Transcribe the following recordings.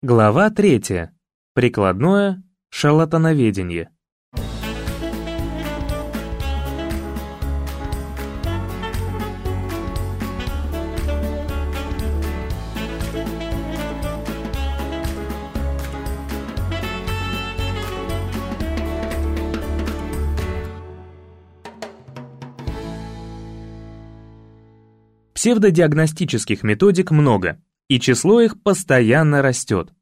Глава 3. Прикладное шарлатановедение. Псевдодиагностических методик много, и число их постоянно растет.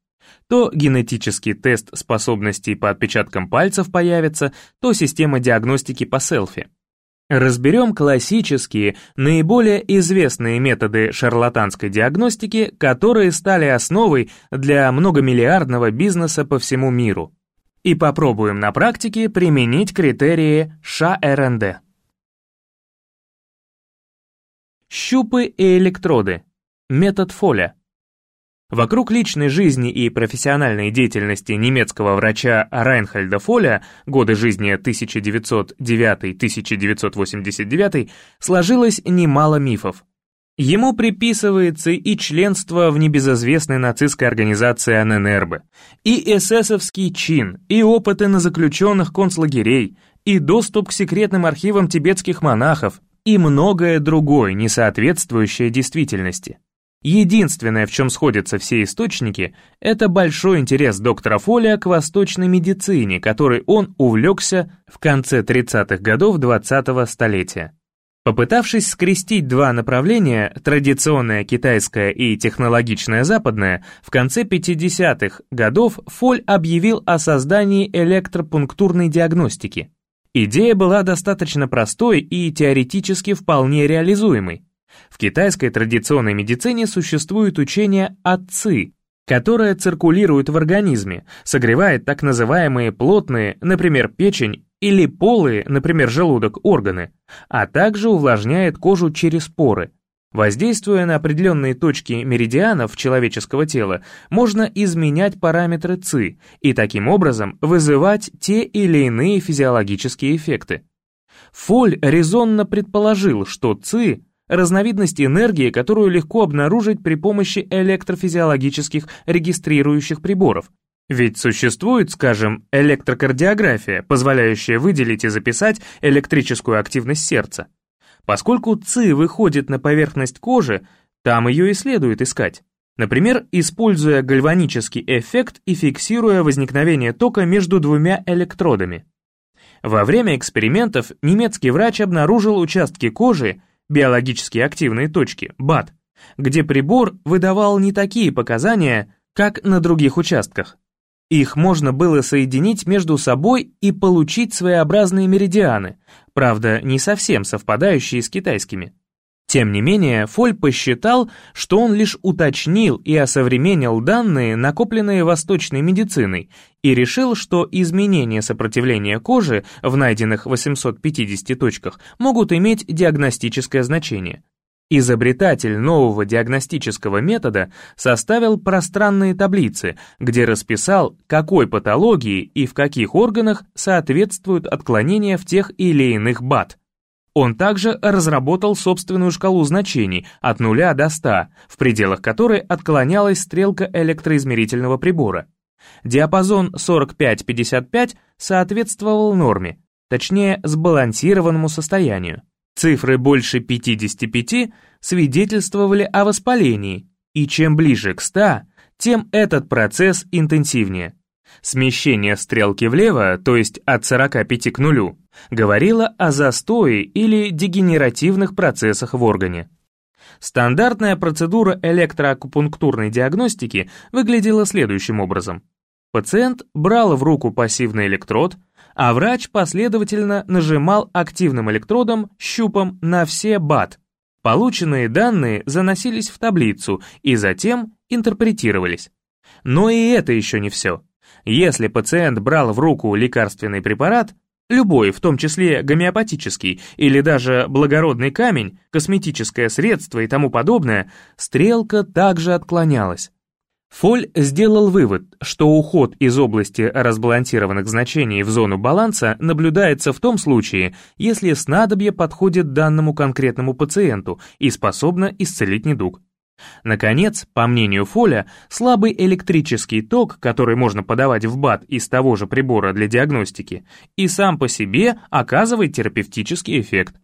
То генетический тест способностей по отпечаткам пальцев появится, то система диагностики по селфи. Разберем классические, наиболее известные методы шарлатанской диагностики, которые стали основой для многомиллиардного бизнеса по всему миру. И попробуем на практике применить критерии ШРНД. Щупы и электроды. Метод Фоля. Вокруг личной жизни и профессиональной деятельности немецкого врача Райнхальда Фоля годы жизни 1909-1989 сложилось немало мифов. Ему приписывается и членство в небезызвестной нацистской организации Анненербе, и эсэсовский чин, и опыты на заключенных концлагерей, и доступ к секретным архивам тибетских монахов, и многое другое, не соответствующее действительности. Единственное, в чем сходятся все источники, это большой интерес доктора Фолия к восточной медицине, которой он увлекся в конце 30-х годов 20-го столетия. Попытавшись скрестить два направления, традиционное китайское и технологичное западное, в конце 50-х годов Фоль объявил о создании электропунктурной диагностики. Идея была достаточно простой и теоретически вполне реализуемой. В китайской традиционной медицине существует учение о ци, которое циркулирует в организме, согревает так называемые плотные, например, печень, или полые, например, желудок, органы, а также увлажняет кожу через поры. Воздействуя на определенные точки меридианов человеческого тела, можно изменять параметры ЦИ и таким образом вызывать те или иные физиологические эффекты. Фоль резонно предположил, что ЦИ разновидность энергии, которую легко обнаружить при помощи электрофизиологических регистрирующих приборов. Ведь существует, скажем, электрокардиография, позволяющая выделить и записать электрическую активность сердца. Поскольку ЦИ выходит на поверхность кожи, там ее и следует искать. Например, используя гальванический эффект и фиксируя возникновение тока между двумя электродами. Во время экспериментов немецкий врач обнаружил участки кожи, биологически активные точки, БАТ, где прибор выдавал не такие показания, как на других участках. Их можно было соединить между собой и получить своеобразные меридианы, правда, не совсем совпадающие с китайскими. Тем не менее, Фоль посчитал, что он лишь уточнил и осовременил данные, накопленные восточной медициной, и решил, что изменения сопротивления кожи в найденных 850 точках могут иметь диагностическое значение. Изобретатель нового диагностического метода составил пространные таблицы, где расписал, какой патологии и в каких органах соответствуют отклонения в тех или иных БАТ. Он также разработал собственную шкалу значений от 0 до 100, в пределах которой отклонялась стрелка электроизмерительного прибора. Диапазон 45-55 соответствовал норме, точнее сбалансированному состоянию. Цифры больше 55 свидетельствовали о воспалении, и чем ближе к 100, тем этот процесс интенсивнее. Смещение стрелки влево, то есть от 45 к нулю, говорило о застое или дегенеративных процессах в органе. Стандартная процедура электроакупунктурной диагностики выглядела следующим образом. Пациент брал в руку пассивный электрод, а врач последовательно нажимал активным электродом щупом на все БАТ. Полученные данные заносились в таблицу и затем интерпретировались. Но и это еще не все. Если пациент брал в руку лекарственный препарат, любой, в том числе гомеопатический, или даже благородный камень, косметическое средство и тому подобное, стрелка также отклонялась. Фоль сделал вывод, что уход из области разбалансированных значений в зону баланса наблюдается в том случае, если снадобье подходит данному конкретному пациенту и способно исцелить недуг. Наконец, по мнению Фоля, слабый электрический ток, который можно подавать в БАД из того же прибора для диагностики, и сам по себе оказывает терапевтический эффект.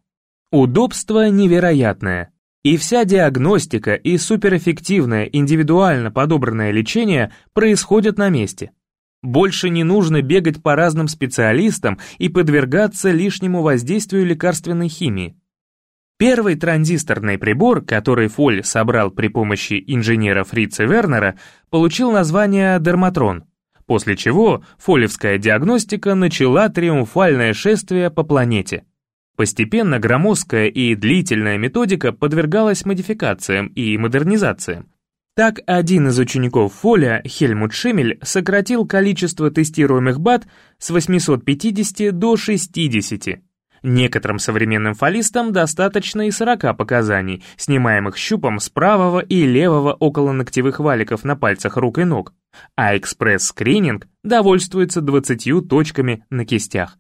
Удобство невероятное. И вся диагностика и суперэффективное индивидуально подобранное лечение происходят на месте. Больше не нужно бегать по разным специалистам и подвергаться лишнему воздействию лекарственной химии. Первый транзисторный прибор, который Фоль собрал при помощи инженера Фрица Вернера, получил название «Дерматрон», после чего фолевская диагностика начала триумфальное шествие по планете. Постепенно громоздкая и длительная методика подвергалась модификациям и модернизациям. Так, один из учеников Фоля, Хельмут Шемель, сократил количество тестируемых БАТ с 850 до 60. Некоторым современным фалистам достаточно и 40 показаний, снимаемых щупом с правого и левого околоногтевых валиков на пальцах рук и ног, а экспресс-скрининг довольствуется 20 точками на кистях.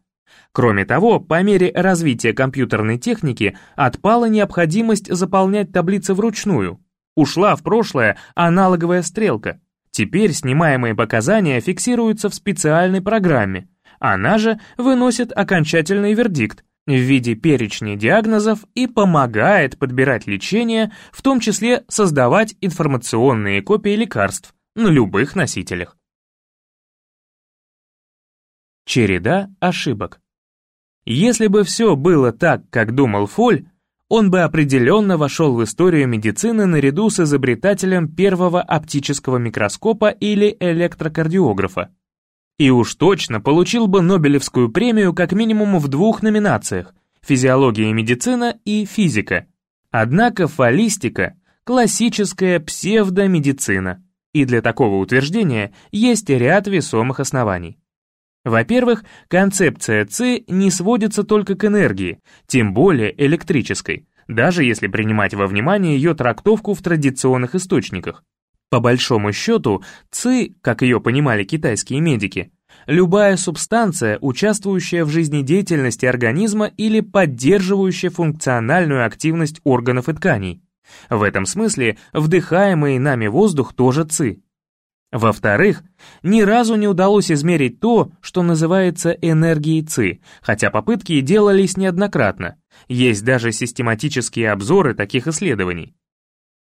Кроме того, по мере развития компьютерной техники отпала необходимость заполнять таблицы вручную. Ушла в прошлое аналоговая стрелка. Теперь снимаемые показания фиксируются в специальной программе. Она же выносит окончательный вердикт, в виде перечня диагнозов и помогает подбирать лечение, в том числе создавать информационные копии лекарств на любых носителях. Череда ошибок. Если бы все было так, как думал Фоль, он бы определенно вошел в историю медицины наряду с изобретателем первого оптического микроскопа или электрокардиографа. И уж точно получил бы Нобелевскую премию как минимум в двух номинациях – физиология и медицина и физика. Однако фалистика – классическая псевдомедицина, и для такого утверждения есть ряд весомых оснований. Во-первых, концепция ЦИ не сводится только к энергии, тем более электрической, даже если принимать во внимание ее трактовку в традиционных источниках. По большому счету, ЦИ, как ее понимали китайские медики, любая субстанция, участвующая в жизнедеятельности организма или поддерживающая функциональную активность органов и тканей. В этом смысле вдыхаемый нами воздух тоже ЦИ. Во-вторых, ни разу не удалось измерить то, что называется энергией ЦИ, хотя попытки делались неоднократно. Есть даже систематические обзоры таких исследований.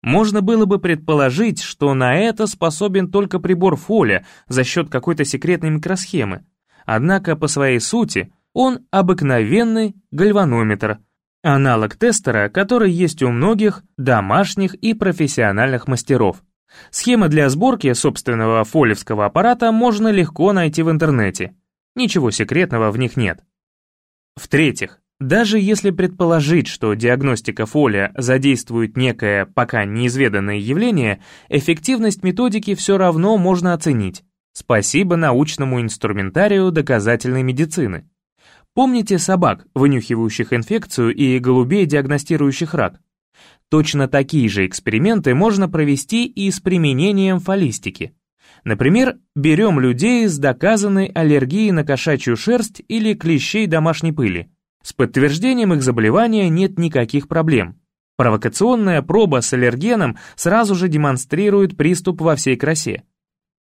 Можно было бы предположить, что на это способен только прибор Фоля за счет какой-то секретной микросхемы. Однако по своей сути он обыкновенный гальванометр, аналог тестера, который есть у многих домашних и профессиональных мастеров. Схемы для сборки собственного фолевского аппарата можно легко найти в интернете. Ничего секретного в них нет. В-третьих, даже если предположить, что диагностика фолия задействует некое пока неизведанное явление, эффективность методики все равно можно оценить. Спасибо научному инструментарию доказательной медицины. Помните собак, вынюхивающих инфекцию, и голубей, диагностирующих рак? Точно такие же эксперименты можно провести и с применением фалистики. Например, берем людей с доказанной аллергией на кошачью шерсть или клещей домашней пыли. С подтверждением их заболевания нет никаких проблем. Провокационная проба с аллергеном сразу же демонстрирует приступ во всей красе.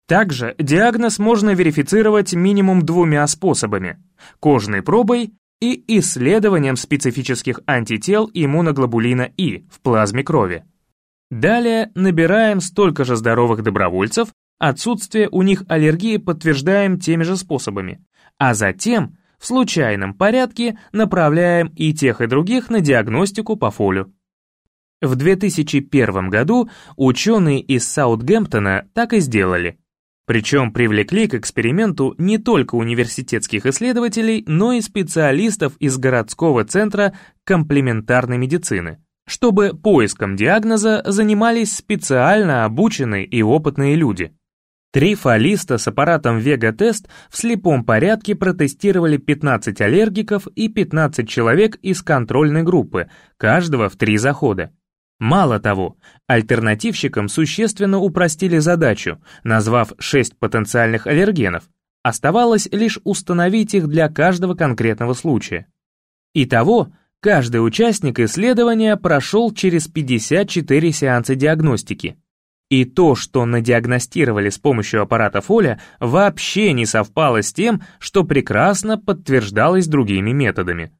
Также диагноз можно верифицировать минимум двумя способами – кожной пробой и исследованием специфических антител иммуноглобулина И в плазме крови. Далее набираем столько же здоровых добровольцев, отсутствие у них аллергии подтверждаем теми же способами, а затем в случайном порядке направляем и тех, и других на диагностику по фолю. В 2001 году ученые из Саутгемптона так и сделали. Причем привлекли к эксперименту не только университетских исследователей, но и специалистов из городского центра комплементарной медицины, чтобы поиском диагноза занимались специально обученные и опытные люди. Три фалиста с аппаратом Вега-тест в слепом порядке протестировали 15 аллергиков и 15 человек из контрольной группы, каждого в три захода. Мало того, альтернативщикам существенно упростили задачу, назвав 6 потенциальных аллергенов. Оставалось лишь установить их для каждого конкретного случая. Итого, Каждый участник исследования прошел через 54 сеанса диагностики. И то, что надиагностировали с помощью аппарата Фоля, вообще не совпало с тем, что прекрасно подтверждалось другими методами.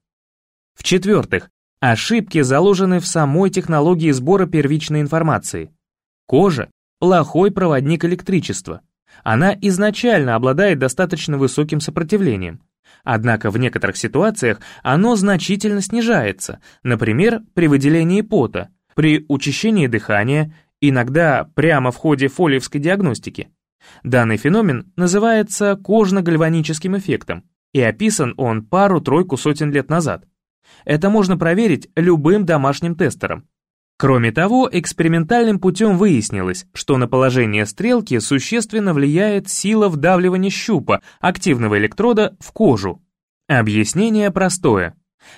В-четвертых, ошибки заложены в самой технологии сбора первичной информации. Кожа – плохой проводник электричества. Она изначально обладает достаточно высоким сопротивлением. Однако в некоторых ситуациях оно значительно снижается, например, при выделении пота, при учащении дыхания, иногда прямо в ходе фолиевской диагностики. Данный феномен называется кожно-гальваническим эффектом, и описан он пару-тройку сотен лет назад. Это можно проверить любым домашним тестером. Кроме того, экспериментальным путем выяснилось, что на положение стрелки существенно влияет сила вдавливания щупа, активного электрода, в кожу. Объяснение простое.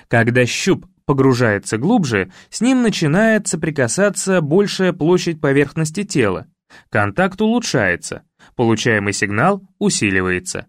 Когда щуп погружается глубже, с ним начинает соприкасаться большая площадь поверхности тела. Контакт улучшается, получаемый сигнал усиливается.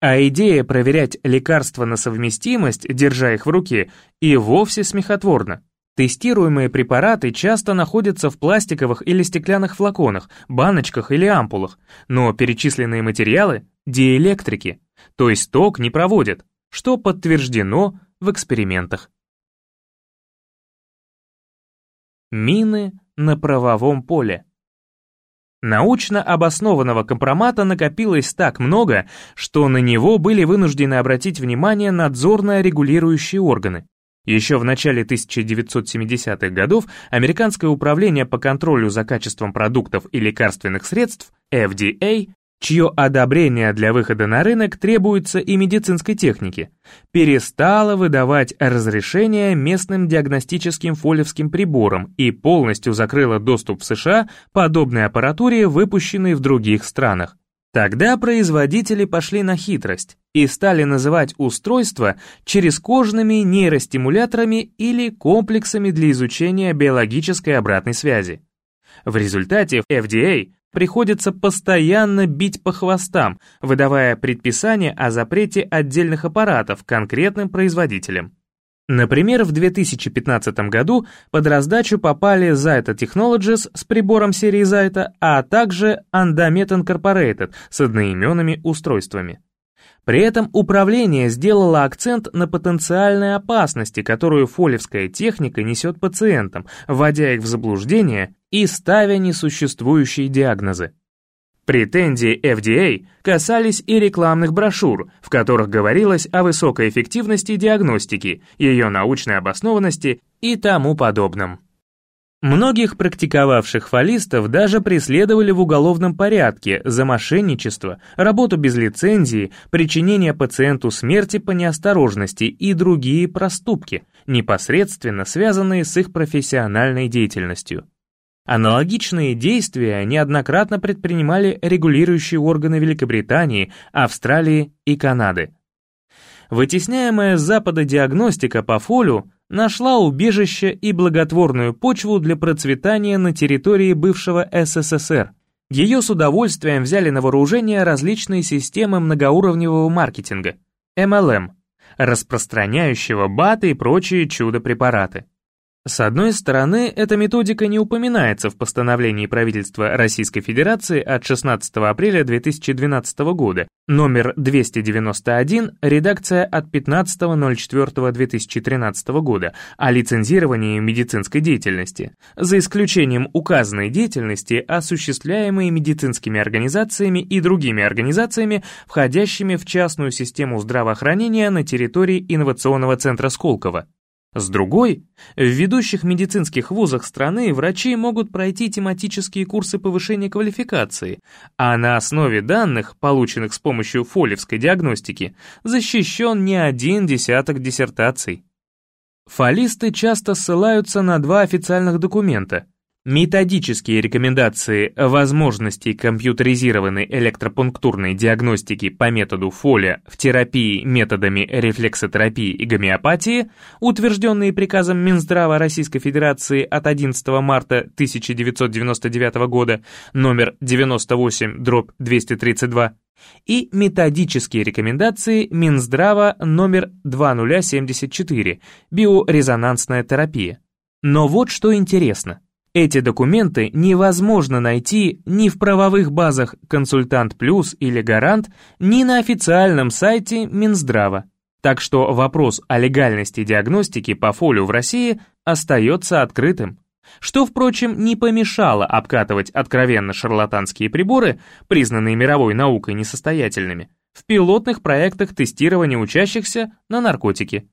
А идея проверять лекарства на совместимость, держа их в руке, и вовсе смехотворна. Тестируемые препараты часто находятся в пластиковых или стеклянных флаконах, баночках или ампулах, но перечисленные материалы – диэлектрики, то есть ток не проводят, что подтверждено в экспериментах. Мины на правовом поле. Научно обоснованного компромата накопилось так много, что на него были вынуждены обратить внимание надзорно-регулирующие органы. Еще в начале 1970-х годов Американское управление по контролю за качеством продуктов и лекарственных средств, FDA, чье одобрение для выхода на рынок требуется и медицинской технике, перестало выдавать разрешения местным диагностическим фолевским приборам и полностью закрыло доступ в США подобной аппаратуре, выпущенной в других странах. Тогда производители пошли на хитрость и стали называть устройства черезкожными нейростимуляторами или комплексами для изучения биологической обратной связи. В результате FDA приходится постоянно бить по хвостам, выдавая предписания о запрете отдельных аппаратов конкретным производителям. Например, в 2015 году под раздачу попали Zeta Technologies с прибором серии Zeta, а также Andamet Incorporated с одноименными устройствами. При этом управление сделало акцент на потенциальной опасности, которую фолевская техника несет пациентам, вводя их в заблуждение и ставя несуществующие диагнозы. Претензии FDA касались и рекламных брошюр, в которых говорилось о высокой эффективности диагностики, ее научной обоснованности и тому подобном. Многих практиковавших фалистов даже преследовали в уголовном порядке за мошенничество, работу без лицензии, причинение пациенту смерти по неосторожности и другие проступки, непосредственно связанные с их профессиональной деятельностью. Аналогичные действия неоднократно предпринимали регулирующие органы Великобритании, Австралии и Канады. Вытесняемая с Запада диагностика по фолю нашла убежище и благотворную почву для процветания на территории бывшего СССР. Ее с удовольствием взяли на вооружение различные системы многоуровневого маркетинга, MLM, распространяющего БАТы и прочие чудо-препараты. С одной стороны, эта методика не упоминается в постановлении правительства Российской Федерации от 16 апреля 2012 года, номер 291, редакция от 15.04.2013 года, о лицензировании медицинской деятельности, за исключением указанной деятельности, осуществляемой медицинскими организациями и другими организациями, входящими в частную систему здравоохранения на территории инновационного центра Сколково. С другой, в ведущих медицинских вузах страны врачи могут пройти тематические курсы повышения квалификации, а на основе данных, полученных с помощью фолевской диагностики, защищен не один десяток диссертаций. Фалисты часто ссылаются на два официальных документа – Методические рекомендации возможностей компьютеризированной электропунктурной диагностики по методу Фоля в терапии методами рефлексотерапии и гомеопатии, утвержденные приказом Минздрава Российской Федерации от 11 марта 1999 года, номер 98, дробь 232, и методические рекомендации Минздрава номер 2074 «Биорезонансная терапия». Но вот что интересно. Эти документы невозможно найти ни в правовых базах «Консультант Плюс» или «Гарант», ни на официальном сайте Минздрава. Так что вопрос о легальности диагностики по фолио в России остается открытым. Что, впрочем, не помешало обкатывать откровенно шарлатанские приборы, признанные мировой наукой несостоятельными, в пилотных проектах тестирования учащихся на наркотики.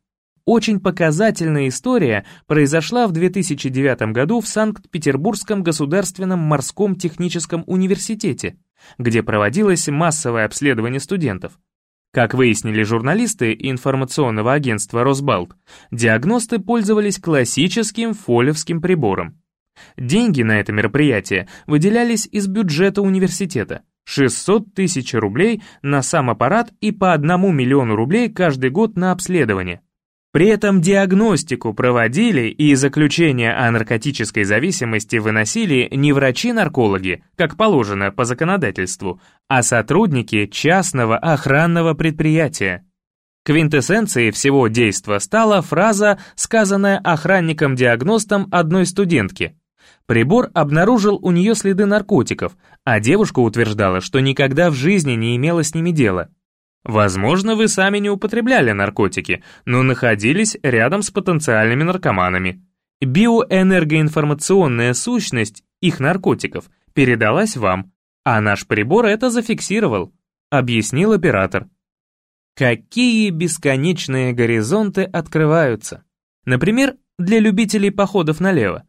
Очень показательная история произошла в 2009 году в Санкт-Петербургском государственном морском техническом университете, где проводилось массовое обследование студентов. Как выяснили журналисты информационного агентства «Росбалт», диагносты пользовались классическим фолевским прибором. Деньги на это мероприятие выделялись из бюджета университета. 600 тысяч рублей на сам аппарат и по 1 миллиону рублей каждый год на обследование. При этом диагностику проводили и заключение о наркотической зависимости выносили не врачи-наркологи, как положено по законодательству, а сотрудники частного охранного предприятия. Квинтэссенцией всего действа стала фраза, сказанная охранником-диагностом одной студентки. Прибор обнаружил у нее следы наркотиков, а девушка утверждала, что никогда в жизни не имела с ними дела. Возможно, вы сами не употребляли наркотики, но находились рядом с потенциальными наркоманами. Биоэнергоинформационная сущность их наркотиков передалась вам, а наш прибор это зафиксировал, объяснил оператор. Какие бесконечные горизонты открываются. Например, для любителей походов налево.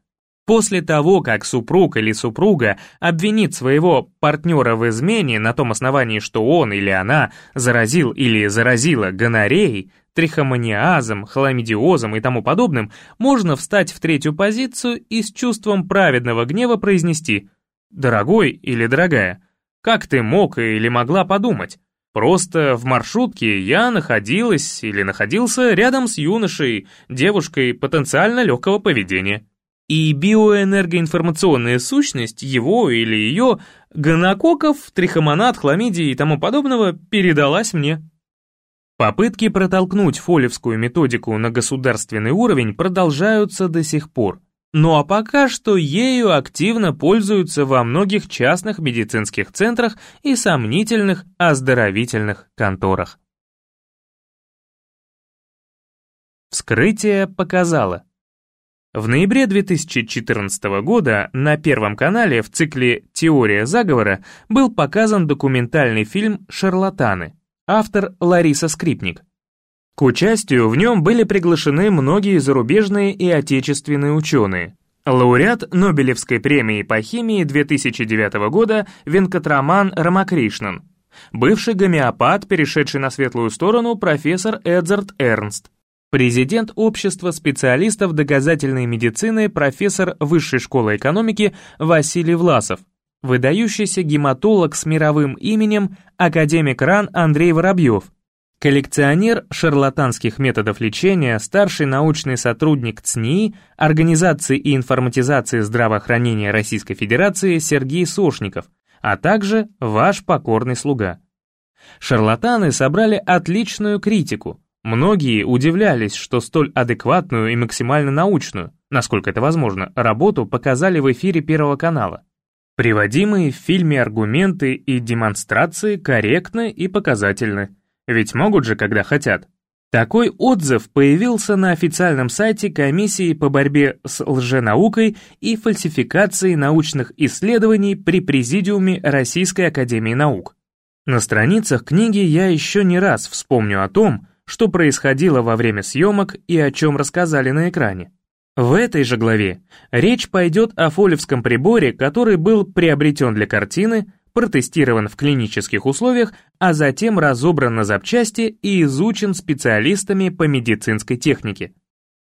После того, как супруг или супруга обвинит своего партнера в измене на том основании, что он или она заразил или заразила гонореей, трихомониазом, хламидиозом и тому подобным, можно встать в третью позицию и с чувством праведного гнева произнести «Дорогой или дорогая, как ты мог или могла подумать? Просто в маршрутке я находилась или находился рядом с юношей, девушкой потенциально легкого поведения» и биоэнергоинформационная сущность его или ее гонококков, трихомонад, хламидии и тому подобного передалась мне. Попытки протолкнуть фолевскую методику на государственный уровень продолжаются до сих пор. Ну а пока что ею активно пользуются во многих частных медицинских центрах и сомнительных оздоровительных конторах. Вскрытие показало, в ноябре 2014 года на Первом канале в цикле «Теория заговора» был показан документальный фильм «Шарлатаны», автор Лариса Скрипник. К участию в нем были приглашены многие зарубежные и отечественные ученые. Лауреат Нобелевской премии по химии 2009 года Венкатраман Рамакришнан, бывший гомеопат, перешедший на светлую сторону профессор Эдзард Эрнст, Президент Общества специалистов доказательной медицины профессор Высшей школы экономики Василий Власов, выдающийся гематолог с мировым именем академик РАН Андрей Воробьев, коллекционер шарлатанских методов лечения, старший научный сотрудник ЦНИИ, Организации и информатизации здравоохранения Российской Федерации Сергей Сошников, а также ваш покорный слуга. Шарлатаны собрали отличную критику – Многие удивлялись, что столь адекватную и максимально научную, насколько это возможно, работу показали в эфире Первого канала. Приводимые в фильме аргументы и демонстрации корректны и показательны, ведь могут же, когда хотят. Такой отзыв появился на официальном сайте Комиссии по борьбе с лженаукой и фальсификацией научных исследований при Президиуме Российской Академии Наук. На страницах книги я еще не раз вспомню о том, что происходило во время съемок и о чем рассказали на экране. В этой же главе речь пойдет о фолевском приборе, который был приобретен для картины, протестирован в клинических условиях, а затем разобран на запчасти и изучен специалистами по медицинской технике.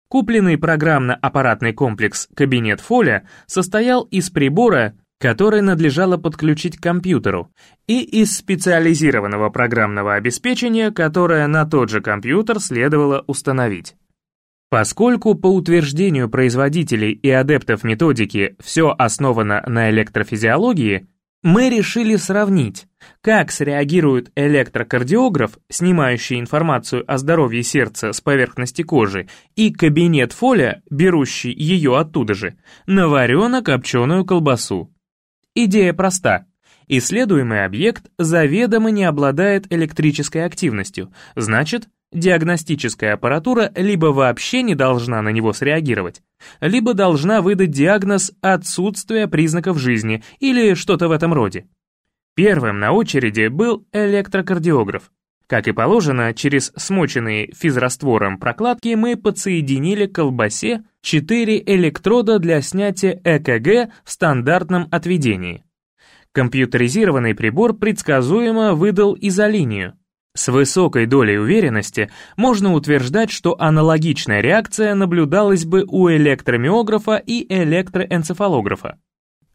Купленный программно-аппаратный комплекс «Кабинет Фоля» состоял из прибора, который надлежало подключить к компьютеру, и из специализированного программного обеспечения, которое на тот же компьютер следовало установить. Поскольку по утверждению производителей и адептов методики все основано на электрофизиологии, Мы решили сравнить, как среагирует электрокардиограф, снимающий информацию о здоровье сердца с поверхности кожи, и кабинет Фоля, берущий ее оттуда же, на варено-копченую колбасу. Идея проста. Исследуемый объект заведомо не обладает электрической активностью, значит, диагностическая аппаратура либо вообще не должна на него среагировать, либо должна выдать диагноз отсутствия признаков жизни или что-то в этом роде. Первым на очереди был электрокардиограф. Как и положено, через смоченные физраствором прокладки мы подсоединили к колбасе 4 электрода для снятия ЭКГ в стандартном отведении. Компьютеризированный прибор предсказуемо выдал изолинию. С высокой долей уверенности можно утверждать, что аналогичная реакция наблюдалась бы у электромиографа и электроэнцефалографа.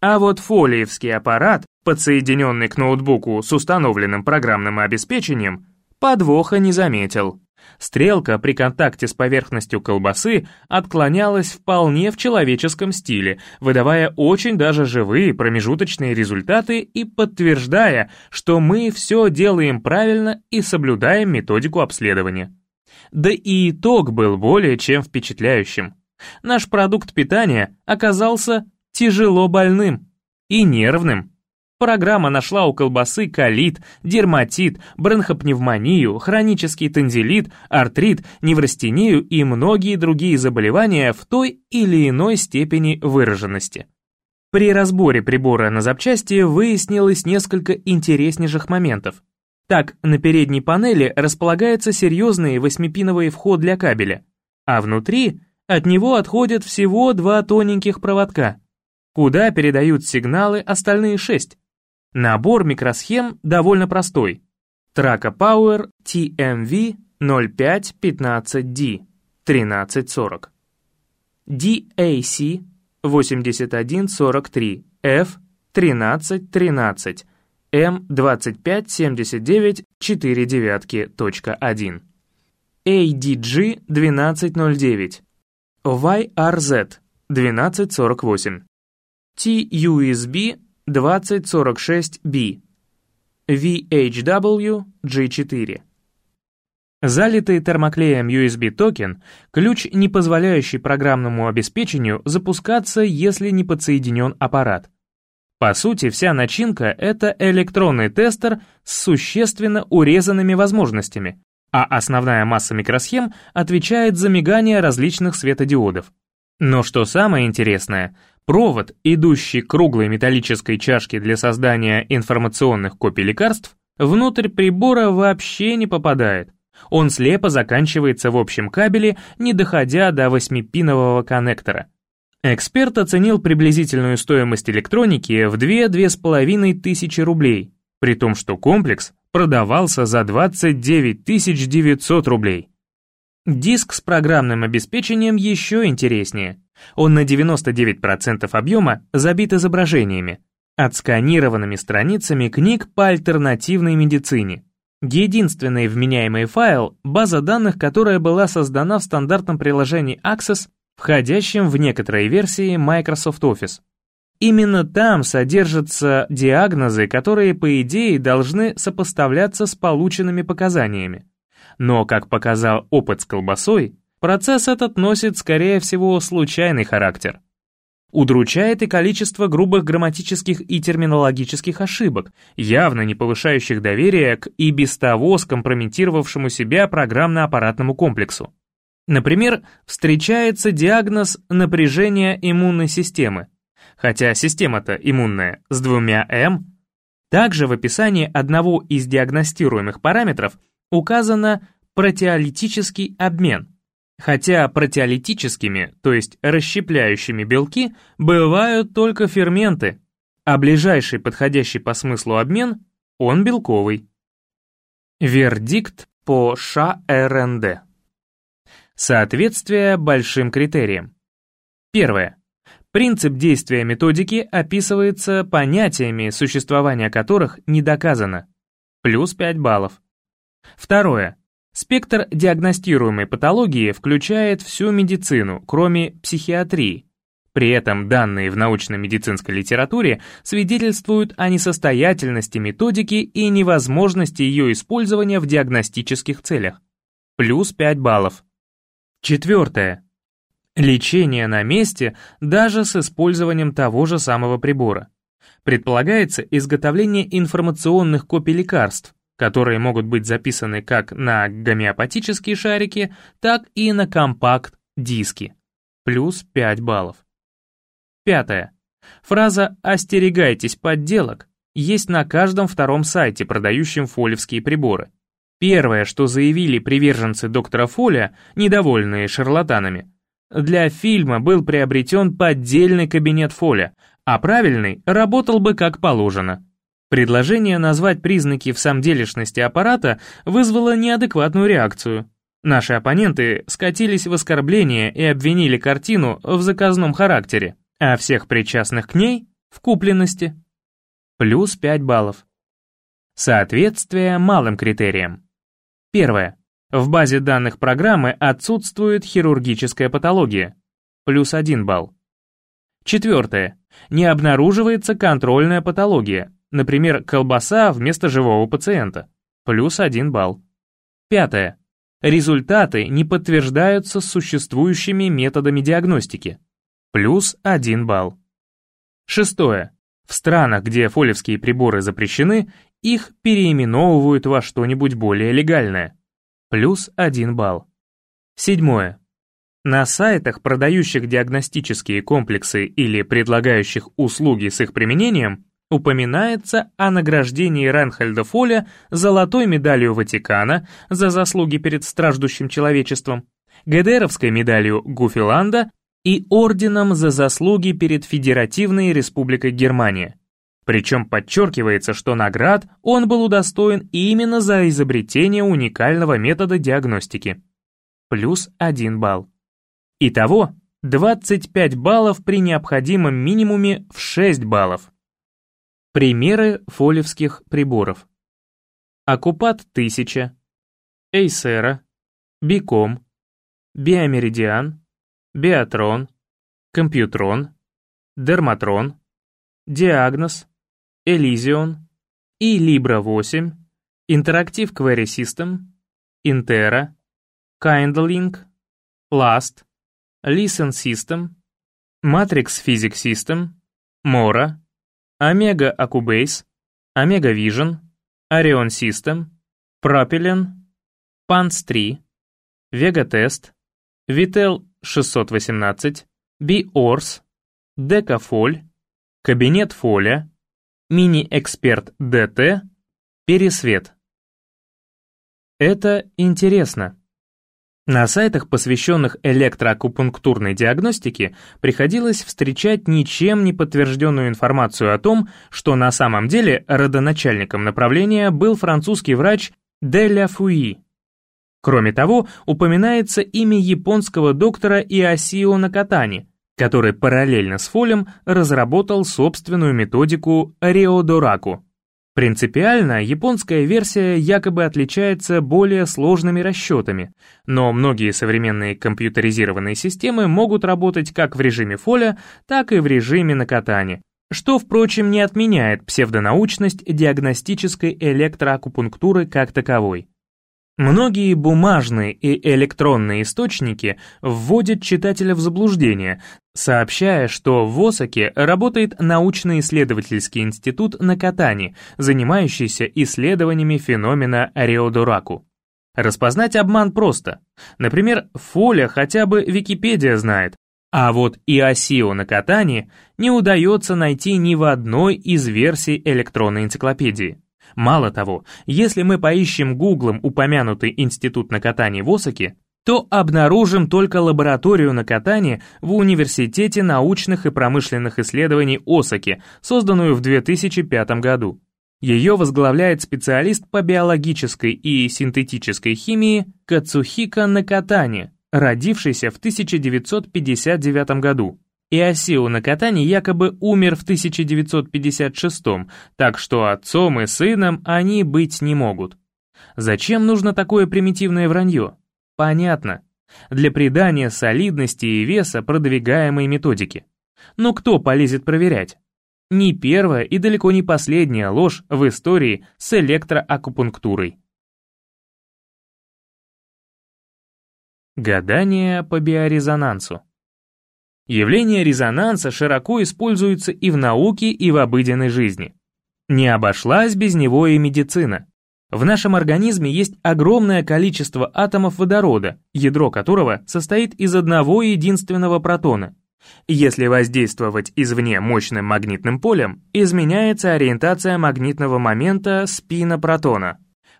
А вот фолиевский аппарат, подсоединенный к ноутбуку с установленным программным обеспечением, подвоха не заметил. Стрелка при контакте с поверхностью колбасы отклонялась вполне в человеческом стиле, выдавая очень даже живые промежуточные результаты и подтверждая, что мы все делаем правильно и соблюдаем методику обследования. Да и итог был более чем впечатляющим. Наш продукт питания оказался тяжело больным и нервным. Программа нашла у колбасы колит, дерматит, бронхопневмонию, хронический танзелит, артрит, неврастению и многие другие заболевания в той или иной степени выраженности. При разборе прибора на запчасти выяснилось несколько интереснейших моментов. Так, на передней панели располагается серьезный восьмипиновый вход для кабеля, а внутри от него отходят всего два тоненьких проводка, куда передают сигналы остальные шесть. Набор микросхем довольно простой. Traco Power TMV 0515D 1340. DAC 8143 F 1313 M2579 4 девятки, .1. ADG 1209 YRZ 1248 TUSB 2046B, VHW G4. Залитый термоклеем USB токен – ключ, не позволяющий программному обеспечению запускаться, если не подсоединен аппарат. По сути, вся начинка — это электронный тестер с существенно урезанными возможностями, а основная масса микросхем отвечает за мигание различных светодиодов. Но что самое интересное, Провод, идущий к круглой металлической чашке для создания информационных копий лекарств, внутрь прибора вообще не попадает. Он слепо заканчивается в общем кабеле, не доходя до восьмипинового коннектора. Эксперт оценил приблизительную стоимость электроники в 2-2,5 тысячи рублей, при том, что комплекс продавался за 29 900 рублей. Диск с программным обеспечением еще интереснее – он на 99% объема забит изображениями, отсканированными страницами книг по альтернативной медицине. Единственный вменяемый файл — база данных, которая была создана в стандартном приложении Access, входящем в некоторые версии Microsoft Office. Именно там содержатся диагнозы, которые, по идее, должны сопоставляться с полученными показаниями. Но, как показал опыт с колбасой, Процесс этот носит, скорее всего, случайный характер. Удручает и количество грубых грамматических и терминологических ошибок, явно не повышающих доверие к и без того скомпрометировавшему себя программно-аппаратному комплексу. Например, встречается диагноз напряжения иммунной системы, хотя система-то иммунная с двумя М. Также в описании одного из диагностируемых параметров указано протеолитический обмен – Хотя протеолитическими, то есть расщепляющими белки, бывают только ферменты, а ближайший подходящий по смыслу обмен, он белковый. Вердикт по ШРНД. Соответствие большим критериям. Первое. Принцип действия методики описывается понятиями, существования которых не доказано. Плюс 5 баллов. Второе. Спектр диагностируемой патологии включает всю медицину, кроме психиатрии. При этом данные в научно-медицинской литературе свидетельствуют о несостоятельности методики и невозможности ее использования в диагностических целях. Плюс 5 баллов. Четвертое. Лечение на месте даже с использованием того же самого прибора. Предполагается изготовление информационных копий лекарств, которые могут быть записаны как на гомеопатические шарики, так и на компакт-диски. Плюс 5 баллов. Пятое. Фраза «остерегайтесь подделок» есть на каждом втором сайте, продающем фолевские приборы. Первое, что заявили приверженцы доктора Фоля, недовольные шарлатанами, для фильма был приобретен поддельный кабинет Фоля, а правильный работал бы как положено. Предложение назвать признаки в самделишности аппарата вызвало неадекватную реакцию. Наши оппоненты скатились в оскорбление и обвинили картину в заказном характере а всех причастных к ней — в купленности. Плюс 5 баллов. Соответствие малым критериям. Первое. В базе данных программы отсутствует хирургическая патология. Плюс 1 балл. Четвертое. Не обнаруживается контрольная патология, например, колбаса вместо живого пациента. Плюс 1 балл. Пятое. Результаты не подтверждаются существующими методами диагностики плюс 1 балл. Шестое. В странах, где фолевские приборы запрещены, их переименовывают во что-нибудь более легальное. Плюс 1 балл. Седьмое. На сайтах, продающих диагностические комплексы или предлагающих услуги с их применением, упоминается о награждении Ренхальда Фоля золотой медалью Ватикана за заслуги перед страждущим человечеством, ГДРовской медалью Гуфиланда и орденом за заслуги перед Федеративной Республикой Германия. Причем подчеркивается, что наград он был удостоен именно за изобретение уникального метода диагностики. Плюс 1 балл. Итого 25 баллов при необходимом минимуме в 6 баллов. Примеры фолевских приборов. Акупат 1000, Эйсера, Биком, Биомеридиан, Биатрон, Компьютрон, Дерматрон, Диагноз, Элизион и Libra 8, Interactive Query System, Intera, Kindlink, Last, Listen System, Matrix Physics System, Mora, Omega Acubase, Omega Vision, Orion System, Propylene, Pants 3, Vega Test, Vitel 618, Биорс, Декафоль, Кабинет Фоля, Мини-эксперт ДТ, Пересвет. Это интересно. На сайтах, посвященных электроакупунктурной диагностике, приходилось встречать ничем не подтвержденную информацию о том, что на самом деле родоначальником направления был французский врач Деля Фуи, Кроме того, упоминается имя японского доктора Иосио Накатани, который параллельно с Фолем разработал собственную методику Риодораку. Принципиально японская версия якобы отличается более сложными расчетами, но многие современные компьютеризированные системы могут работать как в режиме Фоля, так и в режиме Накатани, что, впрочем, не отменяет псевдонаучность диагностической электроакупунктуры как таковой. Многие бумажные и электронные источники вводят читателя в заблуждение, сообщая, что в Осаке работает научно-исследовательский институт на Катане, занимающийся исследованиями феномена Ариодораку. Распознать обман просто. Например, Фоля хотя бы Википедия знает, а вот Иосио на Катане не удается найти ни в одной из версий электронной энциклопедии. Мало того, если мы поищем гуглом упомянутый институт на катании в Осаке, то обнаружим только лабораторию на катании в Университете научных и промышленных исследований Осаки, созданную в 2005 году. Ее возглавляет специалист по биологической и синтетической химии Кацухика Накатани, родившийся в 1959 году. Иосио Накатани якобы умер в 1956 так что отцом и сыном они быть не могут. Зачем нужно такое примитивное вранье? Понятно. Для придания солидности и веса продвигаемой методики. Но кто полезет проверять? Не первая и далеко не последняя ложь в истории с электроакупунктурой. Гадание по биорезонансу. Явление резонанса широко используется и в науке, и в обыденной жизни. Не обошлась без него и медицина. В нашем организме есть огромное количество атомов водорода, ядро которого состоит из одного единственного протона. Если воздействовать извне мощным магнитным полем, изменяется ориентация магнитного момента спина протона.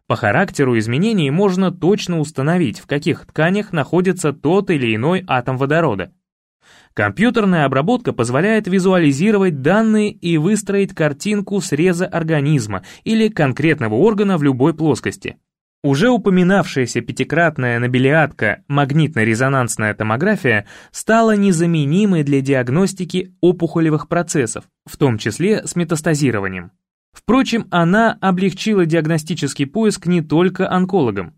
По характеру изменений можно точно установить, в каких тканях находится тот или иной атом водорода. Компьютерная обработка позволяет визуализировать данные и выстроить картинку среза организма или конкретного органа в любой плоскости. Уже упоминавшаяся пятикратная набелиатка магнитно-резонансная томография стала незаменимой для диагностики опухолевых процессов, в том числе с метастазированием. Впрочем, она облегчила диагностический поиск не только онкологам.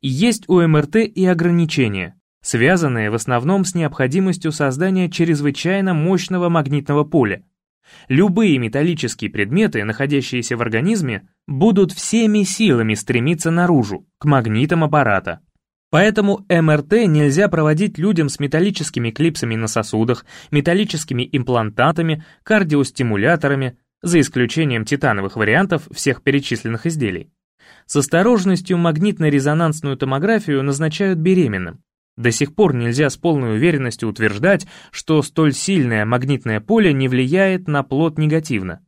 Есть у МРТ и ограничения связанные в основном с необходимостью создания чрезвычайно мощного магнитного поля. Любые металлические предметы, находящиеся в организме, будут всеми силами стремиться наружу, к магнитам аппарата. Поэтому МРТ нельзя проводить людям с металлическими клипсами на сосудах, металлическими имплантатами, кардиостимуляторами, за исключением титановых вариантов всех перечисленных изделий. С осторожностью магнитно-резонансную томографию назначают беременным. До сих пор нельзя с полной уверенностью утверждать, что столь сильное магнитное поле не влияет на плод негативно.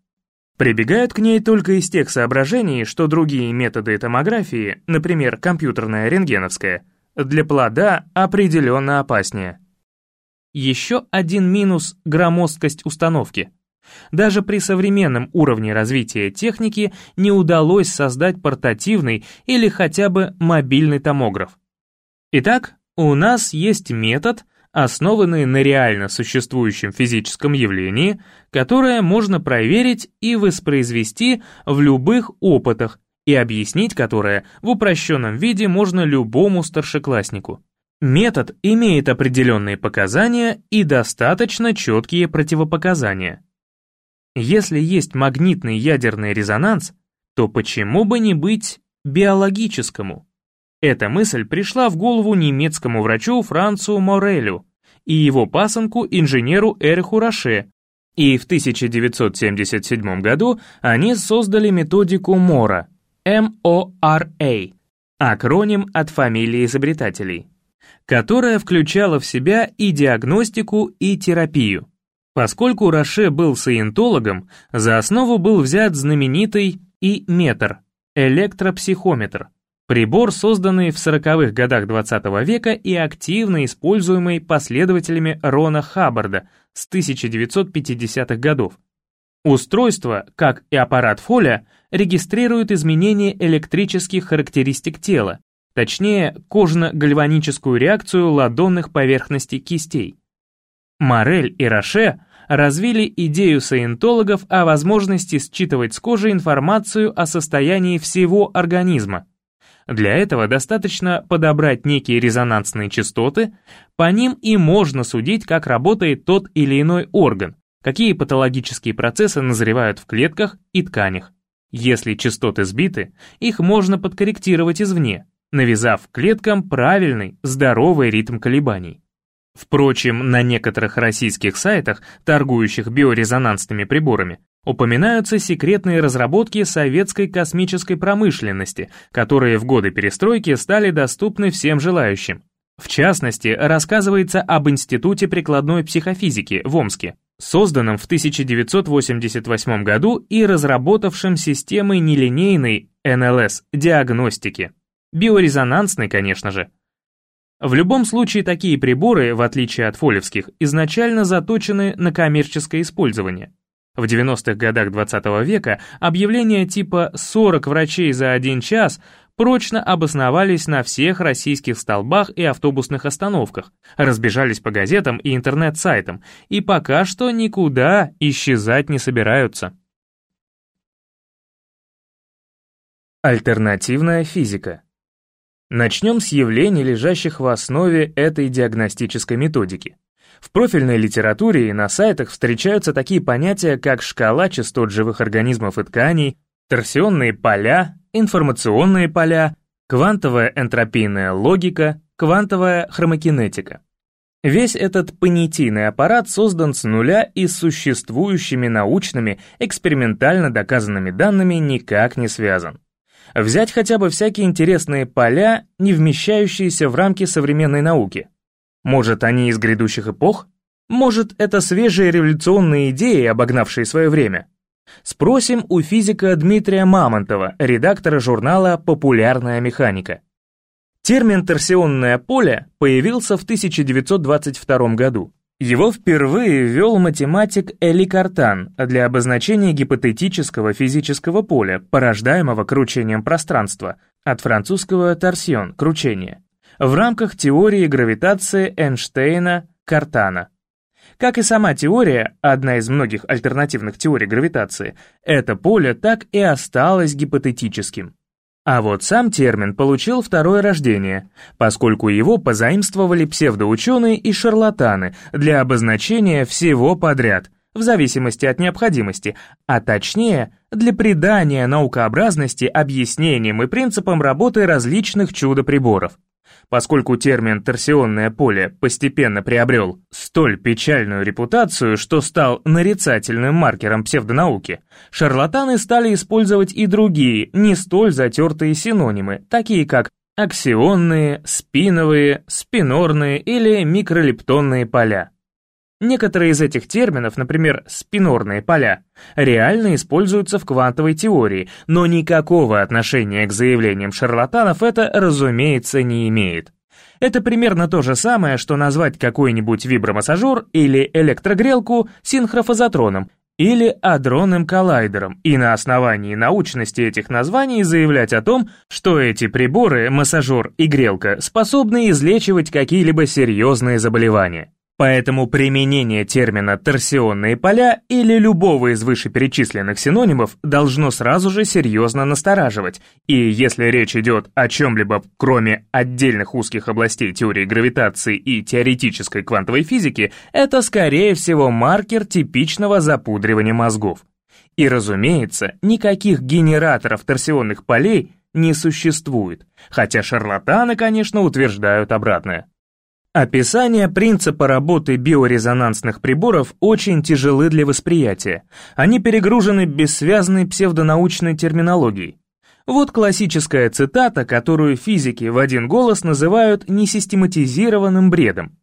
Прибегают к ней только из тех соображений, что другие методы томографии, например, компьютерная рентгеновская, для плода определенно опаснее. Еще один минус – громоздкость установки. Даже при современном уровне развития техники не удалось создать портативный или хотя бы мобильный томограф. Итак, у нас есть метод, основанный на реально существующем физическом явлении, которое можно проверить и воспроизвести в любых опытах и объяснить которое в упрощенном виде можно любому старшекласснику. Метод имеет определенные показания и достаточно четкие противопоказания. Если есть магнитный ядерный резонанс, то почему бы не быть биологическому? Эта мысль пришла в голову немецкому врачу Францу Морелю и его пасынку инженеру Эриху Роше, и в 1977 году они создали методику Мора, M-O-R-A, акроним от фамилии изобретателей, которая включала в себя и диагностику, и терапию. Поскольку Роше был саентологом, за основу был взят знаменитый И-метр, электропсихометр, Прибор, созданный в 40-х годах 20 -го века и активно используемый последователями Рона Хаббарда с 1950-х годов. Устройство, как и аппарат Фоля, регистрирует изменения электрических характеристик тела, точнее, кожно-гальваническую реакцию ладонных поверхностей кистей. Морель и Роше развили идею саентологов о возможности считывать с кожи информацию о состоянии всего организма, для этого достаточно подобрать некие резонансные частоты, по ним и можно судить, как работает тот или иной орган, какие патологические процессы назревают в клетках и тканях. Если частоты сбиты, их можно подкорректировать извне, навязав клеткам правильный, здоровый ритм колебаний. Впрочем, на некоторых российских сайтах, торгующих биорезонансными приборами, упоминаются секретные разработки советской космической промышленности, которые в годы перестройки стали доступны всем желающим. В частности, рассказывается об Институте прикладной психофизики в Омске, созданном в 1988 году и разработавшем системы нелинейной НЛС-диагностики. Биорезонансной, конечно же. В любом случае, такие приборы, в отличие от фолевских, изначально заточены на коммерческое использование. В 90-х годах 20 -го века объявления типа «40 врачей за один час» прочно обосновались на всех российских столбах и автобусных остановках, разбежались по газетам и интернет-сайтам, и пока что никуда исчезать не собираются. Альтернативная физика. Начнем с явлений, лежащих в основе этой диагностической методики. В профильной литературе и на сайтах встречаются такие понятия, как шкала частот живых организмов и тканей, торсионные поля, информационные поля, квантовая энтропийная логика, квантовая хромокинетика. Весь этот понятийный аппарат создан с нуля и с существующими научными, экспериментально доказанными данными никак не связан. Взять хотя бы всякие интересные поля, не вмещающиеся в рамки современной науки. Может, они из грядущих эпох? Может, это свежие революционные идеи, обогнавшие свое время? Спросим у физика Дмитрия Мамонтова, редактора журнала «Популярная механика». Термин «торсионное поле» появился в 1922 году. Его впервые ввел математик Эли Картан для обозначения гипотетического физического поля, порождаемого кручением пространства, от французского «торсион» — кручение, в рамках теории гравитации Эйнштейна-Картана. Как и сама теория, одна из многих альтернативных теорий гравитации, это поле так и осталось гипотетическим. А вот сам термин получил второе рождение, поскольку его позаимствовали псевдоученые и шарлатаны для обозначения всего подряд, в зависимости от необходимости, а точнее, для придания наукообразности объяснениям и принципам работы различных чудо-приборов. Поскольку термин «торсионное поле» постепенно приобрел столь печальную репутацию, что стал нарицательным маркером псевдонауки, шарлатаны стали использовать и другие, не столь затертые синонимы, такие как аксионные, спиновые, спинорные или микролептонные поля. Некоторые из этих терминов, например, спинорные поля, реально используются в квантовой теории, но никакого отношения к заявлениям шарлатанов это, разумеется, не имеет. Это примерно то же самое, что назвать какой-нибудь вибромассажер или электрогрелку синхрофазотроном или адронным коллайдером, и на основании научности этих названий заявлять о том, что эти приборы, массажер и грелка, способны излечивать какие-либо серьезные заболевания. Поэтому применение термина «торсионные поля» или любого из вышеперечисленных синонимов должно сразу же серьезно настораживать, и если речь идет о чем-либо кроме отдельных узких областей теории гравитации и теоретической квантовой физики, это скорее всего маркер типичного запудривания мозгов. И разумеется, никаких генераторов торсионных полей не существует, хотя шарлатаны, конечно, утверждают обратное. Описание принципа работы биорезонансных приборов очень тяжелы для восприятия. Они перегружены бессвязной псевдонаучной терминологией. Вот классическая цитата, которую физики в один голос называют несистематизированным бредом.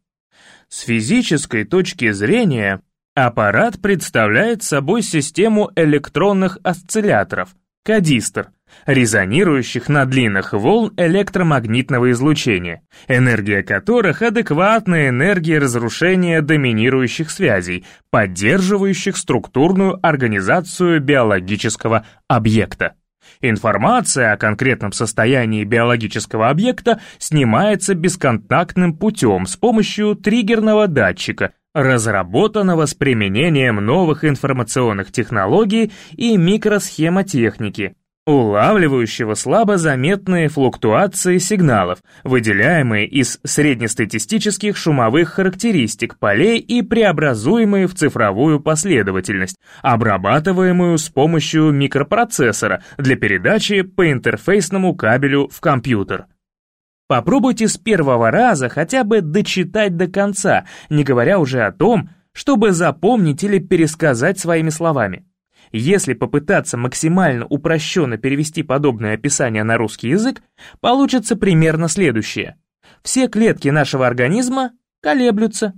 С физической точки зрения, аппарат представляет собой систему электронных осцилляторов, кадистр, резонирующих на длинных волн электромагнитного излучения, энергия которых адекватна энергии разрушения доминирующих связей, поддерживающих структурную организацию биологического объекта. Информация о конкретном состоянии биологического объекта снимается бесконтактным путем с помощью триггерного датчика, разработанного с применением новых информационных технологий и микросхемотехники, улавливающего слабо заметные флуктуации сигналов, выделяемые из среднестатистических шумовых характеристик полей и преобразуемые в цифровую последовательность, обрабатываемую с помощью микропроцессора для передачи по интерфейсному кабелю в компьютер. Попробуйте с первого раза хотя бы дочитать до конца, не говоря уже о том, чтобы запомнить или пересказать своими словами. Если попытаться максимально упрощенно перевести подобное описание на русский язык, получится примерно следующее. Все клетки нашего организма колеблются.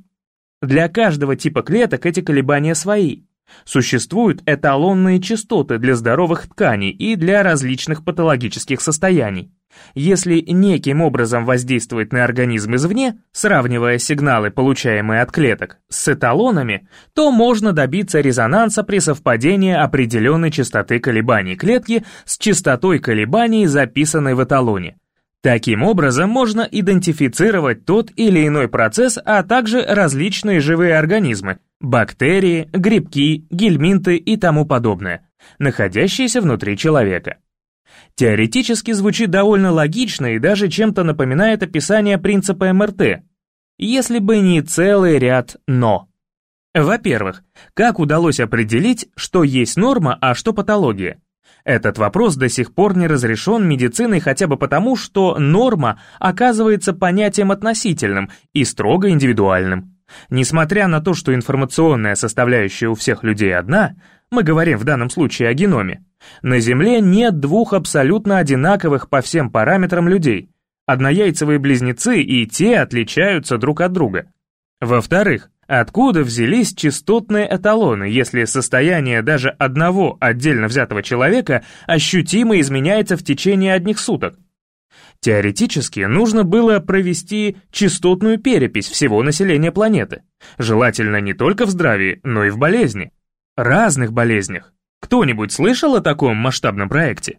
Для каждого типа клеток эти колебания свои. Существуют эталонные частоты для здоровых тканей и для различных патологических состояний. Если неким образом воздействовать на организм извне, сравнивая сигналы, получаемые от клеток, с эталонами, то можно добиться резонанса при совпадении определенной частоты колебаний клетки с частотой колебаний, записанной в эталоне. Таким образом, можно идентифицировать тот или иной процесс, а также различные живые организмы, бактерии, грибки, гельминты и тому подобное, находящиеся внутри человека. Теоретически звучит довольно логично и даже чем-то напоминает описание принципа МРТ. если бы не целый ряд «но». Во-первых, как удалось определить, что есть норма, а что патология? Этот вопрос до сих пор не разрешен медициной хотя бы потому, что норма оказывается понятием относительным и строго индивидуальным. Несмотря на то, что информационная составляющая у всех людей одна, мы говорим в данном случае о геноме, на Земле нет двух абсолютно одинаковых по всем параметрам людей. Однояйцевые близнецы и те отличаются друг от друга. Во-вторых, Откуда взялись частотные эталоны, если состояние даже одного отдельно взятого человека ощутимо изменяется в течение одних суток? Теоретически нужно было провести частотную перепись всего населения планеты, желательно не только в здравии, но и в болезни. Разных болезнях. Кто-нибудь слышал о таком масштабном проекте?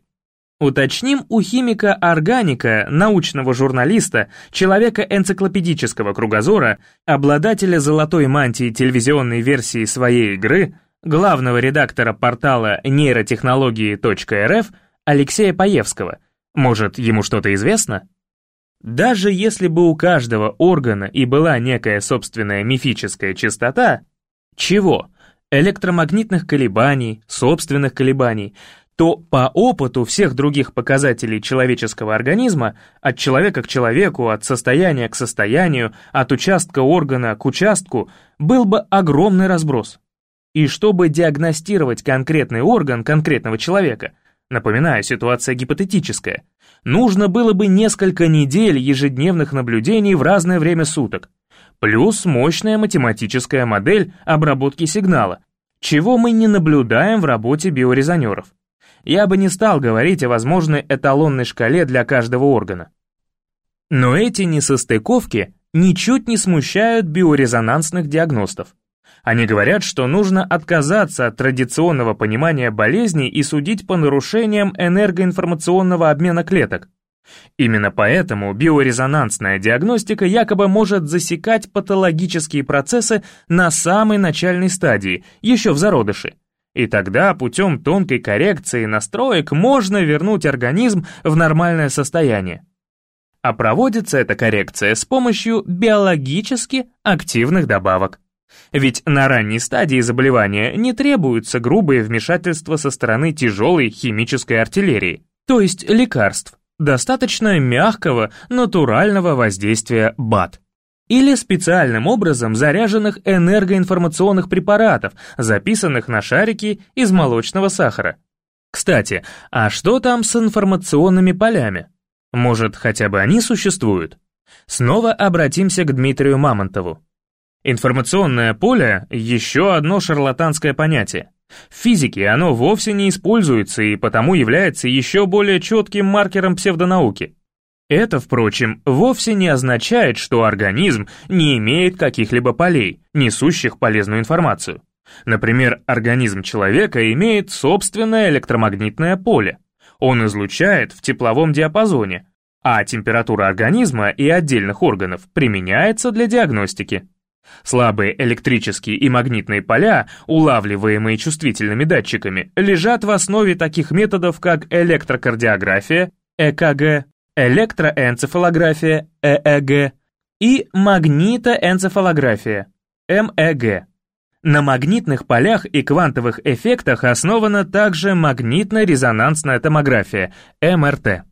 Уточним у химика-органика, научного журналиста, человека энциклопедического кругозора, обладателя золотой мантии телевизионной версии своей игры, главного редактора портала нейротехнологии.рф Алексея Паевского. Может, ему что-то известно? Даже если бы у каждого органа и была некая собственная мифическая частота, чего? Электромагнитных колебаний, собственных колебаний, то по опыту всех других показателей человеческого организма, от человека к человеку, от состояния к состоянию, от участка органа к участку, был бы огромный разброс. И чтобы диагностировать конкретный орган конкретного человека, напоминаю, ситуация гипотетическая, нужно было бы несколько недель ежедневных наблюдений в разное время суток, плюс мощная математическая модель обработки сигнала, чего мы не наблюдаем в работе биорезонеров я бы не стал говорить о возможной эталонной шкале для каждого органа. Но эти несостыковки ничуть не смущают биорезонансных диагностов. Они говорят, что нужно отказаться от традиционного понимания болезней и судить по нарушениям энергоинформационного обмена клеток. Именно поэтому биорезонансная диагностика якобы может засекать патологические процессы на самой начальной стадии, еще в зародыше, и тогда путем тонкой коррекции настроек можно вернуть организм в нормальное состояние. А проводится эта коррекция с помощью биологически активных добавок. Ведь на ранней стадии заболевания не требуются грубые вмешательства со стороны тяжелой химической артиллерии, то есть лекарств. Достаточно мягкого, натурального воздействия БАД или специальным образом заряженных энергоинформационных препаратов, записанных на шарики из молочного сахара. Кстати, а что там с информационными полями? Может, хотя бы они существуют? Снова обратимся к Дмитрию Мамонтову. Информационное поле – еще одно шарлатанское понятие. В физике оно вовсе не используется и потому является еще более четким маркером псевдонауки. Это, впрочем, вовсе не означает, что организм не имеет каких-либо полей, несущих полезную информацию. Например, организм человека имеет собственное электромагнитное поле. Он излучает в тепловом диапазоне, а температура организма и отдельных органов применяется для диагностики. Слабые электрические и магнитные поля, улавливаемые чувствительными датчиками, лежат в основе таких методов, как электрокардиография, ЭКГ, электроэнцефалография ЭЭГ и магнитоэнцефалография МЭГ. На магнитных полях и квантовых эффектах основана также магнитно-резонансная томография МРТ.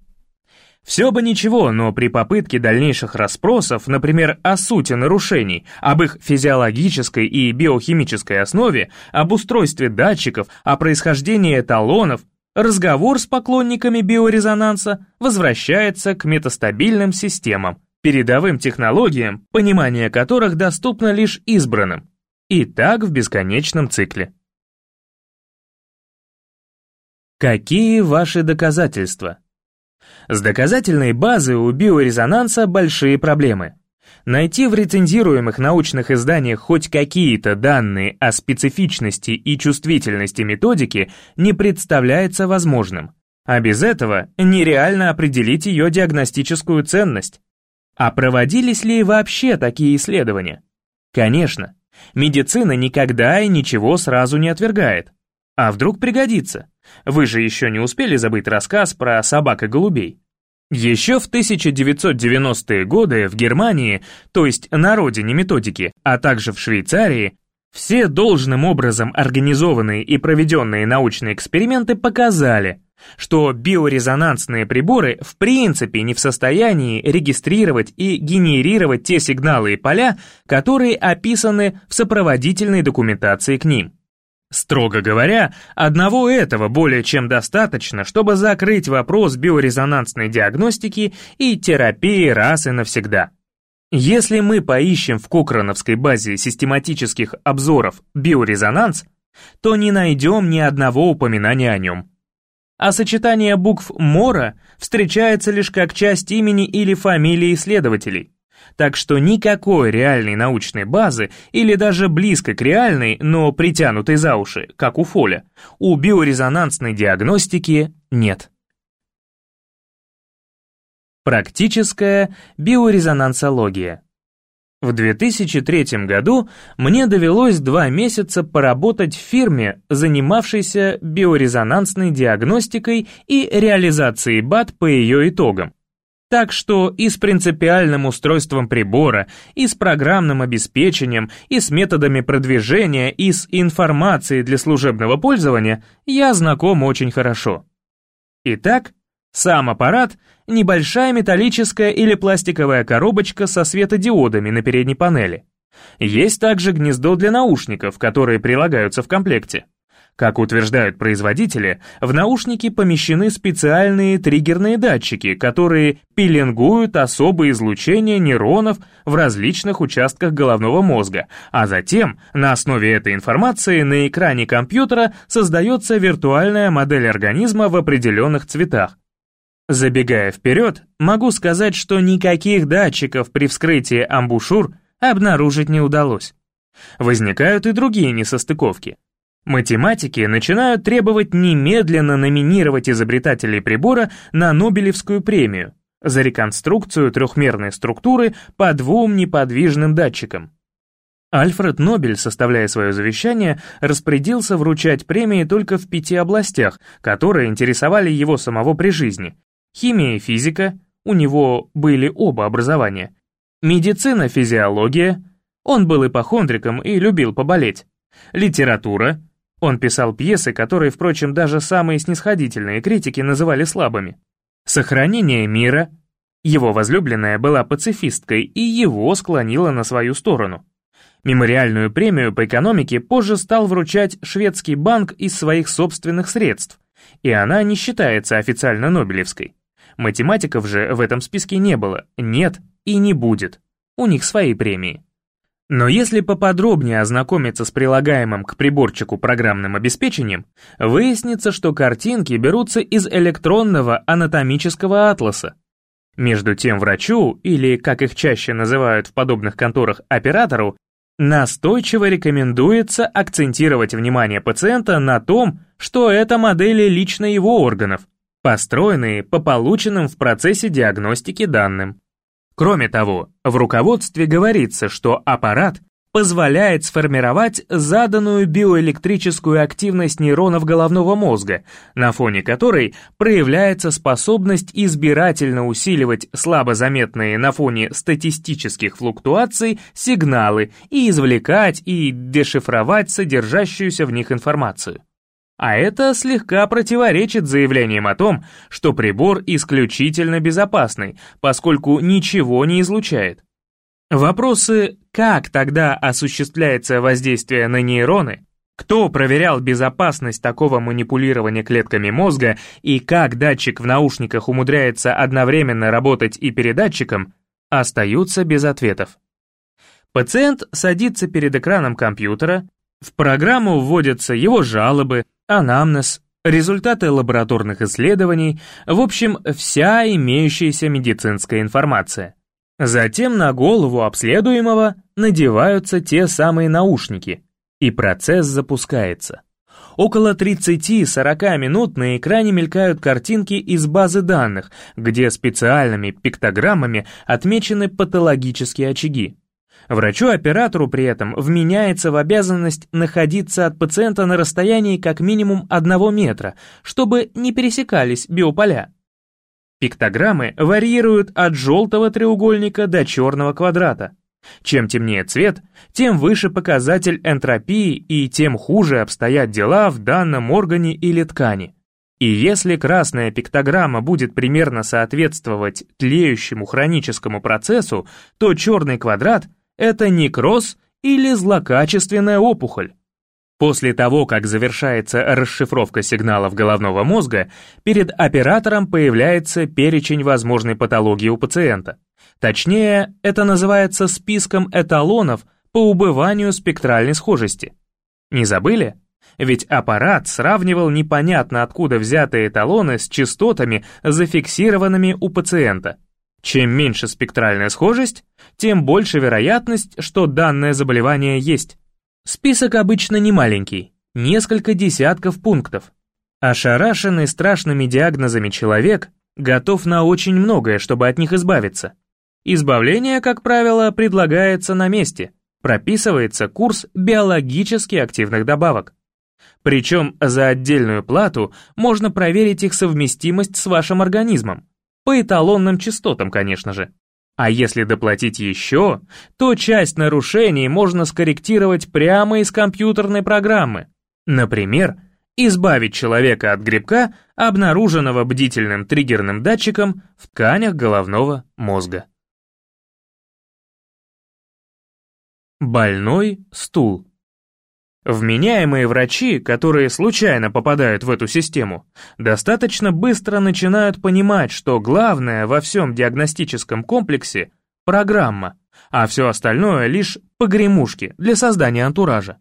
Все бы ничего, но при попытке дальнейших расспросов, например, о сути нарушений, об их физиологической и биохимической основе, об устройстве датчиков, о происхождении эталонов, разговор с поклонниками биорезонанса возвращается к метастабильным системам, передовым технологиям, понимание которых доступно лишь избранным. И так в бесконечном цикле. Какие ваши доказательства? С доказательной базы у биорезонанса большие проблемы. Найти в рецензируемых научных изданиях хоть какие-то данные о специфичности и чувствительности методики не представляется возможным. А без этого нереально определить ее диагностическую ценность. А проводились ли вообще такие исследования? Конечно. Медицина никогда и ничего сразу не отвергает. А вдруг пригодится? Вы же еще не успели забыть рассказ про собак и голубей. Еще в 1990-е годы в Германии, то есть на родине методики, а также в Швейцарии, все должным образом организованные и проведенные научные эксперименты показали, что биорезонансные приборы в принципе не в состоянии регистрировать и генерировать те сигналы и поля, которые описаны в сопроводительной документации к ним. Строго говоря, одного этого более чем достаточно, чтобы закрыть вопрос биорезонансной диагностики и терапии раз и навсегда. Если мы поищем в Кокрановской базе систематических обзоров биорезонанс, то не найдем ни одного упоминания о нем. А сочетание букв Мора встречается лишь как часть имени или фамилии исследователей. Так что никакой реальной научной базы или даже близко к реальной, но притянутой за уши, как у Фоля, у биорезонансной диагностики нет. Практическая биорезонансология. В 2003 году мне довелось два месяца поработать в фирме, занимавшейся биорезонансной диагностикой и реализацией БАТ по ее итогам. Так что и с принципиальным устройством прибора, и с программным обеспечением, и с методами продвижения, и с информацией для служебного пользования я знаком очень хорошо. Итак, сам аппарат — небольшая металлическая или пластиковая коробочка со светодиодами на передней панели. Есть также гнездо для наушников, которые прилагаются в комплекте. Как утверждают производители, в наушники помещены специальные триггерные датчики, которые пеленгуют особое излучение нейронов в различных участках головного мозга, а затем на основе этой информации на экране компьютера создается виртуальная модель организма в определенных цветах, Забегая вперед, могу сказать, что никаких датчиков при вскрытии амбушюр обнаружить не удалось. Возникают и другие несостыковки. Математики начинают требовать немедленно номинировать изобретателей прибора на Нобелевскую премию за реконструкцию трехмерной структуры по двум неподвижным датчикам. Альфред Нобель, составляя свое завещание, распорядился вручать премии только в пяти областях, которые интересовали его самого при жизни, химия и физика, у него были оба образования, медицина, физиология, он был ипохондриком и любил поболеть, литература, он писал пьесы, которые, впрочем, даже самые снисходительные критики называли слабыми, сохранение мира, его возлюбленная была пацифисткой и его склонила на свою сторону. Мемориальную премию по экономике позже стал вручать шведский банк из своих собственных средств, и она не считается официально Нобелевской. Математиков же в этом списке не было, нет и не будет. У них свои премии. Но если поподробнее ознакомиться с прилагаемым к приборчику программным обеспечением, выяснится, что картинки берутся из электронного анатомического атласа. Между тем врачу, или, как их чаще называют в подобных конторах, оператору, настойчиво рекомендуется акцентировать внимание пациента на том, что это модели лично его органов, построенные по полученным в процессе диагностики данным. Кроме того, в руководстве говорится, что аппарат позволяет сформировать заданную биоэлектрическую активность нейронов головного мозга, на фоне которой проявляется способность избирательно усиливать слабо заметные на фоне статистических флуктуаций сигналы и извлекать и дешифровать содержащуюся в них информацию. А это слегка противоречит заявлениям о том, что прибор исключительно безопасный, поскольку ничего не излучает. Вопросы «как тогда осуществляется воздействие на нейроны?», кто проверял безопасность такого манипулирования клетками мозга и как датчик в наушниках умудряется одновременно работать и передатчиком, остаются без ответов. Пациент садится перед экраном компьютера, в программу вводятся его жалобы, анамнез, результаты лабораторных исследований, в общем, вся имеющаяся медицинская информация. Затем на голову обследуемого надеваются те самые наушники, и процесс запускается. Около 30-40 минут на экране мелькают картинки из базы данных, где специальными пиктограммами отмечены патологические очаги. Врачу-оператору при этом вменяется в обязанность находиться от пациента на расстоянии как минимум одного метра, чтобы не пересекались биополя. Пиктограммы варьируют от желтого треугольника до черного квадрата. Чем темнее цвет, тем выше показатель энтропии и тем хуже обстоят дела в данном органе или ткани. И если красная пиктограмма будет примерно соответствовать тлеющему хроническому процессу, то черный квадрат — это некроз или злокачественная опухоль. После того, как завершается расшифровка сигналов головного мозга, перед оператором появляется перечень возможной патологии у пациента. Точнее, это называется списком эталонов по убыванию спектральной схожести. Не забыли? Ведь аппарат сравнивал непонятно откуда взятые эталоны с частотами, зафиксированными у пациента. Чем меньше спектральная схожесть, тем больше вероятность, что данное заболевание есть. Список обычно не маленький, несколько десятков пунктов. Ошарашенный страшными диагнозами человек готов на очень многое, чтобы от них избавиться. Избавление, как правило, предлагается на месте, прописывается курс биологически активных добавок. Причем за отдельную плату можно проверить их совместимость с вашим организмом, по эталонным частотам, конечно же. А если доплатить еще, то часть нарушений можно скорректировать прямо из компьютерной программы. Например, избавить человека от грибка, обнаруженного бдительным триггерным датчиком в тканях головного мозга. Больной стул. Вменяемые врачи, которые случайно попадают в эту систему, достаточно быстро начинают понимать, что главное во всем диагностическом комплексе — программа, а все остальное — лишь погремушки для создания антуража.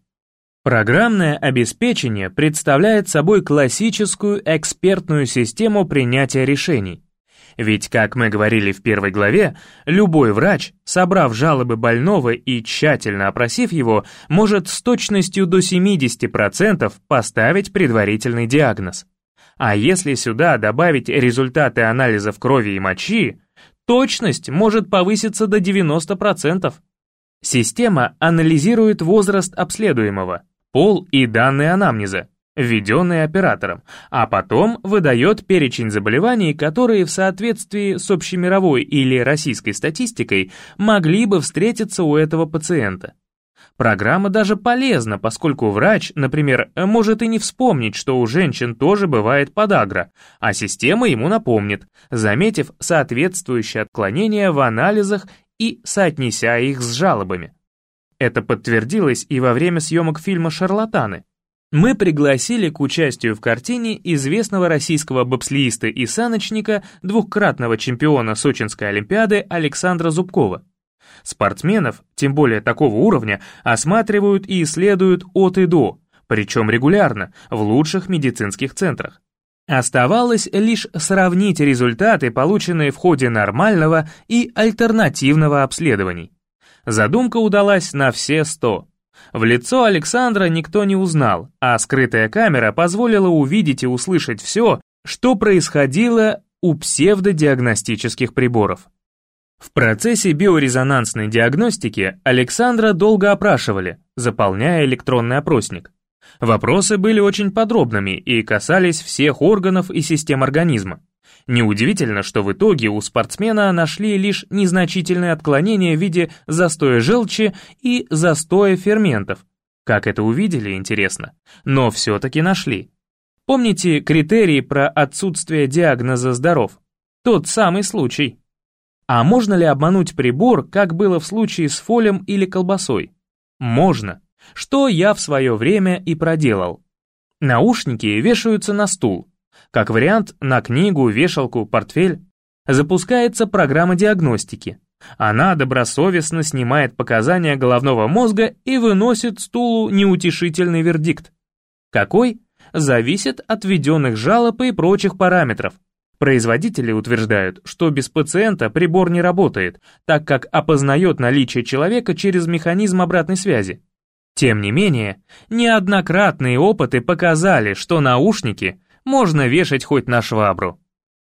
Программное обеспечение представляет собой классическую экспертную систему принятия решений, ведь, как мы говорили в первой главе, любой врач, собрав жалобы больного и тщательно опросив его, может с точностью до 70% поставить предварительный диагноз. А если сюда добавить результаты анализов крови и мочи, точность может повыситься до 90%. Система анализирует возраст обследуемого, пол и данные анамнеза, введенный оператором, а потом выдает перечень заболеваний, которые в соответствии с общемировой или российской статистикой могли бы встретиться у этого пациента. Программа даже полезна, поскольку врач, например, может и не вспомнить, что у женщин тоже бывает подагра, а система ему напомнит, заметив соответствующее отклонение в анализах и соотнеся их с жалобами. Это подтвердилось и во время съемок фильма «Шарлатаны», мы пригласили к участию в картине известного российского бобслеиста и саночника, двухкратного чемпиона Сочинской Олимпиады Александра Зубкова. Спортсменов, тем более такого уровня, осматривают и исследуют от и до, причем регулярно, в лучших медицинских центрах. Оставалось лишь сравнить результаты, полученные в ходе нормального и альтернативного обследований. Задумка удалась на все сто. В лицо Александра никто не узнал, а скрытая камера позволила увидеть и услышать все, что происходило у псевдодиагностических приборов. В процессе биорезонансной диагностики Александра долго опрашивали, заполняя электронный опросник. Вопросы были очень подробными и касались всех органов и систем организма. Неудивительно, что в итоге у спортсмена нашли лишь незначительные отклонения в виде застоя желчи и застоя ферментов. Как это увидели, интересно. Но все-таки нашли. Помните критерии про отсутствие диагноза здоров? Тот самый случай. А можно ли обмануть прибор, как было в случае с фолем или колбасой? Можно. Что я в свое время и проделал. Наушники вешаются на стул, как вариант, на книгу, вешалку, портфель. Запускается программа диагностики. Она добросовестно снимает показания головного мозга и выносит стулу неутешительный вердикт. Какой? Зависит от введенных жалоб и прочих параметров. Производители утверждают, что без пациента прибор не работает, так как опознает наличие человека через механизм обратной связи. Тем не менее, неоднократные опыты показали, что наушники можно вешать хоть на швабру.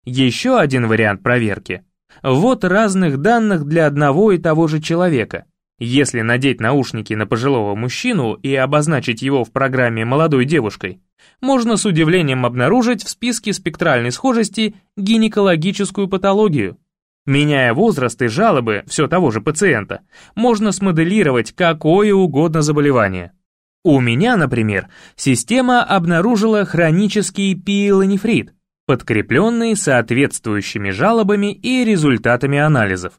Еще один вариант проверки. Вот разных данных для одного и того же человека. Если надеть наушники на пожилого мужчину и обозначить его в программе молодой девушкой, можно с удивлением обнаружить в списке спектральной схожести гинекологическую патологию. Меняя возраст и жалобы все того же пациента, можно смоделировать какое угодно заболевание. У меня, например, система обнаружила хронический пиелонефрит, подкрепленный соответствующими жалобами и результатами анализов.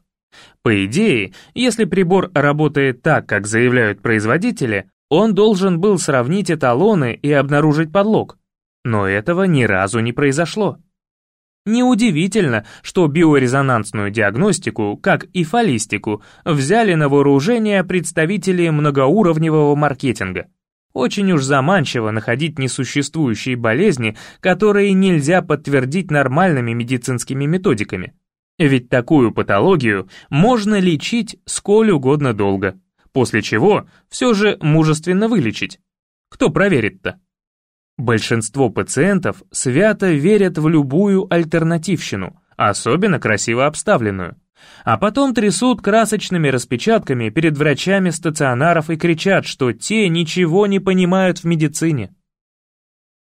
По идее, если прибор работает так, как заявляют производители, он должен был сравнить эталоны и обнаружить подлог. Но этого ни разу не произошло. Неудивительно, что биорезонансную диагностику, как и фалистику, взяли на вооружение представители многоуровневого маркетинга. Очень уж заманчиво находить несуществующие болезни, которые нельзя подтвердить нормальными медицинскими методиками. Ведь такую патологию можно лечить сколь угодно долго, после чего все же мужественно вылечить. Кто проверит-то? Большинство пациентов свято верят в любую альтернативщину, особенно красиво обставленную, а потом трясут красочными распечатками перед врачами стационаров и кричат, что те ничего не понимают в медицине.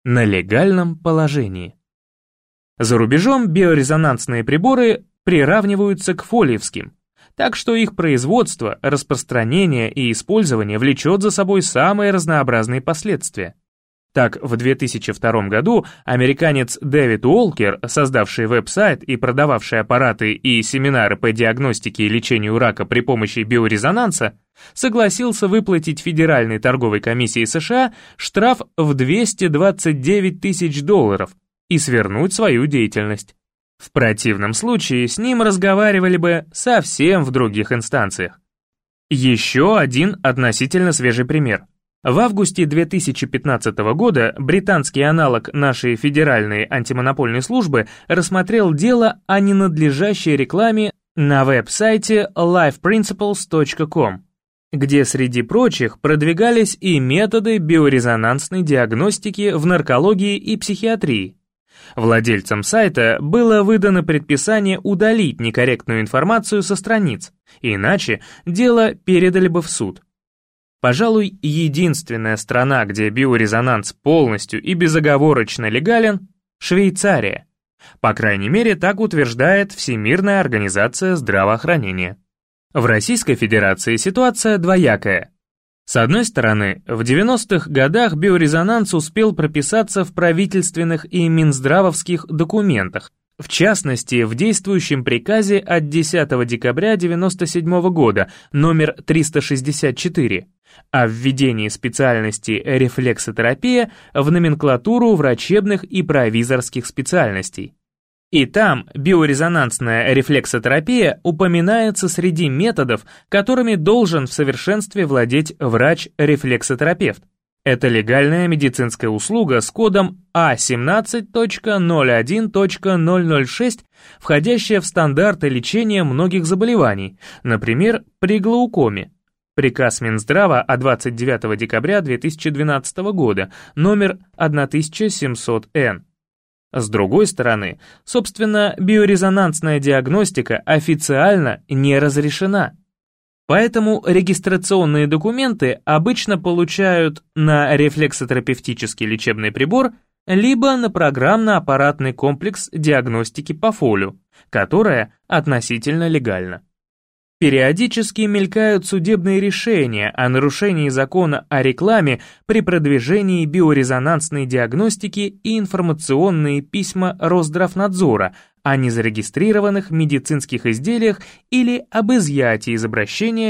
На легальном положении. За рубежом биорезонансные приборы приравниваются к фолиевским, так что их производство, распространение и использование влечет за собой самые разнообразные последствия. Так, в 2002 году американец Дэвид Уолкер, создавший веб-сайт и продававший аппараты и семинары по диагностике и лечению рака при помощи биорезонанса, согласился выплатить Федеральной торговой комиссии США штраф в 229 тысяч долларов и свернуть свою деятельность. В противном случае с ним разговаривали бы совсем в других инстанциях. Еще один относительно свежий пример. В августе 2015 года британский аналог нашей федеральной антимонопольной службы рассмотрел дело о ненадлежащей рекламе на веб-сайте lifeprinciples.com, где среди прочих продвигались и методы биорезонансной диагностики в наркологии и психиатрии, Владельцам сайта было выдано предписание удалить некорректную информацию со страниц, иначе дело передали бы в суд. Пожалуй, единственная страна, где биорезонанс полностью и безоговорочно легален – Швейцария. По крайней мере, так утверждает Всемирная организация здравоохранения. В Российской Федерации ситуация двоякая – с одной стороны, в 90-х годах биорезонанс успел прописаться в правительственных и минздравовских документах, в частности, в действующем приказе от 10 декабря 1997 года, номер 364, о введении специальности рефлексотерапия в номенклатуру врачебных и провизорских специальностей. И там биорезонансная рефлексотерапия упоминается среди методов, которыми должен в совершенстве владеть врач-рефлексотерапевт. Это легальная медицинская услуга с кодом А17.01.006, входящая в стандарты лечения многих заболеваний, например, при глаукоме. Приказ Минздрава от 29 декабря 2012 года, номер 1700Н. С другой стороны, собственно, биорезонансная диагностика официально не разрешена. Поэтому регистрационные документы обычно получают на рефлексотерапевтический лечебный прибор либо на программно-аппаратный комплекс диагностики по фолю, которая относительно легальна. Периодически мелькают судебные решения о нарушении закона о рекламе при продвижении биорезонансной диагностики и информационные письма Росздравнадзора о незарегистрированных медицинских изделиях или об изъятии из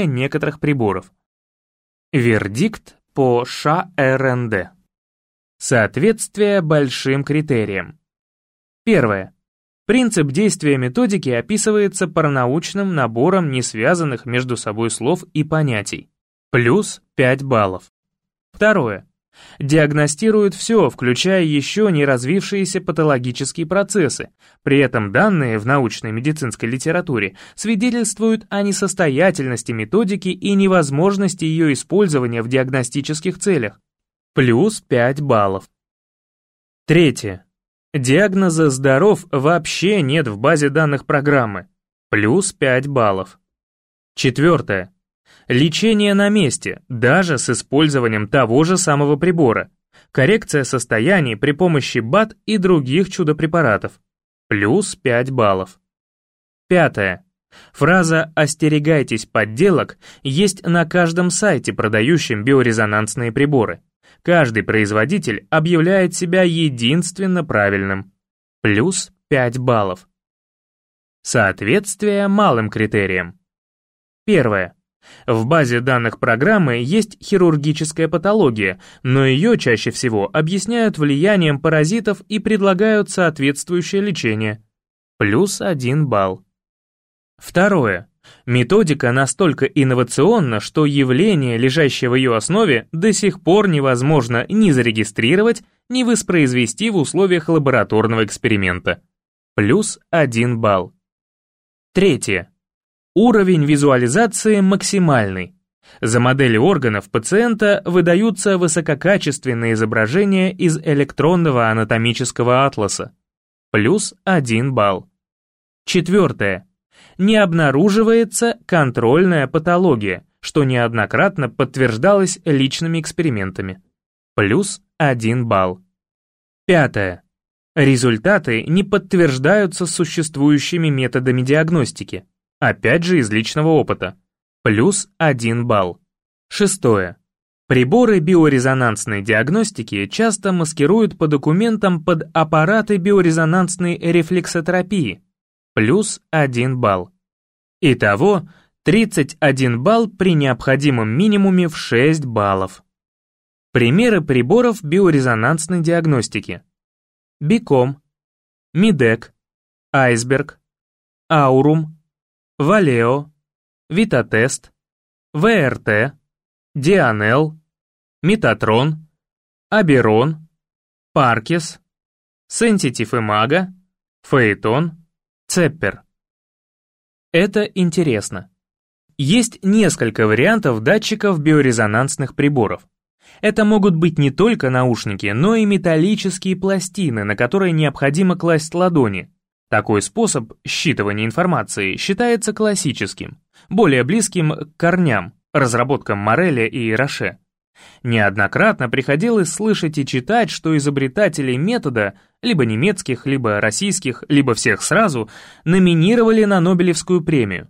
некоторых приборов. Вердикт по ШРНД. Соответствие большим критериям. Первое. Принцип действия методики описывается паранаучным набором несвязанных между собой слов и понятий. Плюс 5 баллов. Второе. Диагностирует все, включая еще не развившиеся патологические процессы. При этом данные в научной медицинской литературе свидетельствуют о несостоятельности методики и невозможности ее использования в диагностических целях. Плюс 5 баллов. Третье. Диагноза «здоров» вообще нет в базе данных программы. Плюс 5 баллов. Четвертое. Лечение на месте, даже с использованием того же самого прибора. Коррекция состояний при помощи БАД и других чудо-препаратов. Плюс 5 баллов. Пятое. Фраза «остерегайтесь подделок» есть на каждом сайте, продающем биорезонансные приборы. Каждый производитель объявляет себя единственно правильным. Плюс 5 баллов. Соответствие малым критериям. Первое. В базе данных программы есть хирургическая патология, но ее чаще всего объясняют влиянием паразитов и предлагают соответствующее лечение. Плюс 1 балл. Второе. Методика настолько инновационна, что явление, лежащее в ее основе, до сих пор невозможно ни зарегистрировать, ни воспроизвести в условиях лабораторного эксперимента. Плюс 1 балл. Третье. Уровень визуализации максимальный. За модели органов пациента выдаются высококачественные изображения из электронного анатомического атласа. Плюс 1 балл. Четвертое не обнаруживается контрольная патология, что неоднократно подтверждалось личными экспериментами. Плюс 1 балл. Пятое. Результаты не подтверждаются существующими методами диагностики. Опять же из личного опыта. Плюс 1 балл. Шестое. Приборы биорезонансной диагностики часто маскируют по документам под аппараты биорезонансной рефлексотерапии, плюс 1 балл. Итого 31 балл при необходимом минимуме в 6 баллов. Примеры приборов биорезонансной диагностики. Биком, Мидек, Айсберг, Аурум, Валео, Витатест, ВРТ, Дианел, Метатрон, Аберон, Паркес, Сенситив Имага, Фейтон, Цеппер. Это интересно. Есть несколько вариантов датчиков биорезонансных приборов. Это могут быть не только наушники, но и металлические пластины, на которые необходимо класть ладони. Такой способ считывания информации считается классическим, более близким к корням, разработкам Мореля и Роше. Неоднократно приходилось слышать и читать, что изобретатели метода, либо немецких, либо российских, либо всех сразу, номинировали на Нобелевскую премию.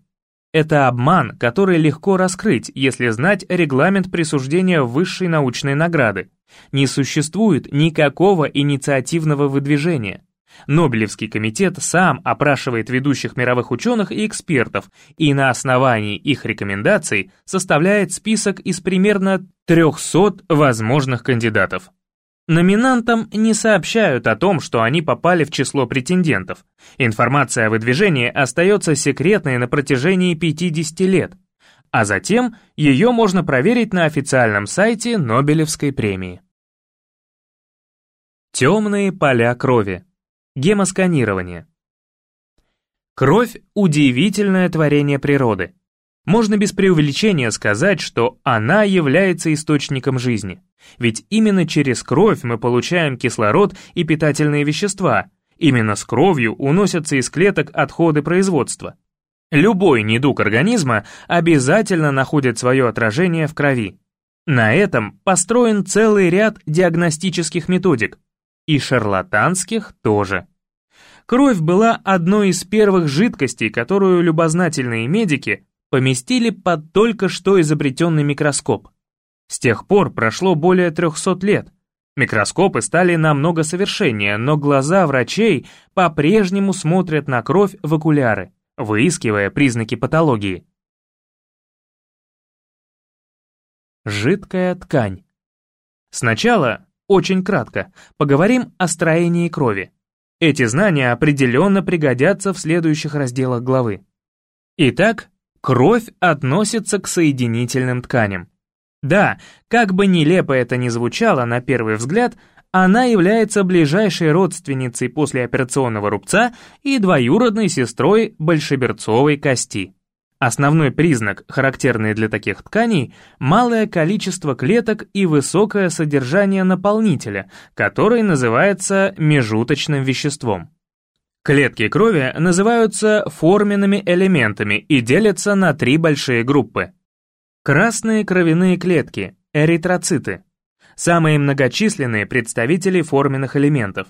Это обман, который легко раскрыть, если знать регламент присуждения высшей научной награды. Не существует никакого инициативного выдвижения. Нобелевский комитет сам опрашивает ведущих мировых ученых и экспертов и на основании их рекомендаций составляет список из примерно 300 возможных кандидатов. Номинантам не сообщают о том, что они попали в число претендентов. Информация о выдвижении остается секретной на протяжении 50 лет, а затем ее можно проверить на официальном сайте Нобелевской премии. Темные поля крови. Гемосканирование. Кровь – удивительное творение природы. Можно без преувеличения сказать, что она является источником жизни. Ведь именно через кровь мы получаем кислород и питательные вещества. Именно с кровью уносятся из клеток отходы производства. Любой недуг организма обязательно находит свое отражение в крови. На этом построен целый ряд диагностических методик, и шарлатанских тоже. Кровь была одной из первых жидкостей, которую любознательные медики поместили под только что изобретенный микроскоп. С тех пор прошло более 300 лет. Микроскопы стали намного совершеннее, но глаза врачей по-прежнему смотрят на кровь в окуляры, выискивая признаки патологии. Жидкая ткань. Сначала очень кратко, поговорим о строении крови. Эти знания определенно пригодятся в следующих разделах главы. Итак, кровь относится к соединительным тканям. Да, как бы нелепо это ни звучало на первый взгляд, она является ближайшей родственницей послеоперационного рубца и двоюродной сестрой большеберцовой кости. Основной признак, характерный для таких тканей, малое количество клеток и высокое содержание наполнителя, который называется межуточным веществом. Клетки крови называются форменными элементами и делятся на три большие группы. Красные кровяные клетки, эритроциты. Самые многочисленные представители форменных элементов.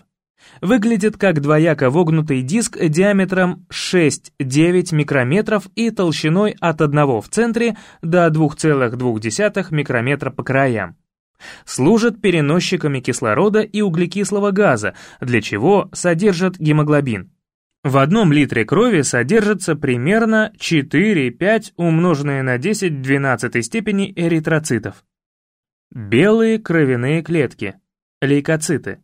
Выглядят как двояко вогнутый диск диаметром 6-9 микрометров и толщиной от 1 в центре до 2,2 микрометра по краям. Служат переносчиками кислорода и углекислого газа, для чего содержат гемоглобин. В одном литре крови содержится примерно 4-5 умноженное на 10 в 12 степени эритроцитов. Белые кровяные клетки, лейкоциты.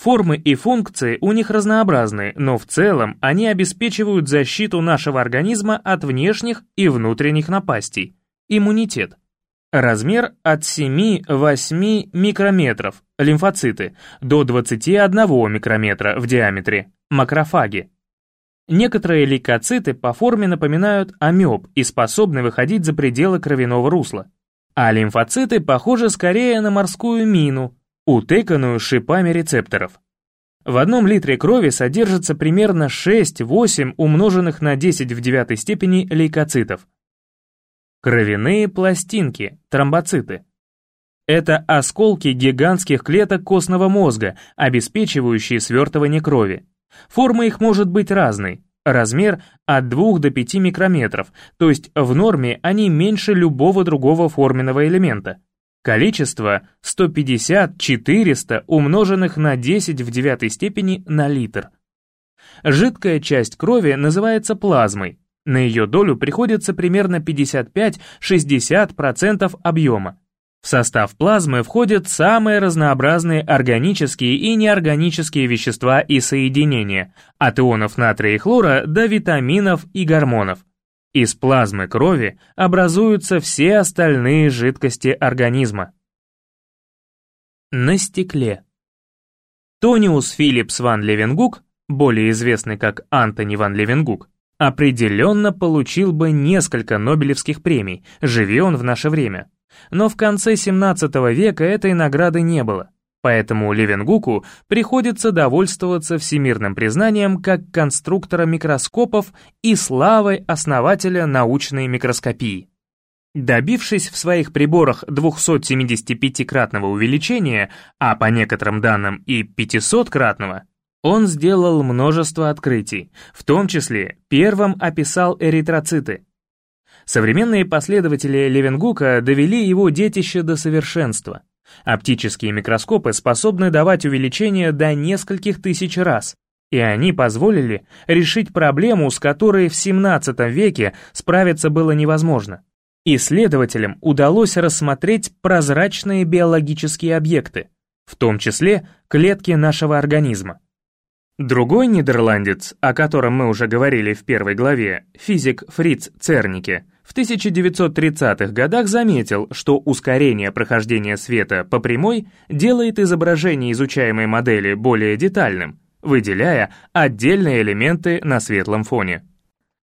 Формы и функции у них разнообразны, но в целом они обеспечивают защиту нашего организма от внешних и внутренних напастей, иммунитет. Размер от 7-8 микрометров, лимфоциты, до 21 микрометра в диаметре, макрофаги. Некоторые лейкоциты по форме напоминают амеб и способны выходить за пределы кровяного русла. А лимфоциты похожи скорее на морскую мину, утыканную шипами рецепторов. В одном литре крови содержится примерно 6-8 умноженных на 10 в девятой степени лейкоцитов, Кровяные пластинки, тромбоциты. Это осколки гигантских клеток костного мозга, обеспечивающие свертывание крови. Форма их может быть разной. Размер от 2 до 5 микрометров, то есть в норме они меньше любого другого форменного элемента. Количество 150-400 умноженных на 10 в девятой степени на литр. Жидкая часть крови называется плазмой, на ее долю приходится примерно 55-60% объема. В состав плазмы входят самые разнообразные органические и неорганические вещества и соединения, от ионов натрия и хлора до витаминов и гормонов. Из плазмы крови образуются все остальные жидкости организма. На стекле. Тониус Филлипс ван Левенгук, более известный как Антони ван Левенгук, определенно получил бы несколько Нобелевских премий, живи он в наше время. Но в конце 17 века этой награды не было, поэтому Левенгуку приходится довольствоваться всемирным признанием как конструктора микроскопов и славой основателя научной микроскопии. Добившись в своих приборах 275-кратного увеличения, а по некоторым данным и 500-кратного, он сделал множество открытий, в том числе первым описал эритроциты. Современные последователи Левенгука довели его детище до совершенства. Оптические микроскопы способны давать увеличение до нескольких тысяч раз, и они позволили решить проблему, с которой в 17 веке справиться было невозможно. Исследователям удалось рассмотреть прозрачные биологические объекты, в том числе клетки нашего организма. Другой нидерландец, о котором мы уже говорили в первой главе, физик Фриц Цернике, в 1930-х годах заметил, что ускорение прохождения света по прямой делает изображение изучаемой модели более детальным, выделяя отдельные элементы на светлом фоне.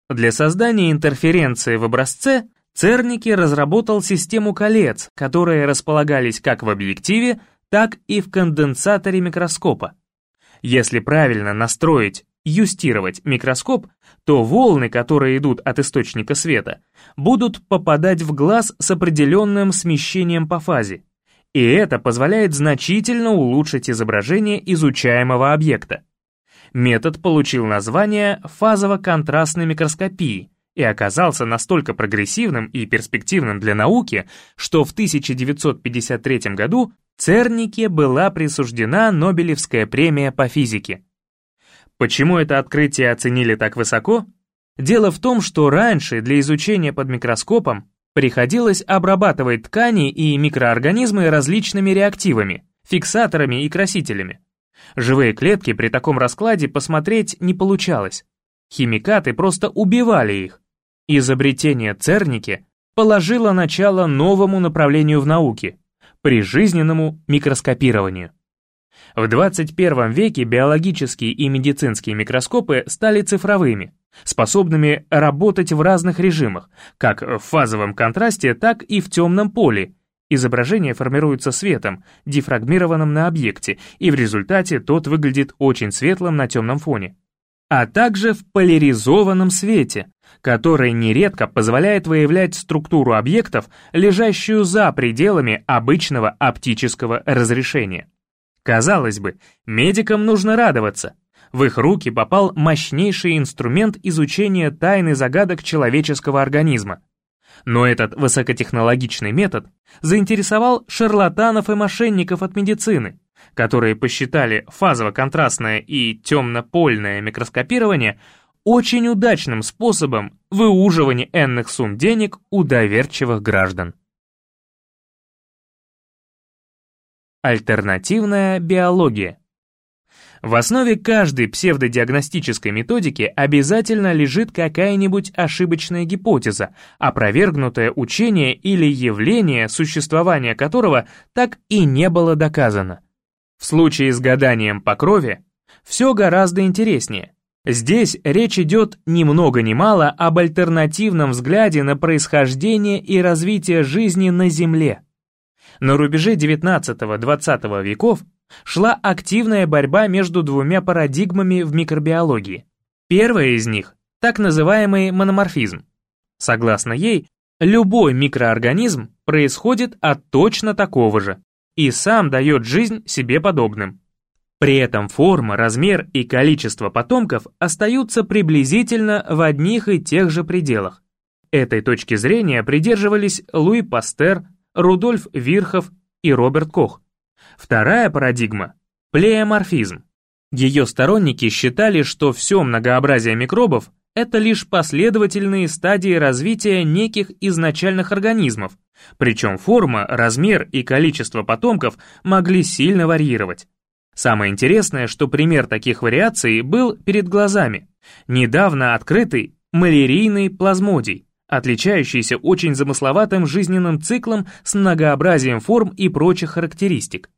Для создания интерференции в образце Церники разработал систему колец, которые располагались как в объективе, так и в конденсаторе микроскопа. Если правильно настроить, юстировать микроскоп, то волны, которые идут от источника света, будут попадать в глаз с определенным смещением по фазе. И это позволяет значительно улучшить изображение изучаемого объекта. Метод получил название фазово-контрастной микроскопии и оказался настолько прогрессивным и перспективным для науки, что в 1953 году Цернике была присуждена Нобелевская премия по физике. Почему это открытие оценили так высоко? Дело в том, что раньше для изучения под микроскопом приходилось обрабатывать ткани и микроорганизмы различными реактивами, фиксаторами и красителями. Живые клетки при таком раскладе посмотреть не получалось. Химикаты просто убивали их. Изобретение Церники положило начало новому направлению в науке прижизненному микроскопированию. В 21 веке биологические и медицинские микроскопы стали цифровыми, способными работать в разных режимах, как в фазовом контрасте, так и в темном поле. Изображение формируется светом, дифрагмированным на объекте, и в результате тот выглядит очень светлым на темном фоне. А также в поляризованном свете, который нередко позволяет выявлять структуру объектов, лежащую за пределами обычного оптического разрешения. Казалось бы, медикам нужно радоваться. В их руки попал мощнейший инструмент изучения тайны загадок человеческого организма. Но этот высокотехнологичный метод заинтересовал шарлатанов и мошенников от медицины, которые посчитали фазово-контрастное и темно-польное микроскопирование очень удачным способом выуживания энных сумм денег у доверчивых граждан. Альтернативная биология в основе каждой псевдодиагностической методики обязательно лежит какая-нибудь ошибочная гипотеза, опровергнутое учение или явление, существование которого так и не было доказано. В случае с гаданием по крови все гораздо интереснее. Здесь речь идет ни много ни мало об альтернативном взгляде на происхождение и развитие жизни на Земле. На рубеже XIX-XX веков шла активная борьба между двумя парадигмами в микробиологии. Первая из них – так называемый мономорфизм. Согласно ей, любой микроорганизм происходит от точно такого же и сам дает жизнь себе подобным. При этом форма, размер и количество потомков остаются приблизительно в одних и тех же пределах. Этой точки зрения придерживались Луи Пастер, Рудольф Вирхов и Роберт Кох. Вторая парадигма – плеоморфизм. Ее сторонники считали, что все многообразие микробов – это лишь последовательные стадии развития неких изначальных организмов, причем форма, размер и количество потомков могли сильно варьировать. Самое интересное, что пример таких вариаций был перед глазами. Недавно открытый малярийный плазмодий, отличающийся очень замысловатым жизненным циклом с многообразием форм и прочих характеристик.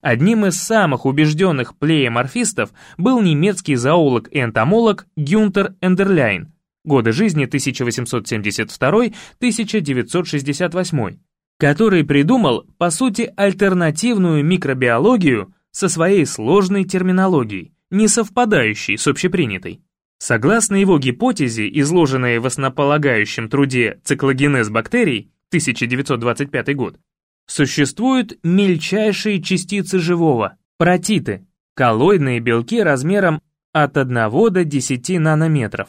Одним из самых убежденных плееморфистов был немецкий зоолог и энтомолог Гюнтер Эндерляйн, годы жизни 1872-1968, который придумал, по сути, альтернативную микробиологию со своей сложной терминологией, не совпадающей с общепринятой. Согласно его гипотезе, изложенной в основополагающем труде «Циклогенез бактерий» 1925 год, Существуют мельчайшие частицы живого, протиты, коллоидные белки размером от 1 до 10 нанометров.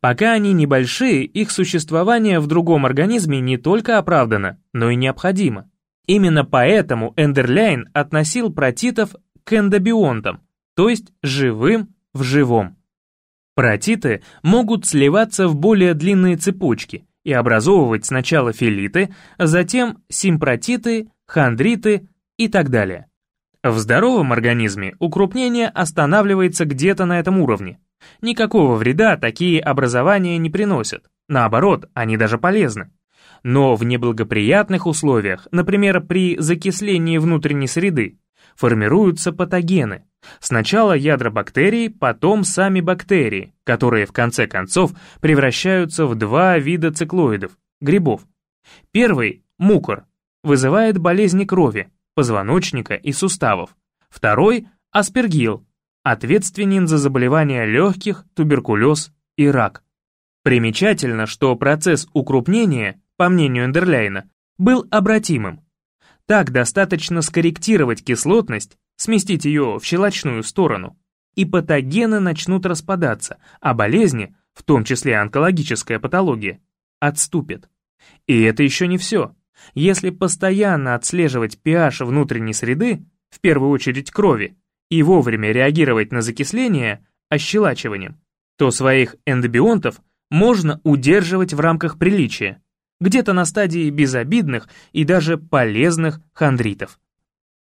Пока они небольшие, их существование в другом организме не только оправдано, но и необходимо. Именно поэтому Эндерляйн относил протитов к эндобионтам, то есть живым в живом. Протиты могут сливаться в более длинные цепочки, и образовывать сначала филиты, затем симпротиты, хондриты и так далее. В здоровом организме укрупнение останавливается где-то на этом уровне. Никакого вреда такие образования не приносят, наоборот, они даже полезны. Но в неблагоприятных условиях, например, при закислении внутренней среды, формируются патогены, Сначала ядра бактерий, потом сами бактерии, которые в конце концов превращаются в два вида циклоидов, грибов. Первый, мукор, вызывает болезни крови, позвоночника и суставов. Второй, аспергил, ответственен за заболевания легких, туберкулез и рак. Примечательно, что процесс укрупнения, по мнению Эндерляйна, был обратимым. Так достаточно скорректировать кислотность, сместить ее в щелочную сторону, и патогены начнут распадаться, а болезни, в том числе онкологическая патология, отступят. И это еще не все. Если постоянно отслеживать pH внутренней среды, в первую очередь крови, и вовремя реагировать на закисление ощелачиванием, то своих эндобионтов можно удерживать в рамках приличия, где-то на стадии безобидных и даже полезных хондритов.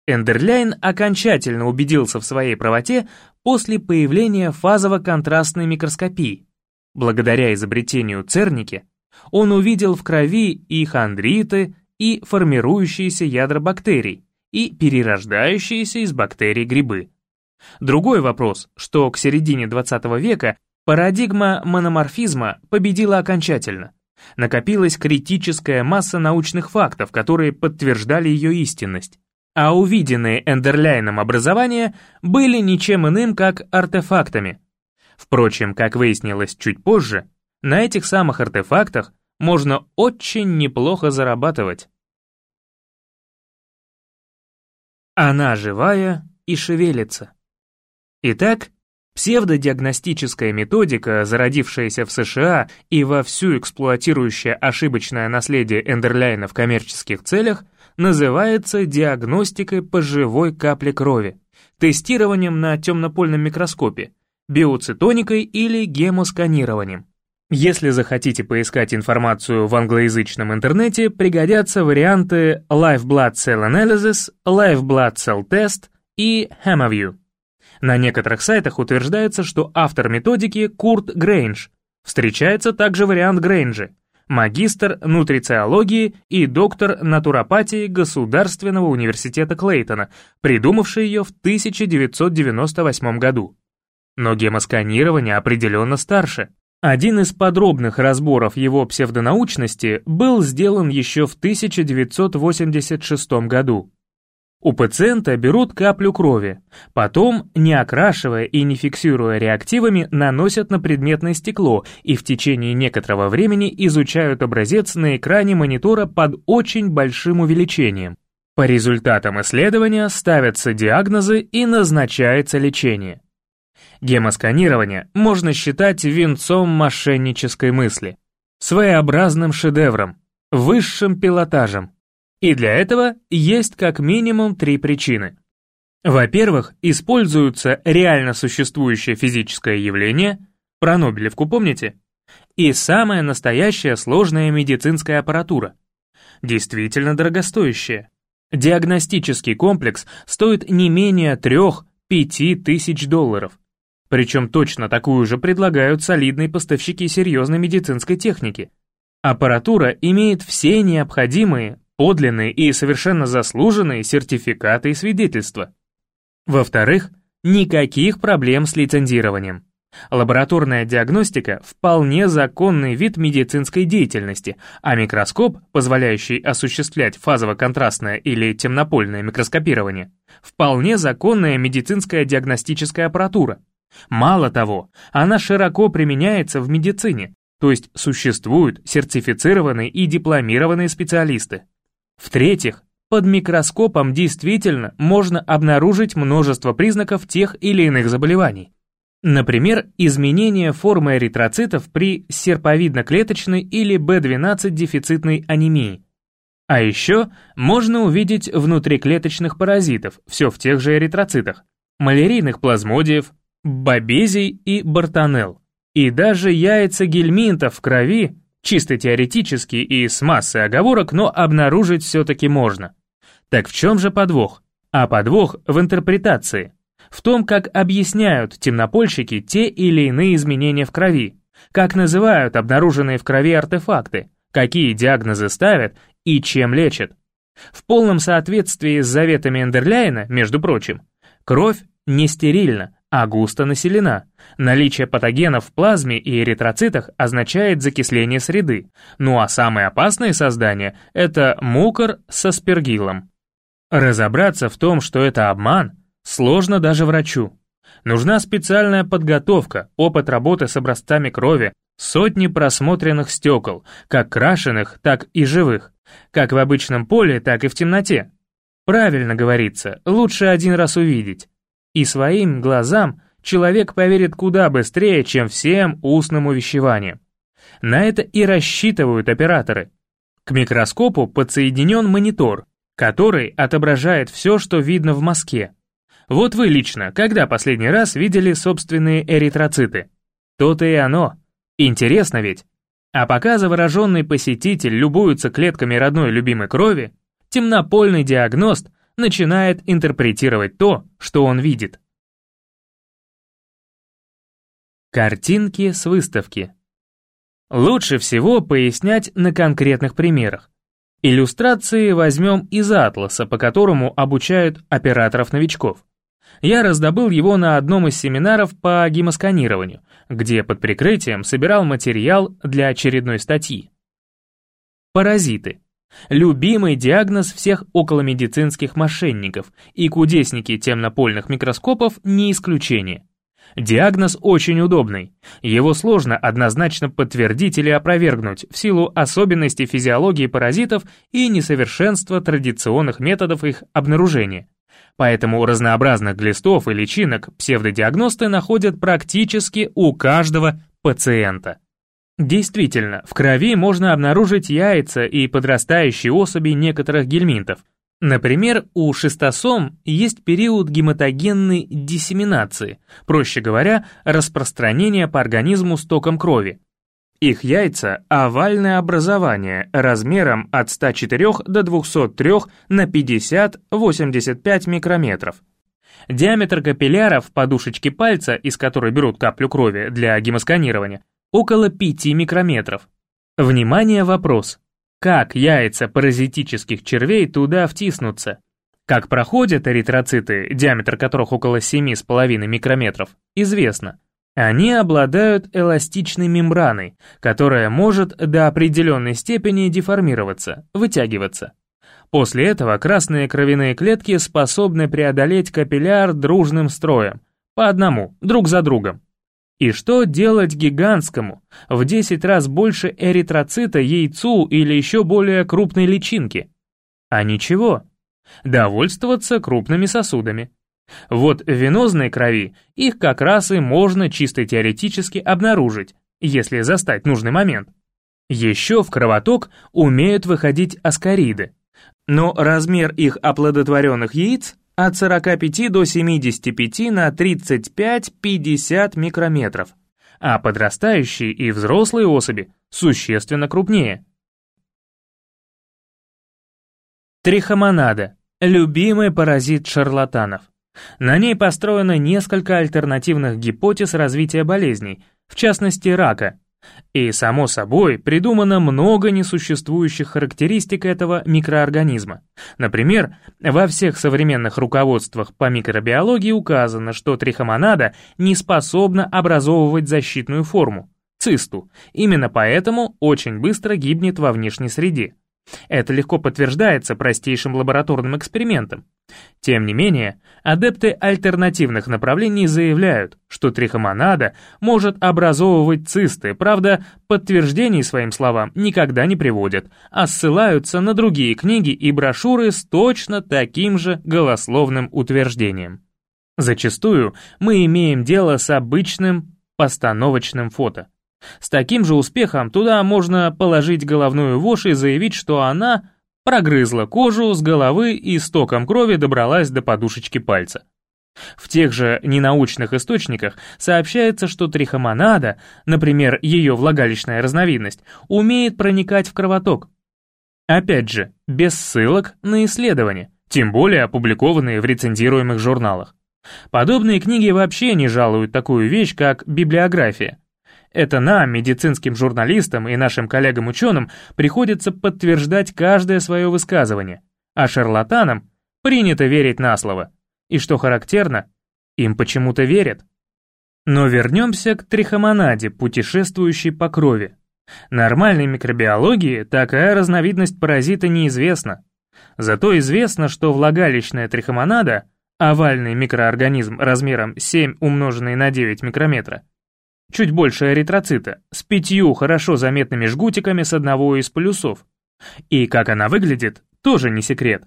Эндерляйн окончательно убедился в своей правоте после появления фазово-контрастной микроскопии. Благодаря изобретению Церники он увидел в крови и хондриты, и формирующиеся ядра бактерий, и перерождающиеся из бактерий грибы. Другой вопрос, что к середине 20 века парадигма мономорфизма победила окончательно. Накопилась критическая масса научных фактов, которые подтверждали ее истинность а увиденные Эндерляйном образования были ничем иным, как артефактами. Впрочем, как выяснилось чуть позже, На этих самых артефактах можно очень неплохо зарабатывать. Она живая и шевелится. Итак, псевдодиагностическая методика, зародившаяся в США и вовсю эксплуатирующая ошибочное наследие Эндерляйна в коммерческих целях, называется диагностикой по живой капле крови, тестированием на темнопольном микроскопе, биоцитоникой или гемосканированием. Если захотите поискать информацию в англоязычном интернете, пригодятся варианты Live Blood Cell Analysis, Live Blood Cell Test и HemaView. На некоторых сайтах утверждается, что автор методики Курт Грейнж. Встречается также вариант Грейнджи, магистр нутрициологии и доктор натуропатии Государственного университета Клейтона, придумавший ее в 1998 году. Но гемосканирование определенно старше. Один из подробных разборов его псевдонаучности был сделан еще в 1986 году. У пациента берут каплю крови, потом, не окрашивая и не фиксируя реактивами, наносят на предметное стекло и в течение некоторого времени изучают образец на экране монитора под очень большим увеличением. По результатам исследования ставятся диагнозы и назначается лечение. Гемосканирование можно считать венцом мошеннической мысли, своеобразным шедевром, высшим пилотажем. И для этого есть как минимум три причины. Во-первых, используется реально существующее физическое явление, про Нобелевку помните? И самая настоящая сложная медицинская аппаратура. Действительно дорогостоящая. Диагностический комплекс стоит не менее 3-5 тысяч долларов. Причем точно такую же предлагают солидные поставщики серьезной медицинской техники. Аппаратура имеет все необходимые, подлинные и совершенно заслуженные сертификаты и свидетельства. Во-вторых, никаких проблем с лицензированием. Лабораторная диагностика – вполне законный вид медицинской деятельности, а микроскоп, позволяющий осуществлять фазово-контрастное или темнопольное микроскопирование – вполне законная медицинская диагностическая аппаратура. Мало того, она широко применяется в медицине, то есть существуют сертифицированные и дипломированные специалисты. В-третьих, под микроскопом действительно можно обнаружить множество признаков тех или иных заболеваний. Например, изменение формы эритроцитов при серповидно-клеточной или B12-дефицитной анемии. А еще можно увидеть внутриклеточных паразитов, все в тех же эритроцитах, малярийных плазмодиев, бобезий и бартонелл. И даже яйца гельминтов в крови, чисто теоретически и с массой оговорок, но обнаружить все-таки можно. Так в чем же подвох? А подвох в интерпретации. В том, как объясняют темнопольщики те или иные изменения в крови, как называют обнаруженные в крови артефакты, какие диагнозы ставят и чем лечат. В полном соответствии с заветами Эндерляйна, между прочим, кровь не стерильна, а густо населена. Наличие патогенов в плазме и эритроцитах означает закисление среды, ну а самые опасные создания – это мукор с аспергилом. Разобраться в том, что это обман, сложно даже врачу. Нужна специальная подготовка, опыт работы с образцами крови, сотни просмотренных стекол, как крашеных, так и живых, как в обычном поле, так и в темноте. Правильно говорится, лучше один раз увидеть. И своим глазам человек поверит куда быстрее, чем всем устным увещеваниям. На это и рассчитывают операторы. К микроскопу подсоединен монитор, который отображает все, что видно в мазке. Вот вы лично, когда последний раз видели собственные эритроциты? То-то и оно. Интересно ведь? А пока завороженный посетитель любуется клетками родной любимой крови, темнопольный диагност начинает интерпретировать то, что он видит. Картинки с выставки. Лучше всего пояснять на конкретных примерах. Иллюстрации возьмем из атласа, по которому обучают операторов-новичков. Я раздобыл его на одном из семинаров по гемосканированию, где под прикрытием собирал материал для очередной статьи. Паразиты. Любимый диагноз всех околомедицинских мошенников, и кудесники темнопольных микроскопов не исключение. Диагноз очень удобный. Его сложно однозначно подтвердить или опровергнуть в силу особенностей физиологии паразитов и несовершенства традиционных методов их обнаружения. Поэтому разнообразных глистов и личинок псевдодиагносты находят практически у каждого пациента. Действительно, в крови можно обнаружить яйца и подрастающие особи некоторых гельминтов. Например, у шистосом есть период гематогенной диссеминации, проще говоря, распространения по организму стоком крови. Их яйца – овальное образование размером от 104 до 203 на 50-85 микрометров. Диаметр капилляров подушечки пальца, из которой берут каплю крови для гемосканирования, около 5 микрометров. Внимание, вопрос. Как яйца паразитических червей туда втиснутся? Как проходят эритроциты, диаметр которых около 7,5 микрометров, известно. Они обладают эластичной мембраной, которая может до определенной степени деформироваться, вытягиваться. После этого красные кровяные клетки способны преодолеть капилляр дружным строем, по одному, друг за другом. И что делать гигантскому, в 10 раз больше эритроцита, яйцу или еще более крупной личинке? А ничего. Довольствоваться крупными сосудами. Вот в венозной крови их как раз и можно чисто теоретически обнаружить, если застать нужный момент. Еще в кровоток умеют выходить аскариды, но размер их оплодотворенных яиц от 45 до 75 на 35-50 микрометров, а подрастающие и взрослые особи существенно крупнее. Трихомонада – любимый паразит шарлатанов. На ней построено несколько альтернативных гипотез развития болезней, в частности рака, и, само собой, придумано много несуществующих характеристик этого микроорганизма. Например, во всех современных руководствах по микробиологии указано, что трихомонада не способна образовывать защитную форму, цисту, именно поэтому очень быстро гибнет во внешней среде. Это легко подтверждается простейшим лабораторным экспериментом. Тем не менее, адепты альтернативных направлений заявляют, что трихомонада может образовывать цисты, правда, подтверждений своим словам никогда не приводят, а ссылаются на другие книги и брошюры с точно таким же голословным утверждением. Зачастую мы имеем дело с обычным постановочным фото. С таким же успехом туда можно положить головную вошь и заявить, что она прогрызла кожу с головы и стоком крови добралась до подушечки пальца. В тех же ненаучных источниках сообщается, что трихомонада, например, ее влагалищная разновидность, умеет проникать в кровоток. Опять же, без ссылок на исследования, тем более опубликованные в рецензируемых журналах. Подобные книги вообще не жалуют такую вещь, как библиография. Это нам, медицинским журналистам и нашим коллегам-ученым, приходится подтверждать каждое свое высказывание, а шарлатанам принято верить на слово. И что характерно, им почему-то верят. Но вернемся к трихомонаде, путешествующей по крови. Нормальной микробиологии такая разновидность паразита неизвестна. Зато известно, что влагалищная трихомонада, овальный микроорганизм размером 7 умноженный на 9 микрометра, чуть больше эритроцита, с пятью хорошо заметными жгутиками с одного из полюсов. И как она выглядит, тоже не секрет.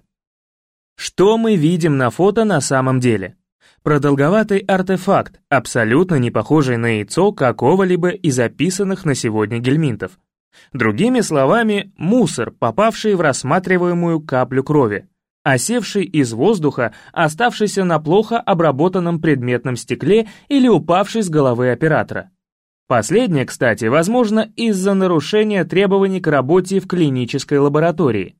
Что мы видим на фото на самом деле? Продолговатый артефакт, абсолютно не похожий на яйцо какого-либо из описанных на сегодня гельминтов. Другими словами, мусор, попавший в рассматриваемую каплю крови осевший из воздуха, оставшийся на плохо обработанном предметном стекле или упавший с головы оператора. Последнее, кстати, возможно из-за нарушения требований к работе в клинической лаборатории.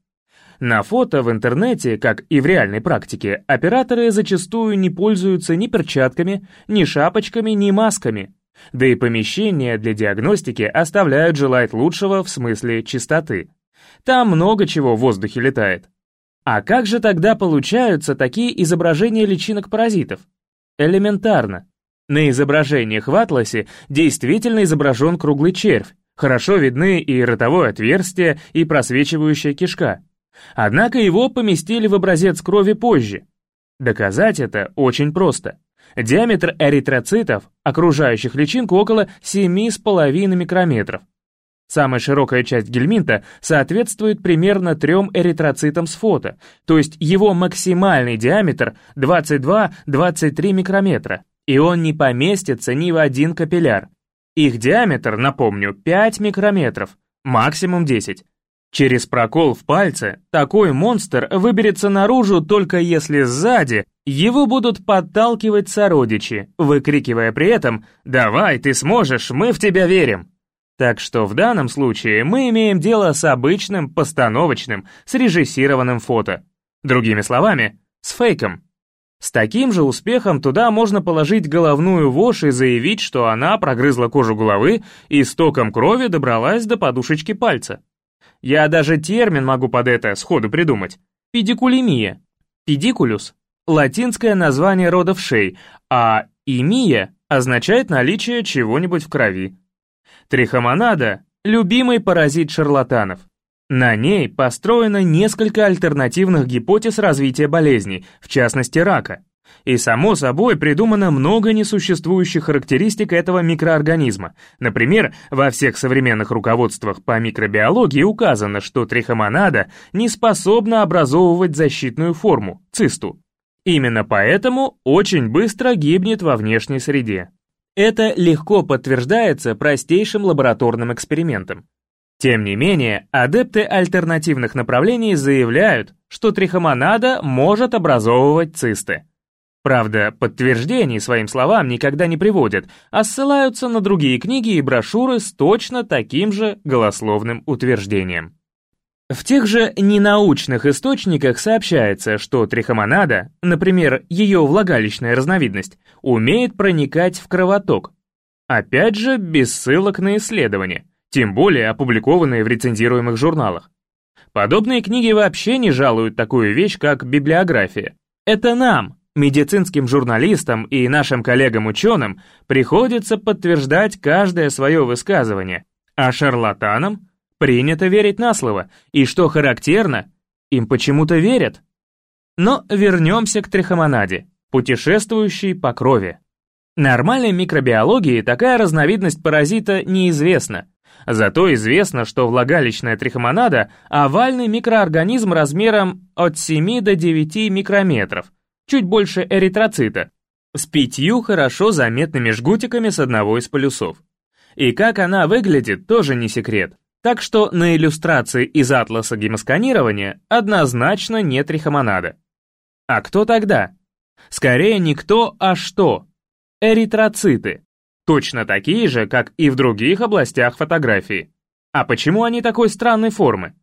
На фото в интернете, как и в реальной практике, операторы зачастую не пользуются ни перчатками, ни шапочками, ни масками. Да и помещения для диагностики оставляют желать лучшего в смысле чистоты. Там много чего в воздухе летает. А как же тогда получаются такие изображения личинок паразитов? Элементарно. На изображениях в атласе действительно изображен круглый червь, хорошо видны и ротовое отверстие, и просвечивающая кишка. Однако его поместили в образец крови позже. Доказать это очень просто. Диаметр эритроцитов, окружающих личинку, около 7,5 микрометров. Самая широкая часть гельминта соответствует примерно трем эритроцитам с фото, то есть его максимальный диаметр 22-23 микрометра, и он не поместится ни в один капилляр. Их диаметр, напомню, 5 микрометров, максимум 10. Через прокол в пальце такой монстр выберется наружу только если сзади его будут подталкивать сородичи, выкрикивая при этом «Давай, ты сможешь, мы в тебя верим!». Так что в данном случае мы имеем дело с обычным, постановочным, срежиссированным фото. Другими словами, с фейком. С таким же успехом туда можно положить головную вошь и заявить, что она прогрызла кожу головы и с током крови добралась до подушечки пальца. Я даже термин могу под это сходу придумать. Педикулемия. Педикулюс – латинское название родов шей, а имия означает наличие чего-нибудь в крови. Трихомонада – любимый паразит шарлатанов. На ней построено несколько альтернативных гипотез развития болезней, в частности рака. И само собой придумано много несуществующих характеристик этого микроорганизма. Например, во всех современных руководствах по микробиологии указано, что трихомонада не способна образовывать защитную форму, цисту. Именно поэтому очень быстро гибнет во внешней среде. Это легко подтверждается простейшим лабораторным экспериментом. Тем не менее, адепты альтернативных направлений заявляют, что трихомонада может образовывать цисты. Правда, подтверждений своим словам никогда не приводят, а ссылаются на другие книги и брошюры с точно таким же голословным утверждением. В тех же ненаучных источниках сообщается, что трихомонада, например, ее влагалищная разновидность, умеет проникать в кровоток. Опять же, без ссылок на исследования, тем более опубликованные в рецензируемых журналах. Подобные книги вообще не жалуют такую вещь, как библиография. Это нам, Медицинским журналистам и нашим коллегам-ученым приходится подтверждать каждое свое высказывание, а шарлатанам принято верить на слово, и что характерно, им почему-то верят. Но вернемся к трихомонаде, путешествующей по крови. Нормальной микробиологии такая разновидность паразита неизвестна, Зато известно, что влагалищная трихомонада – овальный микроорганизм размером от 7 до 9 микрометров, чуть больше эритроцита, с пятью хорошо заметными жгутиками с одного из полюсов. И как она выглядит, тоже не секрет. Так что на иллюстрации из атласа гемосканирования однозначно нет трихомонада. А кто тогда? Скорее не кто, а что. Эритроциты. Точно такие же, как и в других областях фотографии. А почему они такой странной формы?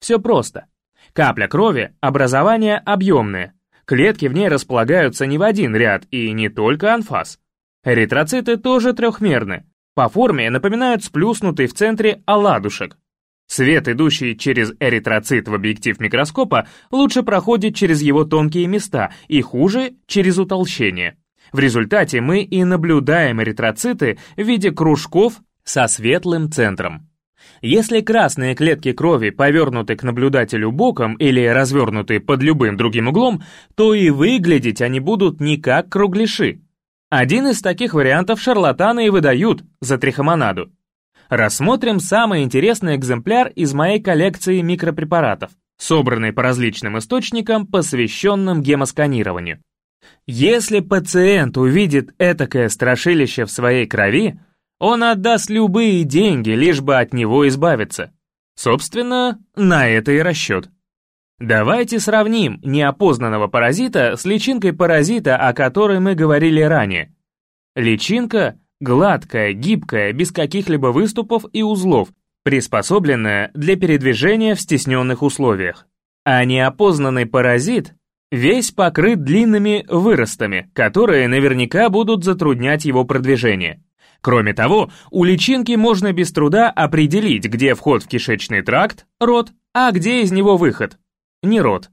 Все просто. Капля крови – образование объемное, Клетки в ней располагаются не в один ряд и не только анфас. Эритроциты тоже трехмерны. По форме напоминают сплюснутый в центре оладушек. Свет, идущий через эритроцит в объектив микроскопа, лучше проходит через его тонкие места и хуже через утолщение. В результате мы и наблюдаем эритроциты в виде кружков со светлым центром. Если красные клетки крови повернуты к наблюдателю боком или развернуты под любым другим углом, то и выглядеть они будут не как кругляши. Один из таких вариантов шарлатаны и выдают за трихомонаду. Рассмотрим самый интересный экземпляр из моей коллекции микропрепаратов, собранный по различным источникам, посвященным гемосканированию. Если пациент увидит этакое страшилище в своей крови, он отдаст любые деньги, лишь бы от него избавиться. Собственно, на это и расчет. Давайте сравним неопознанного паразита с личинкой паразита, о которой мы говорили ранее. Личинка гладкая, гибкая, без каких-либо выступов и узлов, приспособленная для передвижения в стесненных условиях. А неопознанный паразит весь покрыт длинными выростами, которые наверняка будут затруднять его продвижение. Кроме того, у личинки можно без труда определить, где вход в кишечный тракт, рот, а где из него выход, не рот.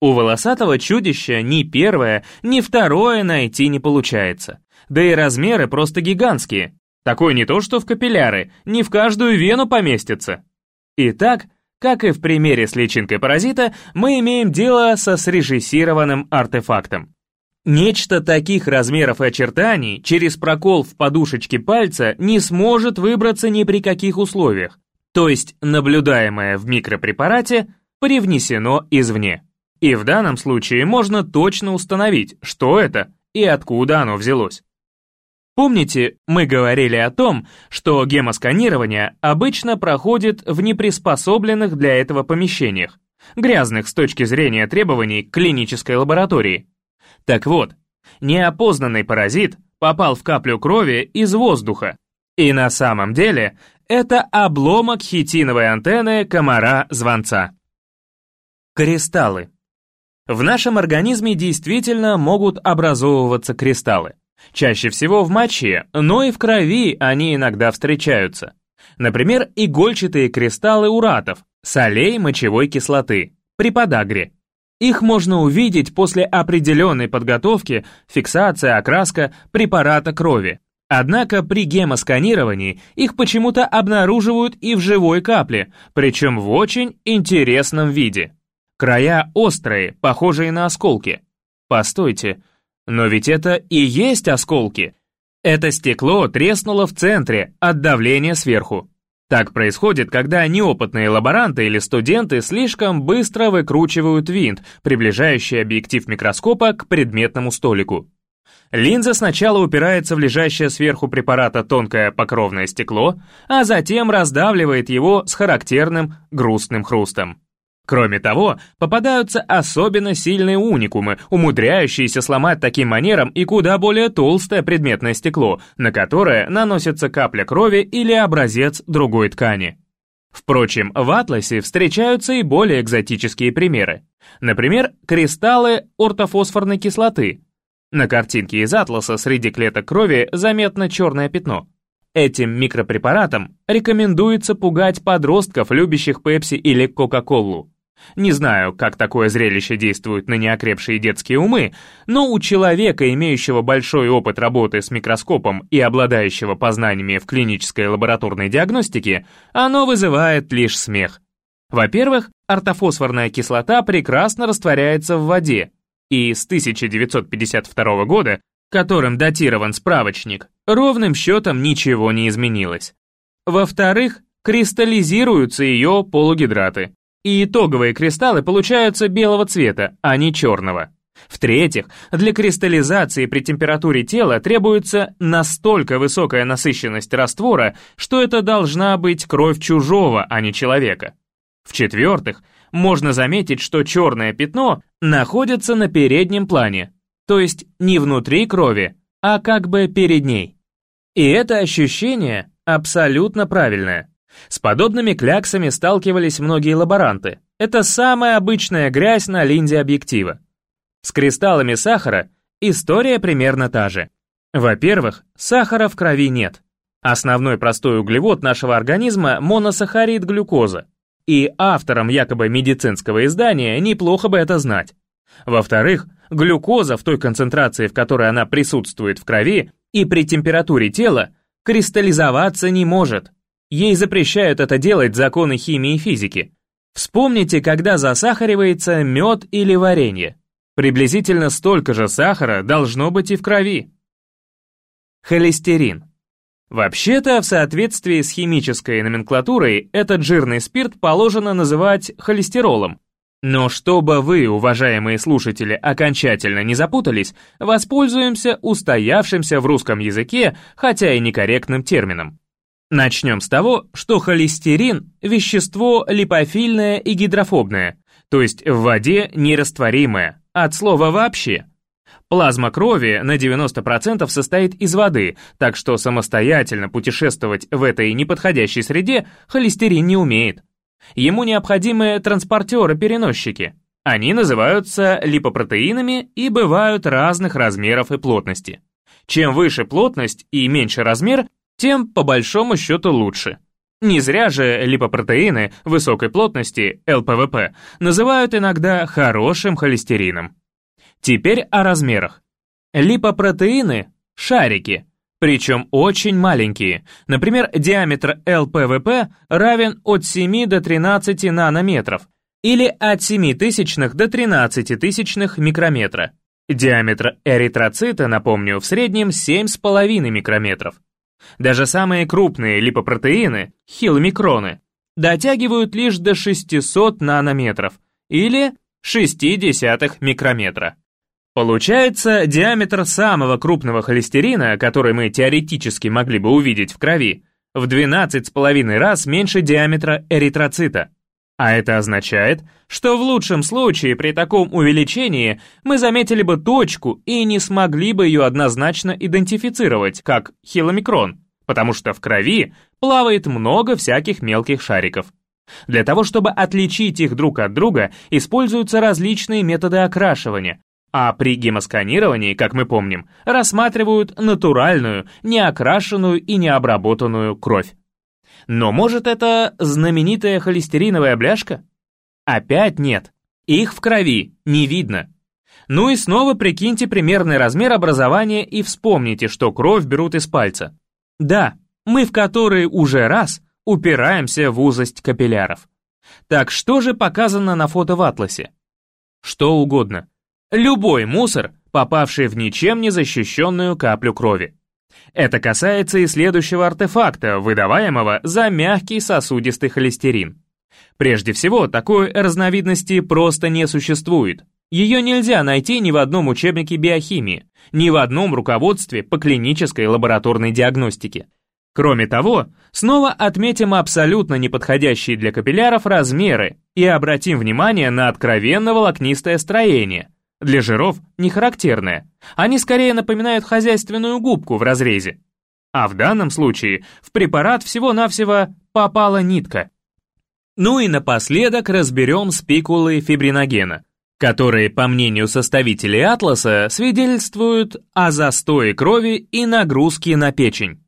У волосатого чудища ни первое, ни второе найти не получается. Да и размеры просто гигантские. Такой не то что в капилляры, не в каждую вену поместится. Итак, как и в примере с личинкой паразита, мы имеем дело со срежиссированным артефактом. Нечто таких размеров и очертаний через прокол в подушечке пальца не сможет выбраться ни при каких условиях, то есть наблюдаемое в микропрепарате привнесено извне. И в данном случае можно точно установить, что это и откуда оно взялось. Помните, мы говорили о том, что гемосканирование обычно проходит в неприспособленных для этого помещениях, грязных с точки зрения требований клинической лаборатории. Так вот, неопознанный паразит попал в каплю крови из воздуха, и на самом деле это обломок хитиновой антенны комара-звонца. Кристаллы. В нашем организме действительно могут образовываться кристаллы. Чаще всего в моче, но и в крови они иногда встречаются. Например, игольчатые кристаллы уратов, солей мочевой кислоты, при подагре. Их можно увидеть после определенной подготовки, фиксация, окраска препарата крови. Однако при гемосканировании их почему-то обнаруживают и в живой капле, причем в очень интересном виде. Края острые, похожие на осколки. Постойте, но ведь это и есть осколки. Это стекло треснуло в центре от давления сверху. Так происходит, когда неопытные лаборанты или студенты слишком быстро выкручивают винт, приближающий объектив микроскопа к предметному столику. Линза сначала упирается в лежащее сверху препарата тонкое покровное стекло, а затем раздавливает его с характерным грустным хрустом. Кроме того, попадаются особенно сильные уникумы, умудряющиеся сломать таким манером и куда более толстое предметное стекло, на которое наносится капля крови или образец другой ткани. Впрочем, в атласе встречаются и более экзотические примеры. Например, кристаллы ортофосфорной кислоты. На картинке из атласа среди клеток крови заметно черное пятно. Этим микропрепаратом рекомендуется пугать подростков, любящих пепси или кока-колу. Не знаю, как такое зрелище действует на неокрепшие детские умы, но у человека, имеющего большой опыт работы с микроскопом и обладающего познаниями в клинической лабораторной диагностике, оно вызывает лишь смех. Во-первых, ортофосфорная кислота прекрасно растворяется в воде, и с 1952 года, которым датирован справочник, ровным счетом ничего не изменилось. Во-вторых, кристаллизируются ее полугидраты, и итоговые кристаллы получаются белого цвета, а не черного. В-третьих, для кристаллизации при температуре тела требуется настолько высокая насыщенность раствора, что это должна быть кровь чужого, а не человека. В-четвертых, можно заметить, что черное пятно находится на переднем плане, то есть не внутри крови, а как бы перед ней. И это ощущение абсолютно правильное. С подобными кляксами сталкивались многие лаборанты. Это самая обычная грязь на линзе объектива. С кристаллами сахара история примерно та же. Во-первых, сахара в крови нет. Основной простой углевод нашего организма – моносахарид глюкоза. И авторам якобы медицинского издания неплохо бы это знать. Во-вторых, глюкоза в той концентрации, в которой она присутствует в крови, и при температуре тела, кристаллизоваться не может – Ей запрещают это делать законы химии и физики. Вспомните, когда засахаривается мед или варенье. Приблизительно столько же сахара должно быть и в крови. Холестерин. Вообще-то, в соответствии с химической номенклатурой, этот жирный спирт положено называть холестеролом. Но чтобы вы, уважаемые слушатели, окончательно не запутались, воспользуемся устоявшимся в русском языке, хотя и некорректным термином. Начнем с того, что холестерин – вещество липофильное и гидрофобное, то есть в воде нерастворимое, от слова «вообще». Плазма крови на 90% состоит из воды, так что самостоятельно путешествовать в этой неподходящей среде холестерин не умеет. Ему необходимы транспортеры-переносчики. Они называются липопротеинами и бывают разных размеров и плотности. Чем выше плотность и меньше размер, тем по большому счету лучше. Не зря же липопротеины высокой плотности, ЛПВП, называют иногда хорошим холестерином. Теперь о размерах. Липопротеины – шарики, причем очень маленькие. Например, диаметр ЛПВП равен от 7 до 13 нанометров или от 7 тысячных до 13 тысячных микрометра. Диаметр эритроцита, напомню, в среднем 7,5 микрометров. Даже самые крупные липопротеины, хиломикроны, дотягивают лишь до 600 нанометров, или 0,6 микрометра. Получается, диаметр самого крупного холестерина, который мы теоретически могли бы увидеть в крови, в 12,5 раз меньше диаметра эритроцита. А это означает, что в лучшем случае при таком увеличении мы заметили бы точку и не смогли бы ее однозначно идентифицировать как хиломикрон, потому что в крови плавает много всяких мелких шариков. Для того, чтобы отличить их друг от друга, используются различные методы окрашивания, а при гемосканировании, как мы помним, рассматривают натуральную, неокрашенную и необработанную кровь. Но может это знаменитая холестериновая бляшка? Опять нет. Их в крови не видно. Ну и снова прикиньте примерный размер образования и вспомните, что кровь берут из пальца. Да, мы в которые уже раз упираемся в узость капилляров. Так что же показано на фото в атласе? Что угодно. Любой мусор, попавший в ничем не защищенную каплю крови. Это касается и следующего артефакта, выдаваемого за мягкий сосудистый холестерин. Прежде всего, такой разновидности просто не существует. Ее нельзя найти ни в одном учебнике биохимии, ни в одном руководстве по клинической лабораторной диагностике. Кроме того, снова отметим абсолютно неподходящие для капилляров размеры и обратим внимание на откровенно волокнистое строение – для жиров не характерное. Они скорее напоминают хозяйственную губку в разрезе. А в данном случае в препарат всего-навсего попала нитка. Ну и напоследок разберем спикулы фибриногена, которые, по мнению составителей атласа, свидетельствуют о застое крови и нагрузке на печень.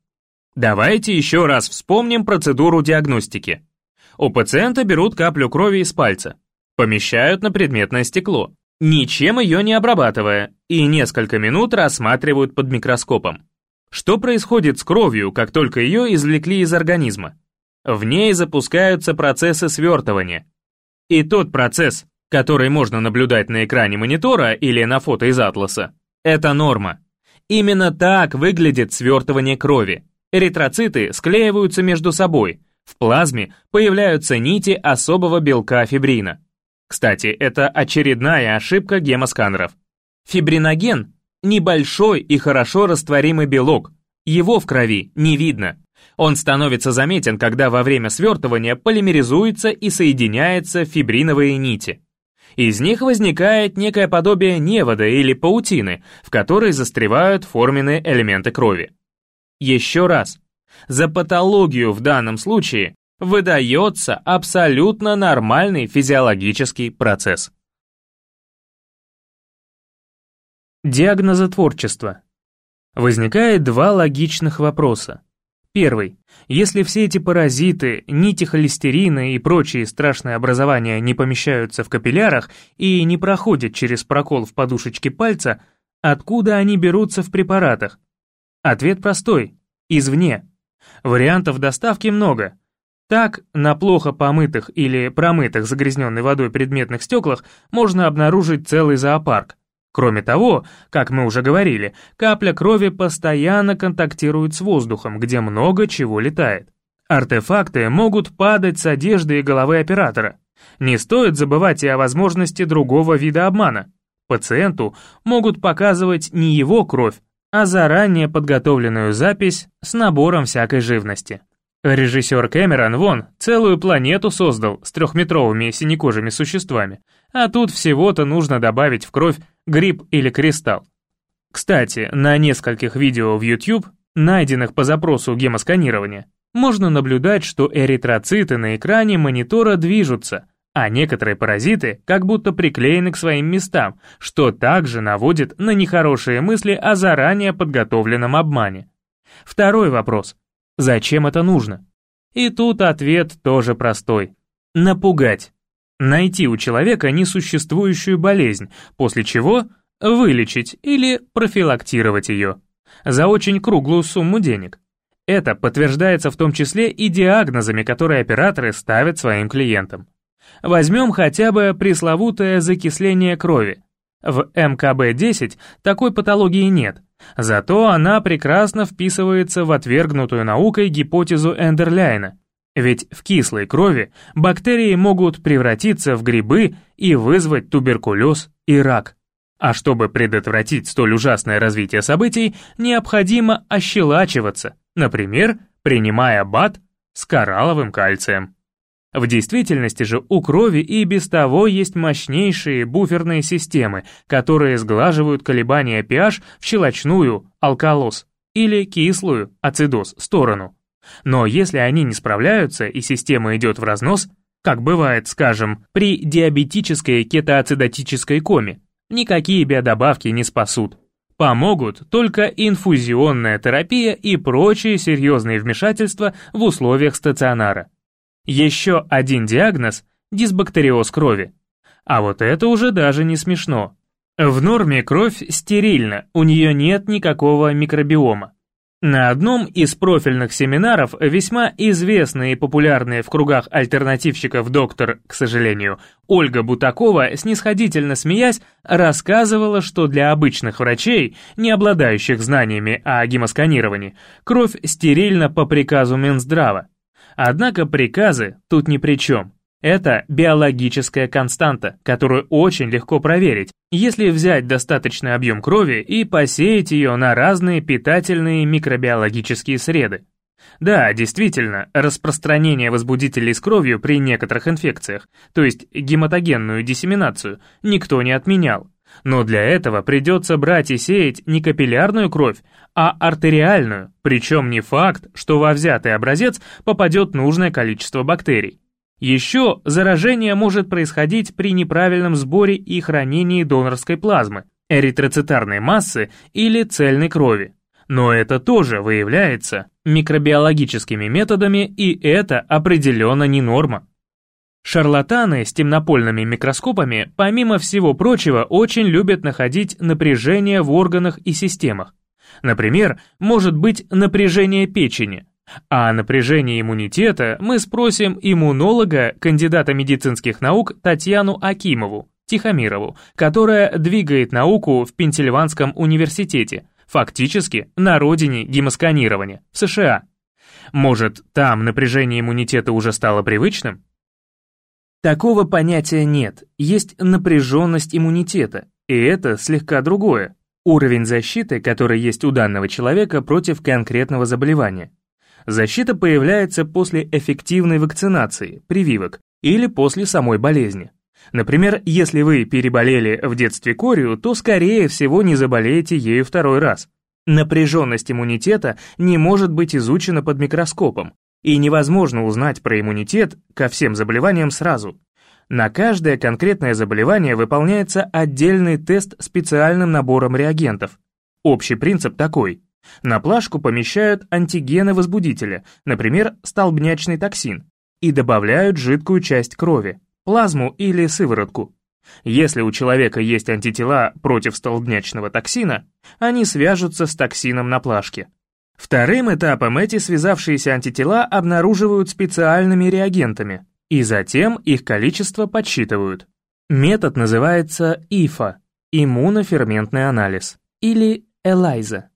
Давайте еще раз вспомним процедуру диагностики. У пациента берут каплю крови из пальца, помещают на предметное стекло, ничем ее не обрабатывая, и несколько минут рассматривают под микроскопом. Что происходит с кровью, как только ее извлекли из организма? В ней запускаются процессы свертывания. И тот процесс, который можно наблюдать на экране монитора или на фото из атласа, это норма. Именно так выглядит свертывание крови. Эритроциты склеиваются между собой, в плазме появляются нити особого белка фибрина. Кстати, это очередная ошибка гемосканеров. Фибриноген – небольшой и хорошо растворимый белок. Его в крови не видно. Он становится заметен, когда во время свертывания полимеризуется и соединяются фибриновые нити. Из них возникает некое подобие невода или паутины, в которой застревают форменные элементы крови. Еще раз, за патологию в данном случае выдается абсолютно нормальный физиологический процесс. Диагнозотворчество. Возникает два логичных вопроса. Первый. Если все эти паразиты, нити холестерина и прочие страшные образования не помещаются в капиллярах и не проходят через прокол в подушечке пальца, откуда они берутся в препаратах? Ответ простой. Извне. Вариантов доставки много, так, на плохо помытых или промытых загрязненной водой предметных стеклах можно обнаружить целый зоопарк. Кроме того, как мы уже говорили, капля крови постоянно контактирует с воздухом, где много чего летает. Артефакты могут падать с одежды и головы оператора. Не стоит забывать и о возможности другого вида обмана. Пациенту могут показывать не его кровь, а заранее подготовленную запись с набором всякой живности. Режиссер Кэмерон, вон, целую планету создал с трехметровыми синекожими существами, а тут всего-то нужно добавить в кровь гриб или кристалл. Кстати, на нескольких видео в YouTube, найденных по запросу гемосканирования, можно наблюдать, что эритроциты на экране монитора движутся, а некоторые паразиты как будто приклеены к своим местам, что также наводит на нехорошие мысли о заранее подготовленном обмане. Второй вопрос. Зачем это нужно? И тут ответ тоже простой. Напугать. Найти у человека несуществующую болезнь, после чего вылечить или профилактировать ее. За очень круглую сумму денег. Это подтверждается в том числе и диагнозами, которые операторы ставят своим клиентам. Возьмем хотя бы пресловутое закисление крови. В МКБ-10 такой патологии нет, зато она прекрасно вписывается в отвергнутую наукой гипотезу Эндерляйна. Ведь в кислой крови бактерии могут превратиться в грибы и вызвать туберкулез и рак. А чтобы предотвратить столь ужасное развитие событий, необходимо ощелачиваться, например, принимая БАД с коралловым кальцием. В действительности же у крови и без того есть мощнейшие буферные системы, которые сглаживают колебания pH в щелочную, алкалоз, или кислую, ацидоз, сторону. Но если они не справляются и система идет в разнос, как бывает, скажем, при диабетической кетоацидотической коме, никакие биодобавки не спасут. Помогут только инфузионная терапия и прочие серьезные вмешательства в условиях стационара. Еще один диагноз – дисбактериоз крови. А вот это уже даже не смешно. В норме кровь стерильна, у нее нет никакого микробиома. На одном из профильных семинаров весьма известная и популярная в кругах альтернативщиков доктор, к сожалению, Ольга Бутакова, снисходительно смеясь, рассказывала, что для обычных врачей, не обладающих знаниями о гемосканировании, кровь стерильна по приказу Минздрава. Однако приказы тут ни при чем. Это биологическая константа, которую очень легко проверить, если взять достаточный объем крови и посеять ее на разные питательные микробиологические среды. Да, действительно, распространение возбудителей с кровью при некоторых инфекциях, то есть гематогенную диссеминацию, никто не отменял. Но для этого придется брать и сеять не капиллярную кровь, а артериальную, причем не факт, что во взятый образец попадет нужное количество бактерий. Еще заражение может происходить при неправильном сборе и хранении донорской плазмы, эритроцитарной массы или цельной крови. Но это тоже выявляется микробиологическими методами, и это определенно не норма. Шарлатаны с темнопольными микроскопами, помимо всего прочего, очень любят находить напряжение в органах и системах. Например, может быть напряжение печени. А напряжение иммунитета мы спросим иммунолога, кандидата медицинских наук Татьяну Акимову, Тихомирову, которая двигает науку в Пенсильванском университете, фактически на родине гемосканирования, в США. Может, там напряжение иммунитета уже стало привычным? Такого понятия нет, есть напряженность иммунитета, и это слегка другое. Уровень защиты, который есть у данного человека против конкретного заболевания. Защита появляется после эффективной вакцинации, прививок, или после самой болезни. Например, если вы переболели в детстве корью, то скорее всего не заболеете ею второй раз. Напряженность иммунитета не может быть изучена под микроскопом, и невозможно узнать про иммунитет ко всем заболеваниям сразу. На каждое конкретное заболевание выполняется отдельный тест специальным набором реагентов. Общий принцип такой. На плашку помещают антигены возбудителя, например, столбнячный токсин, и добавляют жидкую часть крови, плазму или сыворотку. Если у человека есть антитела против столбнячного токсина, они свяжутся с токсином на плашке. Вторым этапом эти связавшиеся антитела обнаруживают специальными реагентами, и затем их количество подсчитывают. Метод называется ИФА – иммуноферментный анализ, или ЭЛАЙЗа.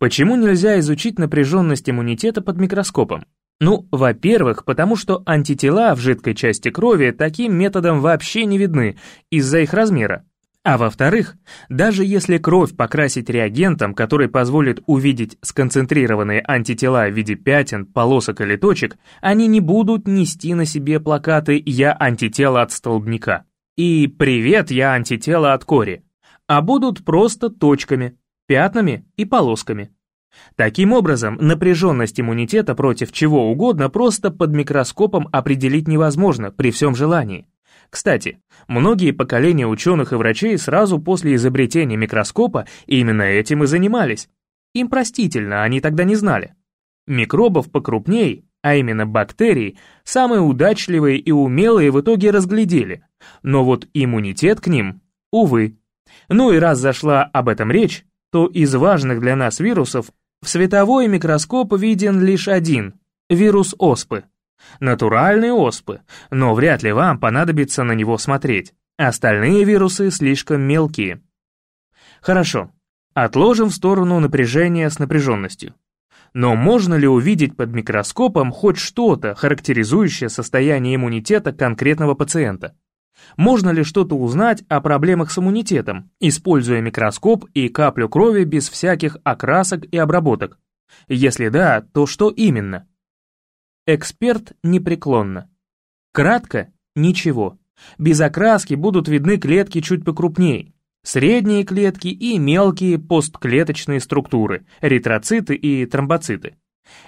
Почему нельзя изучить напряженность иммунитета под микроскопом? Ну, во-первых, потому что антитела в жидкой части крови таким методом вообще не видны из-за их размера. А во-вторых, даже если кровь покрасить реагентом, который позволит увидеть сконцентрированные антитела в виде пятен, полосок или точек, они не будут нести на себе плакаты «Я антитело от столбняка» и «Привет, я антитело от кори», а будут просто точками, пятнами и полосками. Таким образом, напряженность иммунитета против чего угодно просто под микроскопом определить невозможно при всем желании. Кстати, многие поколения ученых и врачей сразу после изобретения микроскопа именно этим и занимались. Им простительно, они тогда не знали. Микробов покрупней, а именно бактерий, самые удачливые и умелые в итоге разглядели, но вот иммунитет к ним, увы. Ну и раз зашла об этом речь, то из важных для нас вирусов в световой микроскоп виден лишь один – вирус оспы. Натуральные оспы, но вряд ли вам понадобится на него смотреть. Остальные вирусы слишком мелкие. Хорошо, отложим в сторону напряжение с напряженностью. Но можно ли увидеть под микроскопом хоть что-то, характеризующее состояние иммунитета конкретного пациента? Можно ли что-то узнать о проблемах с иммунитетом, используя микроскоп и каплю крови без всяких окрасок и обработок? Если да, то что именно? Эксперт непреклонно. Кратко – ничего. Без окраски будут видны клетки чуть покрупнее, средние клетки и мелкие постклеточные структуры, эритроциты и тромбоциты.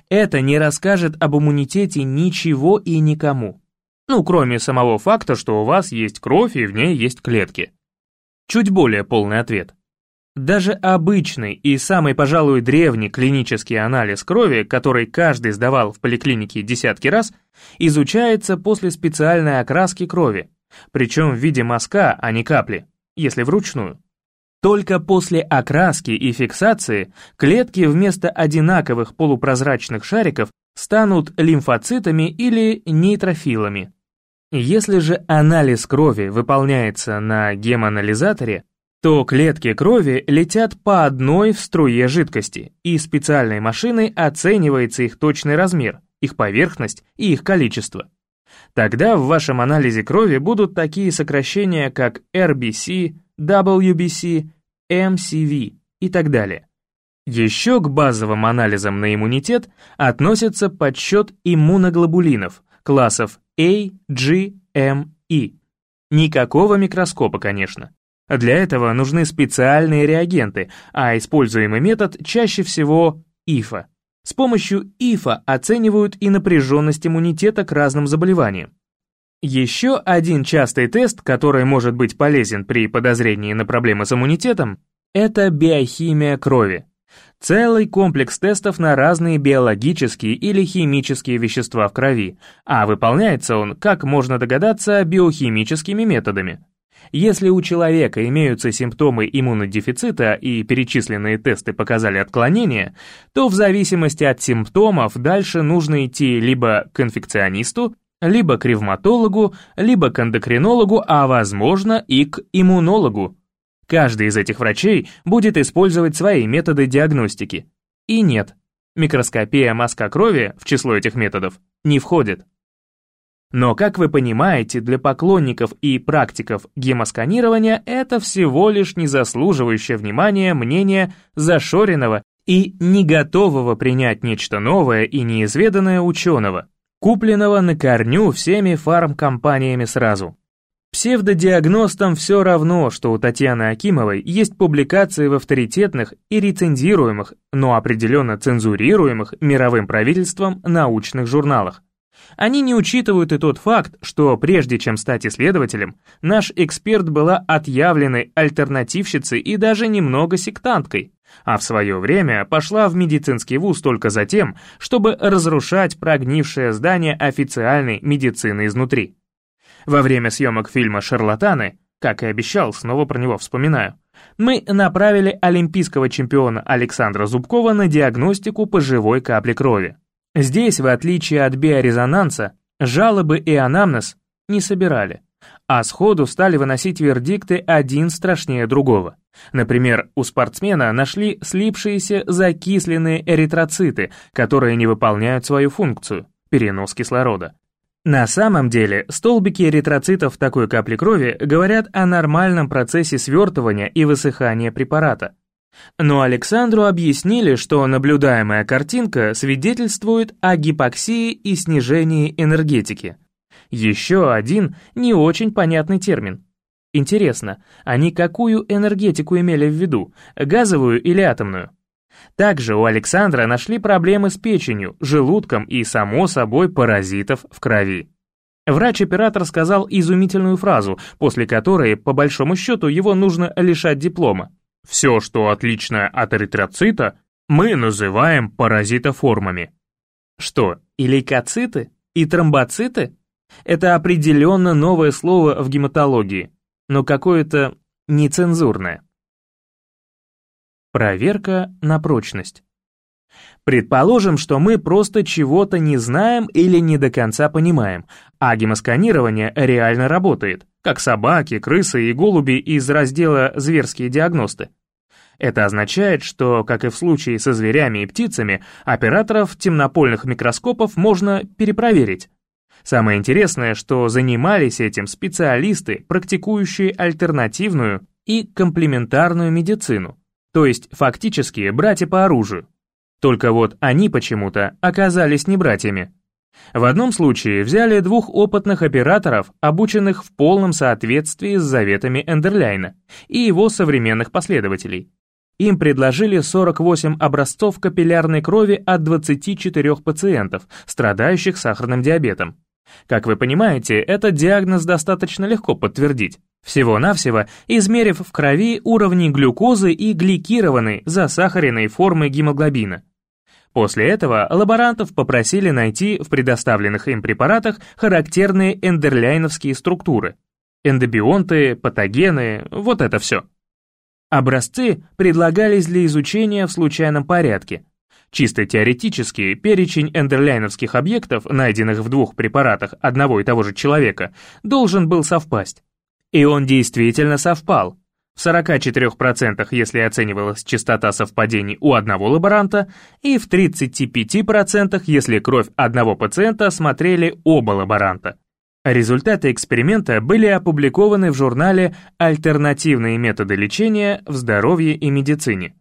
Это не расскажет об иммунитете ничего и никому. Ну, кроме самого факта, что у вас есть кровь и в ней есть клетки. Чуть более полный ответ. Даже обычный и самый, пожалуй, древний клинический анализ крови, который каждый сдавал в поликлинике десятки раз, изучается после специальной окраски крови, причем в виде мазка, а не капли, если вручную. Только после окраски и фиксации клетки вместо одинаковых полупрозрачных шариков станут лимфоцитами или нейтрофилами. Если же анализ крови выполняется на геманализаторе, то клетки крови летят по одной в струе жидкости, и специальной машиной оценивается их точный размер, их поверхность и их количество. Тогда в вашем анализе крови будут такие сокращения, как RBC, WBC, MCV и так далее. Еще к базовым анализам на иммунитет относится подсчет иммуноглобулинов классов A, G, M, E. Никакого микроскопа, конечно. Для этого нужны специальные реагенты, а используемый метод чаще всего ИФА. С помощью ИФА оценивают и напряженность иммунитета к разным заболеваниям. Еще один частый тест, который может быть полезен при подозрении на проблемы с иммунитетом, это биохимия крови. Целый комплекс тестов на разные биологические или химические вещества в крови, а выполняется он, как можно догадаться, биохимическими методами. Если у человека имеются симптомы иммунодефицита и перечисленные тесты показали отклонение, то в зависимости от симптомов дальше нужно идти либо к инфекционисту, либо к ревматологу, либо к эндокринологу, а возможно и к иммунологу. Каждый из этих врачей будет использовать свои методы диагностики. И нет, микроскопия мазка крови в число этих методов не входит. Но, как вы понимаете, для поклонников и практиков гемосканирования это всего лишь незаслуживающее внимания мнение зашоренного и не готового принять нечто новое и неизведанное ученого, купленного на корню всеми фармкомпаниями сразу. Псевдодиагностам все равно, что у Татьяны Акимовой есть публикации в авторитетных и рецензируемых, но определенно цензурируемых мировым правительством научных журналах. Они не учитывают и тот факт, что прежде чем стать исследователем, наш эксперт была отъявленной альтернативщицей и даже немного сектанткой, а в свое время пошла в медицинский вуз только за тем, чтобы разрушать прогнившее здание официальной медицины изнутри. Во время съемок фильма «Шарлатаны», как и обещал, снова про него вспоминаю, мы направили олимпийского чемпиона Александра Зубкова на диагностику по живой капле крови. Здесь, в отличие от биорезонанса, жалобы и анамнез не собирали, а сходу стали выносить вердикты один страшнее другого. Например, у спортсмена нашли слипшиеся закисленные эритроциты, которые не выполняют свою функцию – перенос кислорода. На самом деле, столбики эритроцитов в такой капле крови говорят о нормальном процессе свертывания и высыхания препарата. Но Александру объяснили, что наблюдаемая картинка свидетельствует о гипоксии и снижении энергетики. Еще один не очень понятный термин. Интересно, они какую энергетику имели в виду, газовую или атомную? Также у Александра нашли проблемы с печенью, желудком и, само собой, паразитов в крови. Врач-оператор сказал изумительную фразу, после которой, по большому счету, его нужно лишать диплома. «Все, что отличное от эритроцита, мы называем паразитоформами». Что, и лейкоциты? И тромбоциты? Это определенно новое слово в гематологии, но какое-то нецензурное. Проверка на прочность. Предположим, что мы просто чего-то не знаем или не до конца понимаем, а гемосканирование реально работает, как собаки, крысы и голуби из раздела «Зверские диагносты». Это означает, что, как и в случае со зверями и птицами, операторов темнопольных микроскопов можно перепроверить. Самое интересное, что занимались этим специалисты, практикующие альтернативную и комплементарную медицину, то есть фактически братья по оружию. Только вот они почему-то оказались не братьями. В одном случае взяли двух опытных операторов, обученных в полном соответствии с заветами Эндерляйна и его современных последователей. Им предложили 48 образцов капиллярной крови от 24 пациентов, страдающих сахарным диабетом. Как вы понимаете, этот диагноз достаточно легко подтвердить. Всего-навсего измерив в крови уровни глюкозы и гликированной засахаренной формы гемоглобина. После этого лаборантов попросили найти в предоставленных им препаратах характерные эндерляйновские структуры. Эндобионты, патогены, вот это все. Образцы предлагались для изучения в случайном порядке. Чисто теоретически, перечень эндерляйновских объектов, найденных в двух препаратах одного и того же человека, должен был совпасть. И он действительно совпал, в 44% если оценивалась частота совпадений у одного лаборанта, и в 35% если кровь одного пациента смотрели оба лаборанта. Результаты эксперимента были опубликованы в журнале «Альтернативные методы лечения в здоровье и медицине».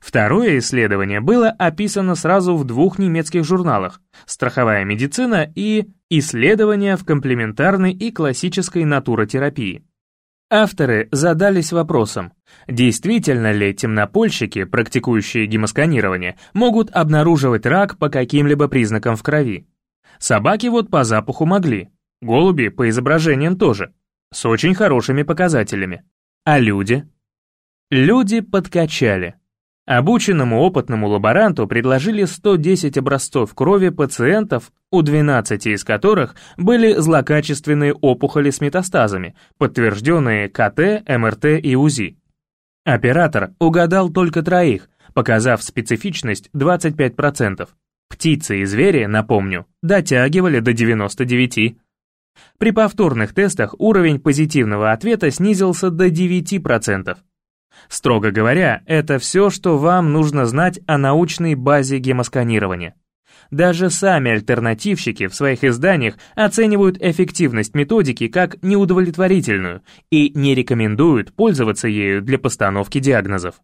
Второе исследование было описано сразу в двух немецких журналах «Страховая медицина» и «Исследования в комплементарной и классической натуротерапии». Авторы задались вопросом, действительно ли темнопольщики, практикующие гемосканирование, могут обнаруживать рак по каким-либо признакам в крови. Собаки вот по запаху могли, голуби по изображениям тоже, с очень хорошими показателями. А люди? Люди подкачали. Обученному опытному лаборанту предложили 110 образцов крови пациентов, у 12 из которых были злокачественные опухоли с метастазами, подтвержденные КТ, МРТ и УЗИ. Оператор угадал только троих, показав специфичность 25%. Птицы и звери, напомню, дотягивали до 99%. При повторных тестах уровень позитивного ответа снизился до 9%. Строго говоря, это все, что вам нужно знать о научной базе гемосканирования. Даже сами альтернативщики в своих изданиях оценивают эффективность методики как неудовлетворительную и не рекомендуют пользоваться ею для постановки диагнозов.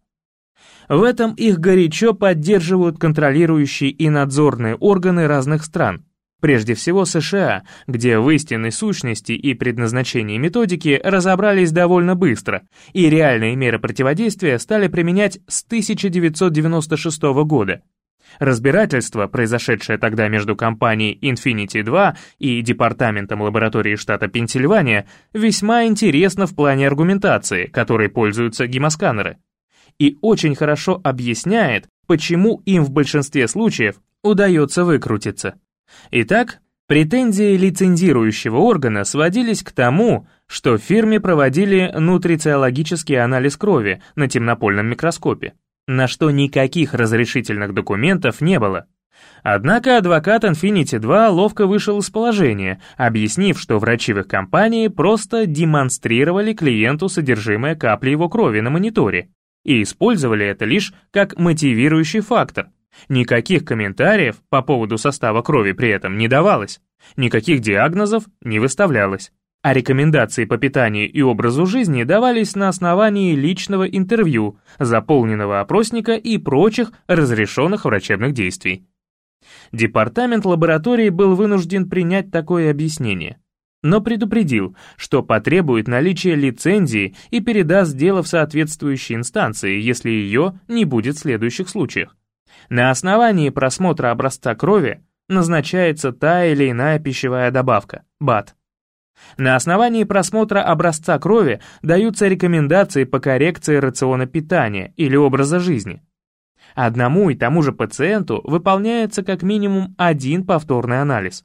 В этом их горячо поддерживают контролирующие и надзорные органы разных стран, Прежде всего США, где в истинной сущности и предназначении методики разобрались довольно быстро, и реальные меры противодействия стали применять с 1996 года. Разбирательство, произошедшее тогда между компанией Infinity 2 и Департаментом лаборатории штата Пенсильвания, весьма интересно в плане аргументации, которой пользуются гемосканеры. И очень хорошо объясняет, почему им в большинстве случаев удается выкрутиться. Итак, претензии лицензирующего органа сводились к тому, что фирме проводили нутрициологический анализ крови на темнопольном микроскопе, на что никаких разрешительных документов не было. Однако адвокат Infinity 2 ловко вышел из положения, объяснив, что врачи в их компании просто демонстрировали клиенту содержимое капли его крови на мониторе и использовали это лишь как мотивирующий фактор – Никаких комментариев по поводу состава крови при этом не давалось, никаких диагнозов не выставлялось, а рекомендации по питанию и образу жизни давались на основании личного интервью, заполненного опросника и прочих разрешенных врачебных действий. Департамент лаборатории был вынужден принять такое объяснение, но предупредил, что потребует наличия лицензии и передаст дело в соответствующие инстанции, если ее не будет в следующих случаях. На основании просмотра образца крови назначается та или иная пищевая добавка, БАД. На основании просмотра образца крови даются рекомендации по коррекции рациона питания или образа жизни. Одному и тому же пациенту выполняется как минимум один повторный анализ.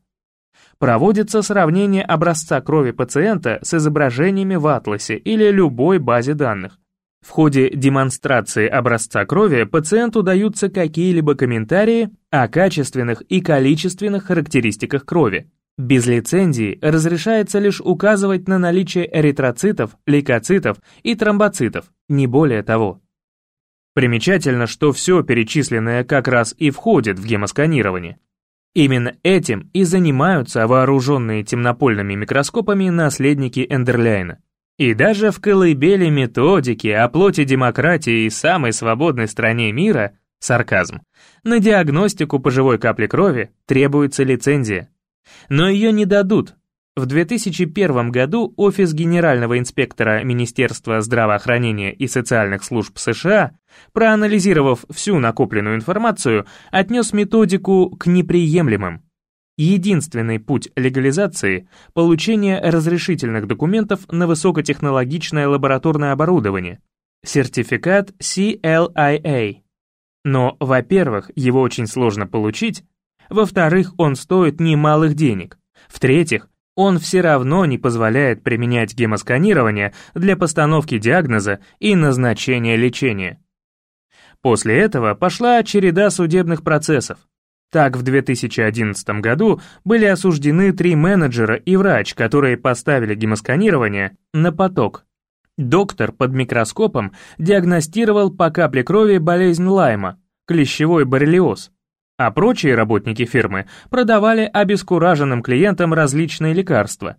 Проводится сравнение образца крови пациента с изображениями в атласе или любой базе данных. В ходе демонстрации образца крови пациенту даются какие-либо комментарии о качественных и количественных характеристиках крови. Без лицензии разрешается лишь указывать на наличие эритроцитов, лейкоцитов и тромбоцитов, не более того. Примечательно, что все перечисленное как раз и входит в гемосканирование. Именно этим и занимаются вооруженные темнопольными микроскопами наследники Эндерляйна. И даже в колыбели методики о плоти демократии и самой свободной стране мира, сарказм, на диагностику по живой капле крови требуется лицензия. Но ее не дадут, в 2001 году Офис Генерального инспектора Министерства здравоохранения и социальных служб США, проанализировав всю накопленную информацию, отнес методику к неприемлемым. Единственный путь легализации – получение разрешительных документов на высокотехнологичное лабораторное оборудование, сертификат CLIA. Но, во-первых, его очень сложно получить, во-вторых, он стоит немалых денег, в-третьих, он все равно не позволяет применять гемосканирование для постановки диагноза и назначения лечения. После этого пошла череда судебных процессов. Так, в 2011 году были осуждены три менеджера и врач, которые поставили гемосканирование на поток. Доктор под микроскопом диагностировал по капле крови болезнь Лайма, клещевой боррелиоз, а прочие работники фирмы продавали обескураженным клиентам различные лекарства.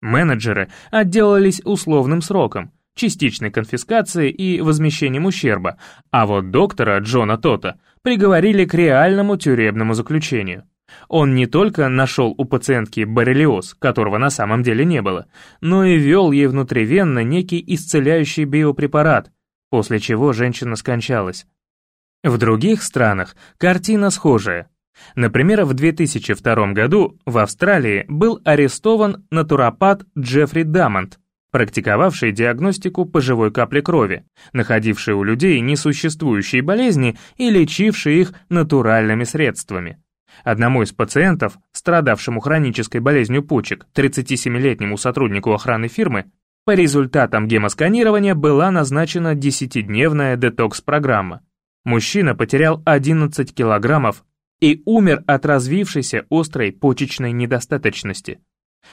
Менеджеры отделались условным сроком, частичной конфискацией и возмещением ущерба, а вот доктора Джона Тота приговорили к реальному тюремному заключению. Он не только нашел у пациентки боррелиоз, которого на самом деле не было, но и ввел ей внутривенно некий исцеляющий биопрепарат, после чего женщина скончалась. В других странах картина схожая. Например, в 2002 году в Австралии был арестован натуропат Джеффри Дамонт, практиковавший диагностику по живой капле крови, находивший у людей несуществующие болезни и лечивший их натуральными средствами. Одному из пациентов, страдавшему хронической болезнью почек, 37-летнему сотруднику охраны фирмы, по результатам гемосканирования была назначена 10-дневная детокс-программа. Мужчина потерял 11 килограммов и умер от развившейся острой почечной недостаточности.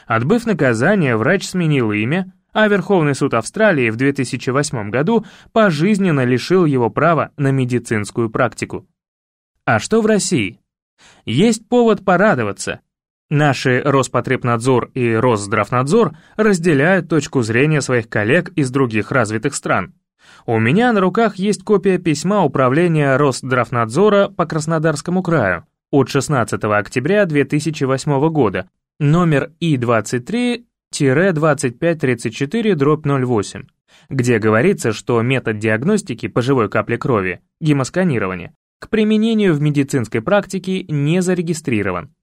Отбыв наказание, врач сменил имя, а Верховный суд Австралии в 2008 году пожизненно лишил его права на медицинскую практику. А что в России? Есть повод порадоваться. Наши Роспотребнадзор и Росздравнадзор разделяют точку зрения своих коллег из других развитых стран. У меня на руках есть копия письма Управления Росздравнадзора по Краснодарскому краю от 16 октября 2008 года, номер И23-2534-08, где говорится, что метод диагностики по живой капле крови, гемосканирование, к применению в медицинской практике не зарегистрирован.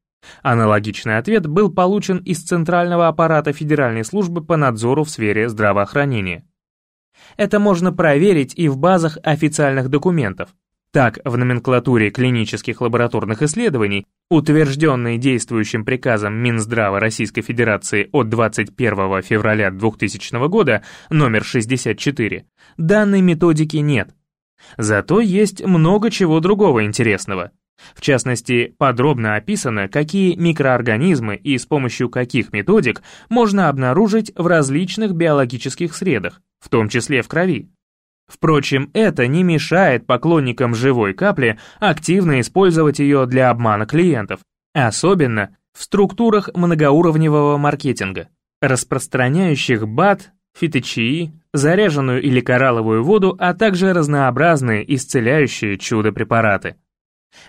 Аналогичный ответ был получен из Центрального аппарата Федеральной службы по надзору в сфере здравоохранения. Это можно проверить и в базах официальных документов. Так, в номенклатуре клинических лабораторных исследований, утвержденной действующим приказом Минздрава Российской Федерации от 21 февраля 2000 года, номер 64, данной методики нет. Зато есть много чего другого интересного. В частности, подробно описано, какие микроорганизмы и с помощью каких методик можно обнаружить в различных биологических средах, в том числе в крови. Впрочем, это не мешает поклонникам живой капли активно использовать ее для обмана клиентов, особенно в структурах многоуровневого маркетинга, распространяющих БАТ, фиточии, заряженную или коралловую воду, а также разнообразные исцеляющие чудо-препараты.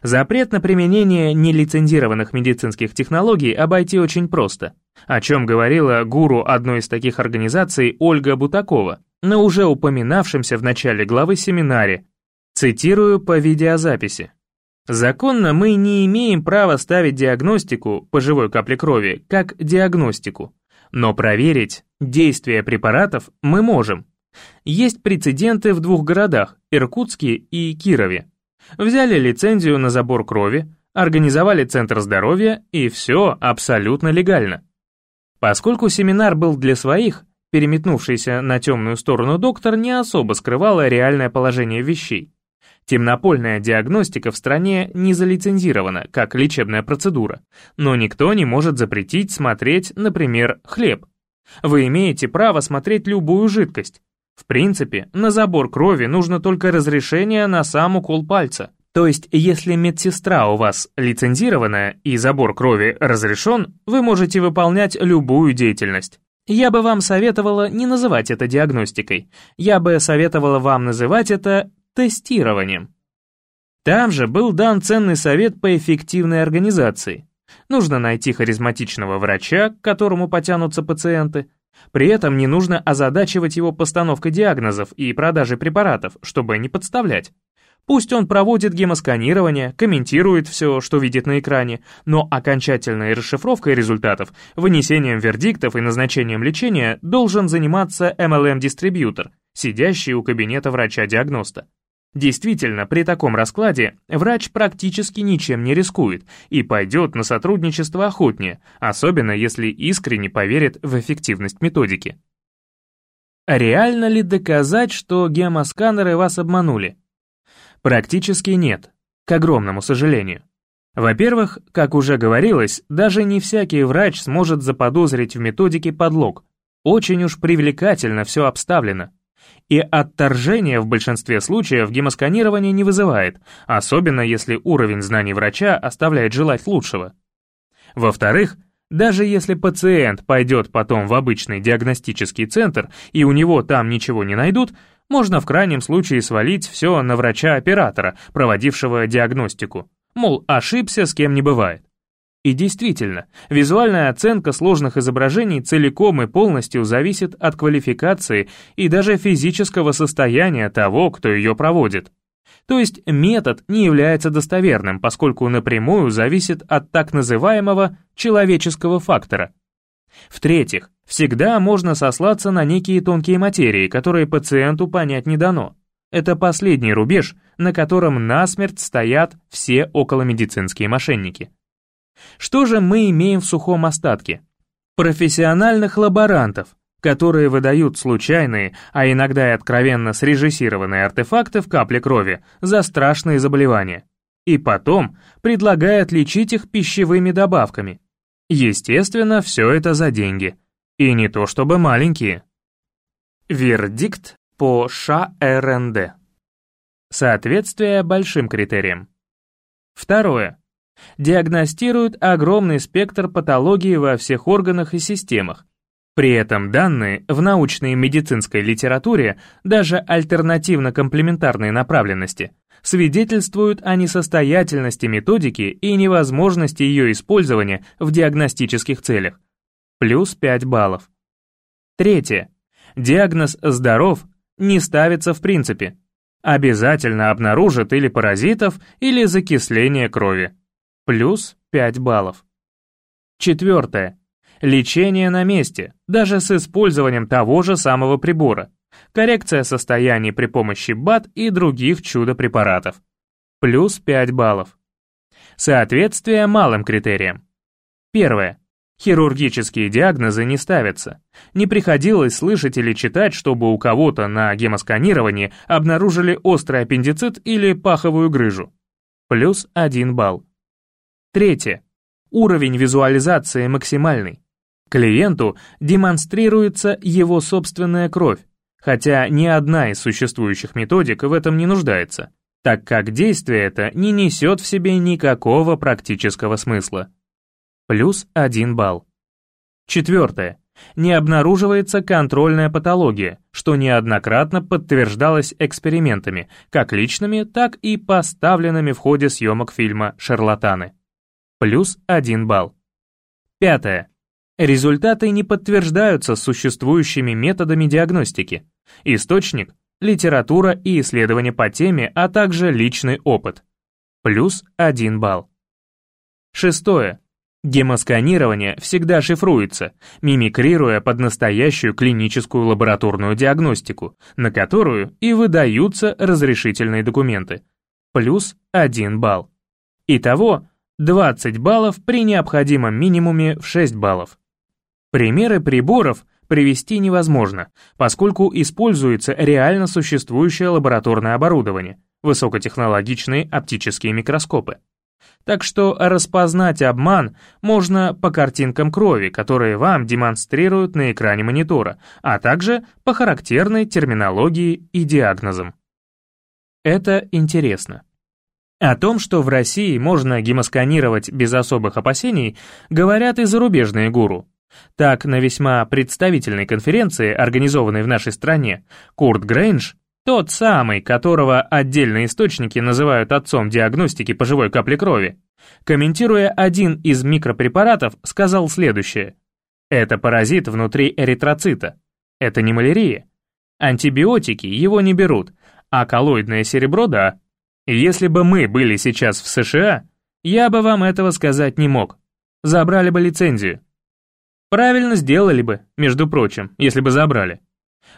Запрет на применение нелицензированных медицинских технологий обойти очень просто, о чем говорила гуру одной из таких организаций Ольга Бутакова на уже упоминавшемся в начале главы семинаре, цитирую по видеозаписи. Законно мы не имеем права ставить диагностику по живой капле крови как диагностику, но проверить действие препаратов мы можем. Есть прецеденты в двух городах, Иркутске и Кирове. Взяли лицензию на забор крови, организовали центр здоровья, и все абсолютно легально. Поскольку семинар был для своих, Переметнувшийся на темную сторону доктор не особо скрывала реальное положение вещей. Темнопольная диагностика в стране не залицензирована, как лечебная процедура, но никто не может запретить смотреть, например, хлеб. Вы имеете право смотреть любую жидкость. В принципе, на забор крови нужно только разрешение на сам укол пальца. То есть, если медсестра у вас лицензированная и забор крови разрешен, вы можете выполнять любую деятельность. Я бы вам советовала не называть это диагностикой. Я бы советовала вам называть это тестированием. Там же был дан ценный совет по эффективной организации. Нужно найти харизматичного врача, к которому потянутся пациенты. При этом не нужно озадачивать его постановкой диагнозов и продажей препаратов, чтобы не подставлять. Пусть он проводит гемосканирование, комментирует все, что видит на экране, но окончательной расшифровкой результатов, вынесением вердиктов и назначением лечения должен заниматься MLM-дистрибьютор, сидящий у кабинета врача-диагноста. Действительно, при таком раскладе врач практически ничем не рискует и пойдет на сотрудничество охотнее, особенно если искренне поверит в эффективность методики. Реально ли доказать, что гемосканеры вас обманули? Практически нет, к огромному сожалению. Во-первых, как уже говорилось, даже не всякий врач сможет заподозрить в методике подлог. Очень уж привлекательно все обставлено. И отторжение в большинстве случаев гемосканирование не вызывает, особенно если уровень знаний врача оставляет желать лучшего. Во-вторых, даже если пациент пойдет потом в обычный диагностический центр и у него там ничего не найдут, можно в крайнем случае свалить все на врача-оператора, проводившего диагностику. Мол, ошибся, с кем не бывает. И действительно, визуальная оценка сложных изображений целиком и полностью зависит от квалификации и даже физического состояния того, кто ее проводит. То есть метод не является достоверным, поскольку напрямую зависит от так называемого человеческого фактора. В-третьих, Всегда можно сослаться на некие тонкие материи, которые пациенту понять не дано. Это последний рубеж, на котором насмерть стоят все околомедицинские мошенники. Что же мы имеем в сухом остатке? Профессиональных лаборантов, которые выдают случайные, а иногда и откровенно срежиссированные артефакты в капле крови за страшные заболевания. И потом предлагают лечить их пищевыми добавками. Естественно, все это за деньги – и не то чтобы маленькие. Вердикт по ШРНД. Соответствие большим критериям. Второе. Диагностируют огромный спектр патологии во всех органах и системах. При этом данные в научной и медицинской литературе, даже альтернативно-комплементарной направленности, свидетельствуют о несостоятельности методики и невозможности ее использования в диагностических целях плюс 5 баллов. Третье. Диагноз «здоров» не ставится в принципе. Обязательно обнаружит или паразитов, или закисление крови. Плюс 5 баллов. Четвертое. Лечение на месте, даже с использованием того же самого прибора. Коррекция состояний при помощи БАД и других чудо-препаратов. Плюс 5 баллов. Соответствие малым критериям. Первое. Хирургические диагнозы не ставятся. Не приходилось слышать или читать, чтобы у кого-то на гемосканировании обнаружили острый аппендицит или паховую грыжу. Плюс 1 балл. Третье. Уровень визуализации максимальный. Клиенту демонстрируется его собственная кровь, хотя ни одна из существующих методик в этом не нуждается, так как действие это не несет в себе никакого практического смысла плюс 1 балл. Четвертое. Не обнаруживается контрольная патология, что неоднократно подтверждалось экспериментами, как личными, так и поставленными в ходе съемок фильма «Шарлатаны». Плюс 1 балл. Пятое. Результаты не подтверждаются существующими методами диагностики. Источник – литература и исследования по теме, а также личный опыт. Плюс 1 балл. Шестое. Гемосканирование всегда шифруется, мимикрируя под настоящую клиническую лабораторную диагностику, на которую и выдаются разрешительные документы. Плюс 1 балл. Итого 20 баллов при необходимом минимуме в 6 баллов. Примеры приборов, привести невозможно, поскольку используется реально существующее лабораторное оборудование, высокотехнологичные оптические микроскопы. Так что распознать обман можно по картинкам крови, которые вам демонстрируют на экране монитора, а также по характерной терминологии и диагнозам. Это интересно. О том, что в России можно гемосканировать без особых опасений, говорят и зарубежные гуру. Так, на весьма представительной конференции, организованной в нашей стране, Курт Грейнж, тот самый, которого отдельные источники называют отцом диагностики по живой капле крови, комментируя один из микропрепаратов, сказал следующее. Это паразит внутри эритроцита. Это не малярия. Антибиотики его не берут, а коллоидное серебро – да. Если бы мы были сейчас в США, я бы вам этого сказать не мог. Забрали бы лицензию. Правильно сделали бы, между прочим, если бы забрали.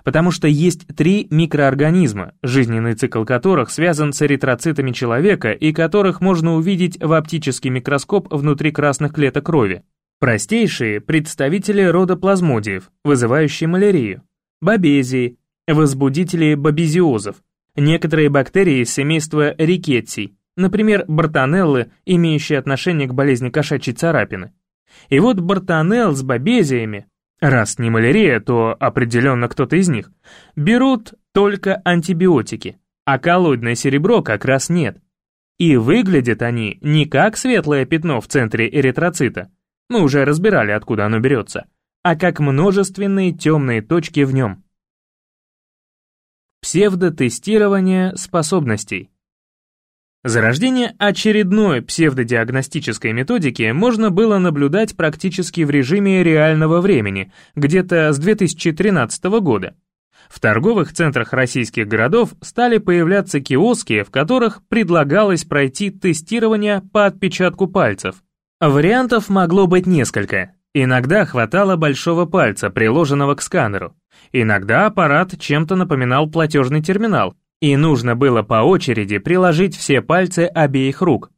Потому что есть три микроорганизма, жизненный цикл которых связан с эритроцитами человека и которых можно увидеть в оптический микроскоп внутри красных клеток крови. Простейшие – представители рода плазмодиев, вызывающие малярию, бабезии, возбудители бабезиозов, Некоторые бактерии из семейства рикетсий, например, бартонеллы, имеющие отношение к болезни кошачьей царапины. И вот бартонелл с бабезиями, раз не малярия, то определенно кто-то из них, берут только антибиотики, а коллоидное серебро как раз нет. И выглядят они не как светлое пятно в центре эритроцита, мы уже разбирали, откуда оно берется, а как множественные темные точки в нем. Псевдотестирование способностей. Зарождение очередной псевдодиагностической методики можно было наблюдать практически в режиме реального времени, где-то с 2013 года. В торговых центрах российских городов стали появляться киоски, в которых предлагалось пройти тестирование по отпечатку пальцев. Вариантов могло быть несколько. Иногда хватало большого пальца, приложенного к сканеру. Иногда аппарат чем-то напоминал платежный терминал, и нужно было по очереди приложить все пальцы обеих рук.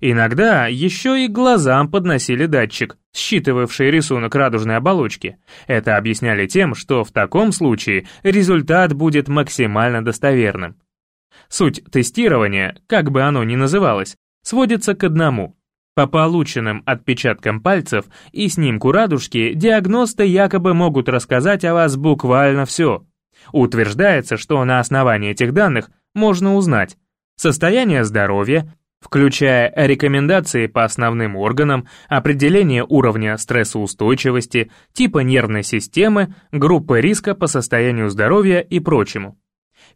Иногда еще и глазам подносили датчик, считывавший рисунок радужной оболочки. Это объясняли тем, что в таком случае результат будет максимально достоверным. Суть тестирования, как бы оно ни называлось, сводится к одному. По полученным отпечаткам пальцев и снимку радужки диагносты якобы могут рассказать о вас буквально все. Утверждается, что на основании этих данных можно узнать состояние здоровья, включая рекомендации по основным органам, определение уровня стрессоустойчивости, типа нервной системы, группы риска по состоянию здоровья и прочему.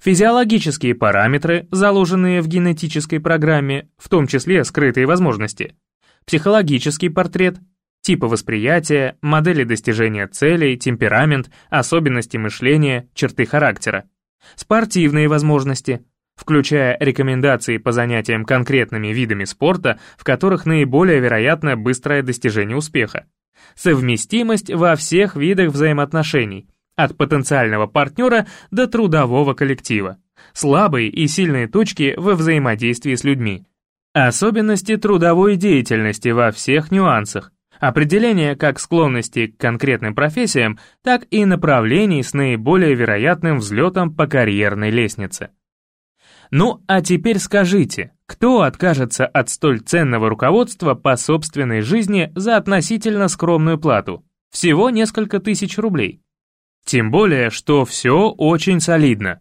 Физиологические параметры, заложенные в генетической программе, в том числе скрытые возможности, психологический портрет, типы восприятия, модели достижения целей, темперамент, особенности мышления, черты характера, спортивные возможности, включая рекомендации по занятиям конкретными видами спорта, в которых наиболее вероятно быстрое достижение успеха, совместимость во всех видах взаимоотношений, от потенциального партнера до трудового коллектива, слабые и сильные точки во взаимодействии с людьми, Особенности трудовой деятельности во всех нюансах. Определение как склонности к конкретным профессиям, так и направлений с наиболее вероятным взлетом по карьерной лестнице. Ну, а теперь скажите, кто откажется от столь ценного руководства по собственной жизни за относительно скромную плату? Всего несколько тысяч рублей. Тем более, что все очень солидно.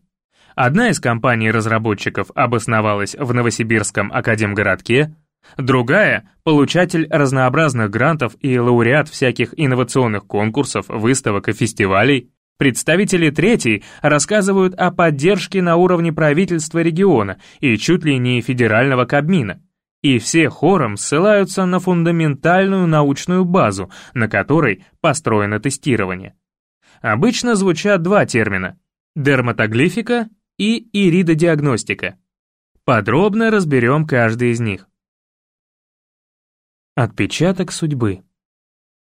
Одна из компаний-разработчиков обосновалась в Новосибирском академгородке, другая — получатель разнообразных грантов и лауреат всяких инновационных конкурсов, выставок и фестивалей. Представители третьей рассказывают о поддержке на уровне правительства региона и чуть ли не федерального кабмина. И все хором ссылаются на фундаментальную научную базу, на которой построено тестирование. Обычно звучат два термина – дерматоглифика и иридодиагностика. Подробно разберем каждый из них. Отпечаток судьбы.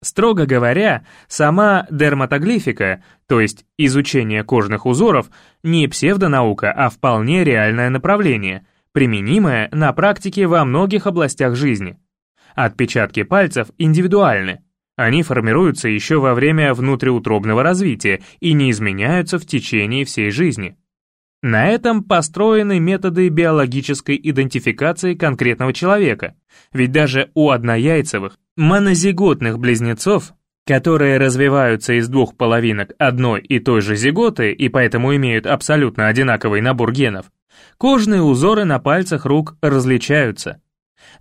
Строго говоря, сама дерматоглифика, то есть изучение кожных узоров, не псевдонаука, а вполне реальное направление, применимое на практике во многих областях жизни. Отпечатки пальцев индивидуальны. Они формируются еще во время внутриутробного развития и не изменяются в течение всей жизни. На этом построены методы биологической идентификации конкретного человека, ведь даже у однояйцевых, монозиготных близнецов, которые развиваются из двух половинок одной и той же зиготы и поэтому имеют абсолютно одинаковый набор генов, кожные узоры на пальцах рук различаются.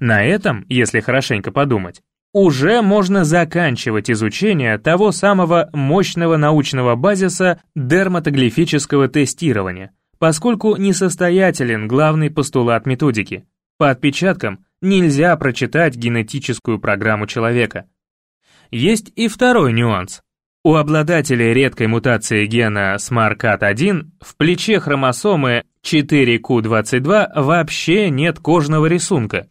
На этом, если хорошенько подумать, уже можно заканчивать изучение того самого мощного научного базиса дерматоглифического тестирования, поскольку несостоятелен главный постулат методики. По отпечаткам нельзя прочитать генетическую программу человека. Есть и второй нюанс. У обладателей редкой мутации гена SMARCAT1 в плече хромосомы 4q22 вообще нет кожного рисунка.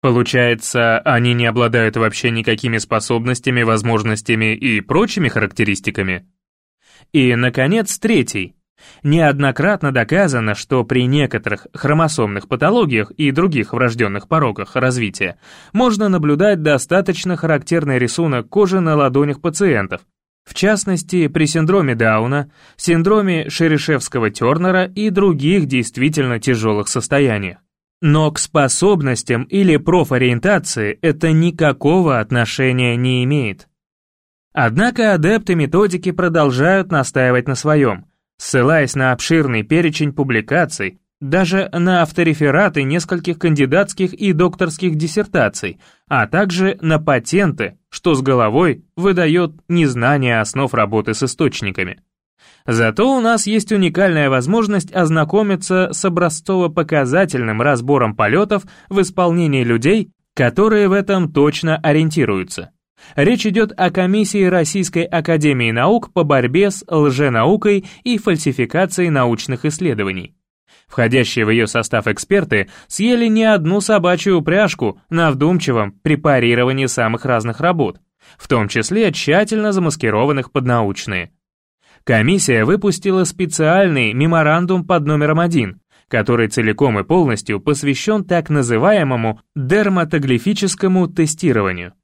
Получается, они не обладают вообще никакими способностями, возможностями и прочими характеристиками? И, наконец, третий. Неоднократно доказано, что при некоторых хромосомных патологиях и других врожденных пороках развития можно наблюдать достаточно характерный рисунок кожи на ладонях пациентов, в частности, при синдроме Дауна, синдроме Шерешевского-Тернера и других действительно тяжелых состояниях. Но к способностям или профориентации это никакого отношения не имеет. Однако адепты методики продолжают настаивать на своем, ссылаясь на обширный перечень публикаций, даже на авторефераты нескольких кандидатских и докторских диссертаций, а также на патенты, что с головой выдает незнание основ работы с источниками. Зато у нас есть уникальная возможность ознакомиться с образцово-показательным разбором полетов в исполнении людей, которые в этом точно ориентируются. Речь идет о комиссии Российской Академии Наук по борьбе с лженаукой и фальсификацией научных исследований. Входящие в ее состав эксперты съели не одну собачью упряжку на вдумчивом препарировании самых разных работ, в том числе тщательно замаскированных под научные. Комиссия выпустила специальный меморандум под номером 1, который целиком и полностью посвящен так называемому дерматоглифическому тестированию.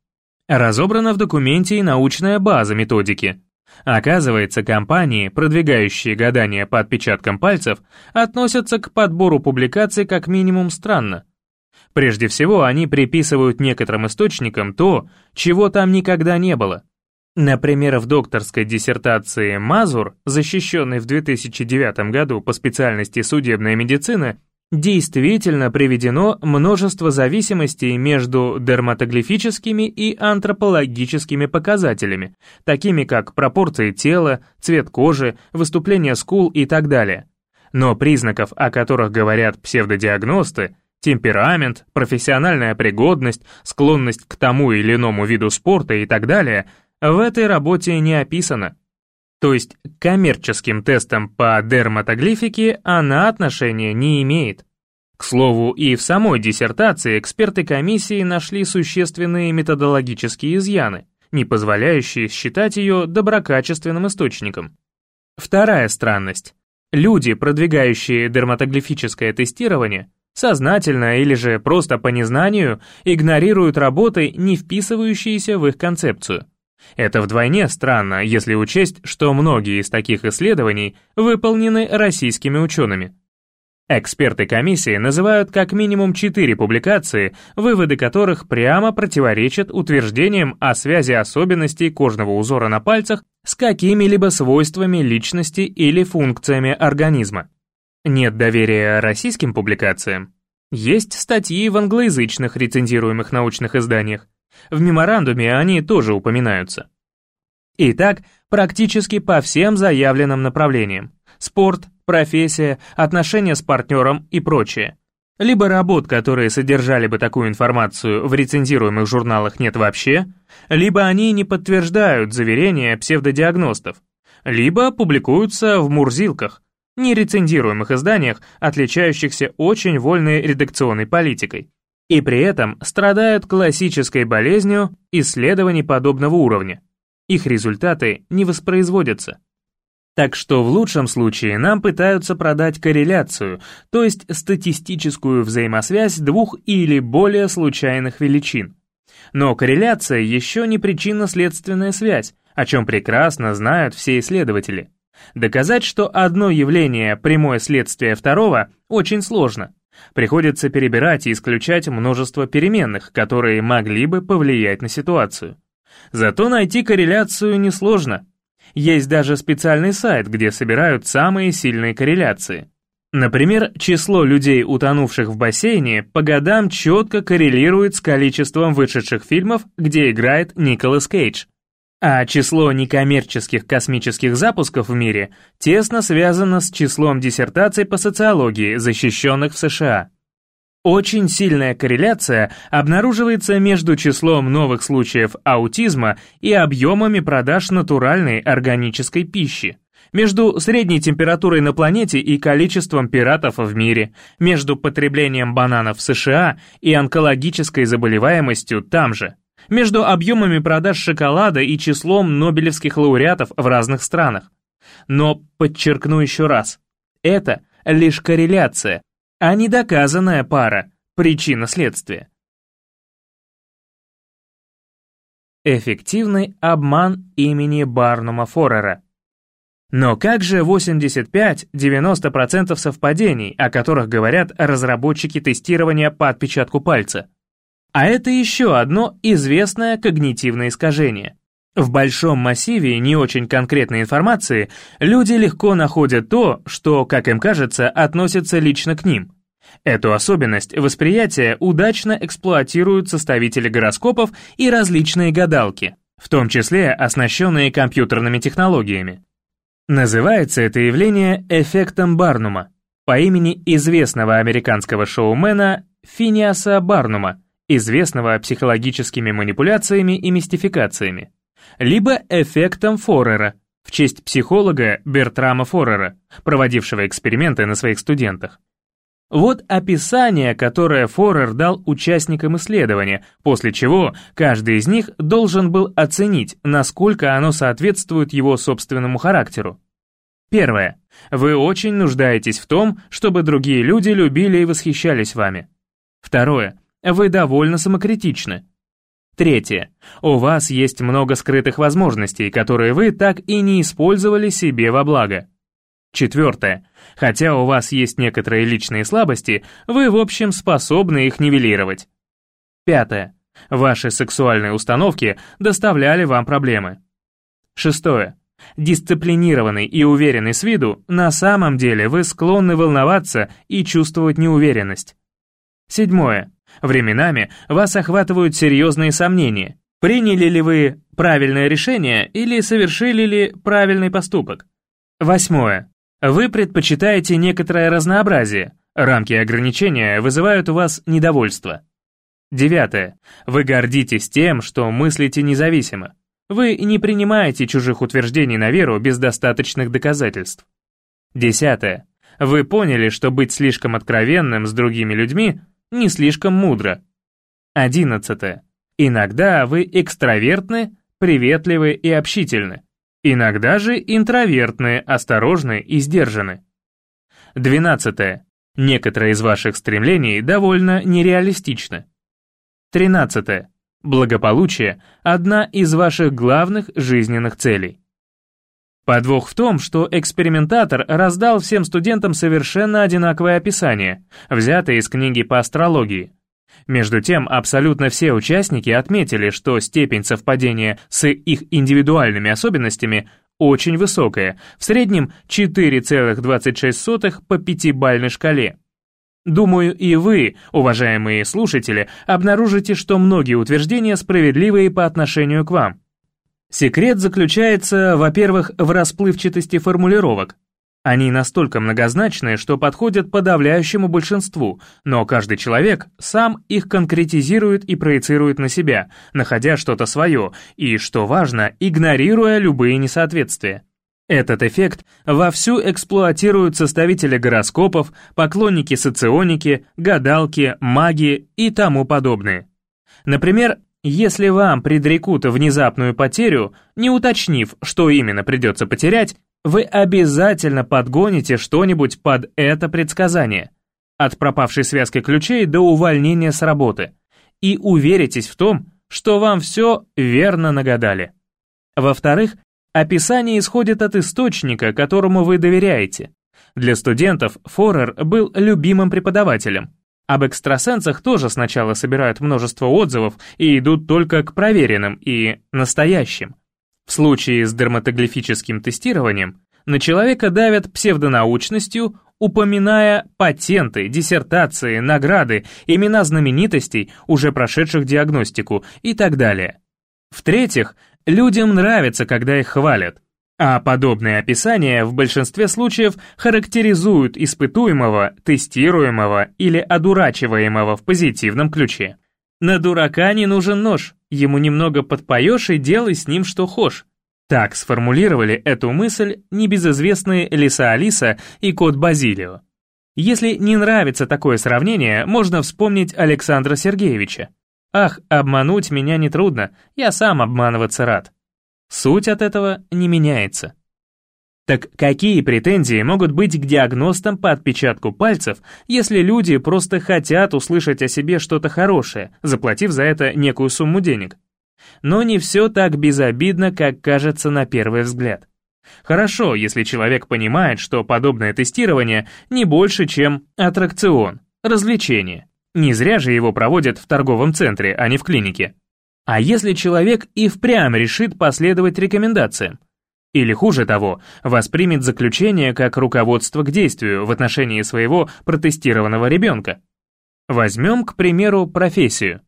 Разобрана в документе и научная база методики. Оказывается, компании, продвигающие гадания по отпечаткам пальцев, относятся к подбору публикаций как минимум странно. Прежде всего, они приписывают некоторым источникам то, чего там никогда не было. Например, в докторской диссертации Мазур, защищенной в 2009 году по специальности судебная медицина, действительно приведено множество зависимостей между дерматоглифическими и антропологическими показателями, такими как пропорции тела, цвет кожи, выступление скул и так далее. Но признаков, о которых говорят псевдодиагносты, темперамент, профессиональная пригодность, склонность к тому или иному виду спорта и так далее, в этой работе не описано. То есть к коммерческим тестам по дерматоглифике она отношения не имеет. К слову, и в самой диссертации эксперты комиссии нашли существенные методологические изъяны, не позволяющие считать ее доброкачественным источником. Вторая странность. Люди, продвигающие дерматоглифическое тестирование, сознательно или же просто по незнанию игнорируют работы, не вписывающиеся в их концепцию. Это вдвойне странно, если учесть, что многие из таких исследований выполнены российскими учеными. Эксперты комиссии называют как минимум четыре публикации, выводы которых прямо противоречат утверждениям о связи особенностей кожного узора на пальцах с какими-либо свойствами личности или функциями организма. Нет доверия российским публикациям? Есть статьи в англоязычных рецензируемых научных изданиях. В меморандуме они тоже упоминаются. Итак, практически по всем заявленным направлениям. Спорт, профессия, отношения с партнером и прочее. Либо работ, которые содержали бы такую информацию в рецензируемых журналах нет вообще, либо они не подтверждают заверения псевдодиагностов, либо публикуются в мурзилках, нерецензируемых изданиях, отличающихся очень вольной редакционной политикой и при этом страдают классической болезнью исследований подобного уровня. Их результаты не воспроизводятся. Так что в лучшем случае нам пытаются продать корреляцию, то есть статистическую взаимосвязь двух или более случайных величин. Но корреляция еще не причинно-следственная связь, о чем прекрасно знают все исследователи. Доказать, что одно явление – прямое следствие второго, очень сложно. Приходится перебирать и исключать множество переменных, которые могли бы повлиять на ситуацию. Зато найти корреляцию несложно. Есть даже специальный сайт, где собирают самые сильные корреляции. Например, число людей, утонувших в бассейне, по годам четко коррелирует с количеством вышедших фильмов, где играет Николас Кейдж. А число некоммерческих космических запусков в мире тесно связано с числом диссертаций по социологии, защищенных в США. Очень сильная корреляция обнаруживается между числом новых случаев аутизма и объемами продаж натуральной органической пищи, между средней температурой на планете и количеством пиратов в мире, между потреблением бананов в США и онкологической заболеваемостью там же, между объемами продаж шоколада и числом нобелевских лауреатов в разных странах. Но подчеркну еще раз, это лишь корреляция, а не доказанная пара, причина-следствие. Эффективный обман имени Барнума Форера. Но как же 85-90% совпадений, о которых говорят разработчики тестирования по отпечатку пальца? А это еще одно известное когнитивное искажение. В большом массиве не очень конкретной информации люди легко находят то, что, как им кажется, относится лично к ним. Эту особенность восприятия удачно эксплуатируют составители гороскопов и различные гадалки, в том числе оснащенные компьютерными технологиями. Называется это явление эффектом Барнума по имени известного американского шоумена Финиаса Барнума, известного психологическими манипуляциями и мистификациями, либо эффектом Форера, в честь психолога Бертрама Форера, проводившего эксперименты на своих студентах. Вот описание, которое Форер дал участникам исследования, после чего каждый из них должен был оценить, насколько оно соответствует его собственному характеру. Первое. Вы очень нуждаетесь в том, чтобы другие люди любили и восхищались вами. Второе. Вы довольно самокритичны. Третье. У вас есть много скрытых возможностей, которые вы так и не использовали себе во благо. Четвертое. Хотя у вас есть некоторые личные слабости, вы в общем способны их нивелировать. Пятое. Ваши сексуальные установки доставляли вам проблемы. Шестое. Дисциплинированный и уверенный с виду, на самом деле вы склонны волноваться и чувствовать неуверенность. Седьмое. Временами вас охватывают серьезные сомнения. Приняли ли вы правильное решение или совершили ли правильный поступок? Восьмое. Вы предпочитаете некоторое разнообразие. Рамки ограничения вызывают у вас недовольство. Девятое. Вы гордитесь тем, что мыслите независимо. Вы не принимаете чужих утверждений на веру без достаточных доказательств. Десятое. Вы поняли, что быть слишком откровенным с другими людьми не слишком мудро. Одиннадцатое. Иногда вы экстравертны, приветливы и общительны. Иногда же интровертны, осторожны и сдержаны. Двенадцатое. Некоторые из ваших стремлений довольно нереалистичны. Тринадцатое. Благополучие – одна из ваших главных жизненных целей. Подвох в том, что экспериментатор раздал всем студентам совершенно одинаковое описание, взятое из книги по астрологии. Между тем, абсолютно все участники отметили, что степень совпадения с их индивидуальными особенностями очень высокая, в среднем 4,26 по пятибалльной шкале. Думаю, и вы, уважаемые слушатели, обнаружите, что многие утверждения справедливые по отношению к вам. Секрет заключается, во-первых, в расплывчатости формулировок. Они настолько многозначные, что подходят подавляющему большинству, но каждый человек сам их конкретизирует и проецирует на себя, находя что-то свое, и, что важно, игнорируя любые несоответствия. Этот эффект вовсю эксплуатируют составители гороскопов, поклонники соционики, гадалки, маги и тому подобные. Например, если вам предрекут внезапную потерю, не уточнив, что именно придется потерять, вы обязательно подгоните что-нибудь под это предсказание. От пропавшей связки ключей до увольнения с работы. и уверитесь в том, что вам все верно нагадали. Во-вторых, описание исходит от источника, которому вы доверяете. Для студентов Форер был любимым преподавателем. Об экстрасенсах тоже сначала собирают множество отзывов и идут только к проверенным и настоящим. В случае с дерматоглифическим тестированием на человека давят псевдонаучностью, упоминая патенты, диссертации, награды, имена знаменитостей, уже прошедших диагностику и так далее. В-третьих, людям нравится, когда их хвалят. А подобные описания в большинстве случаев характеризуют испытуемого, тестируемого или одурачиваемого в позитивном ключе. На дурака не нужен нож, ему немного подпоешь и делай с ним что хошь. Так сформулировали эту мысль небезызвестные Лиса Алиса и кот Базилио. Если не нравится такое сравнение, можно вспомнить Александра Сергеевича. «Ах, обмануть меня нетрудно, я сам обманываться рад». Суть от этого не меняется. Так какие претензии могут быть к диагностам по отпечатку пальцев, если люди просто хотят услышать о себе что-то хорошее, заплатив за это некую сумму денег? Но не все так безобидно, как кажется на первый взгляд. Хорошо, если человек понимает, что подобное тестирование не больше, чем аттракцион, развлечение. Не зря же его проводят в торговом центре, а не в клинике. А если человек и впрямь решит последовать рекомендациям? Или хуже того, воспримет заключение как руководство к действию в отношении своего протестированного ребенка? Возьмем, к примеру, профессию.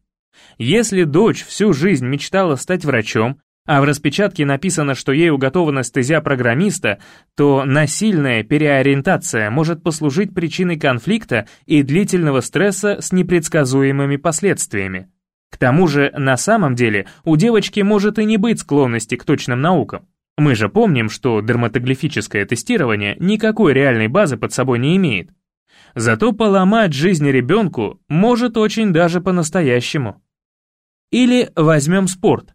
Если дочь всю жизнь мечтала стать врачом, а в распечатке написано, что ей уготована стезя программиста, то насильная переориентация может послужить причиной конфликта и длительного стресса с непредсказуемыми последствиями. К тому же, на самом деле, у девочки может и не быть склонности к точным наукам. Мы же помним, что дерматоглифическое тестирование никакой реальной базы под собой не имеет. Зато поломать жизнь ребенку может очень даже по-настоящему. Или возьмем спорт.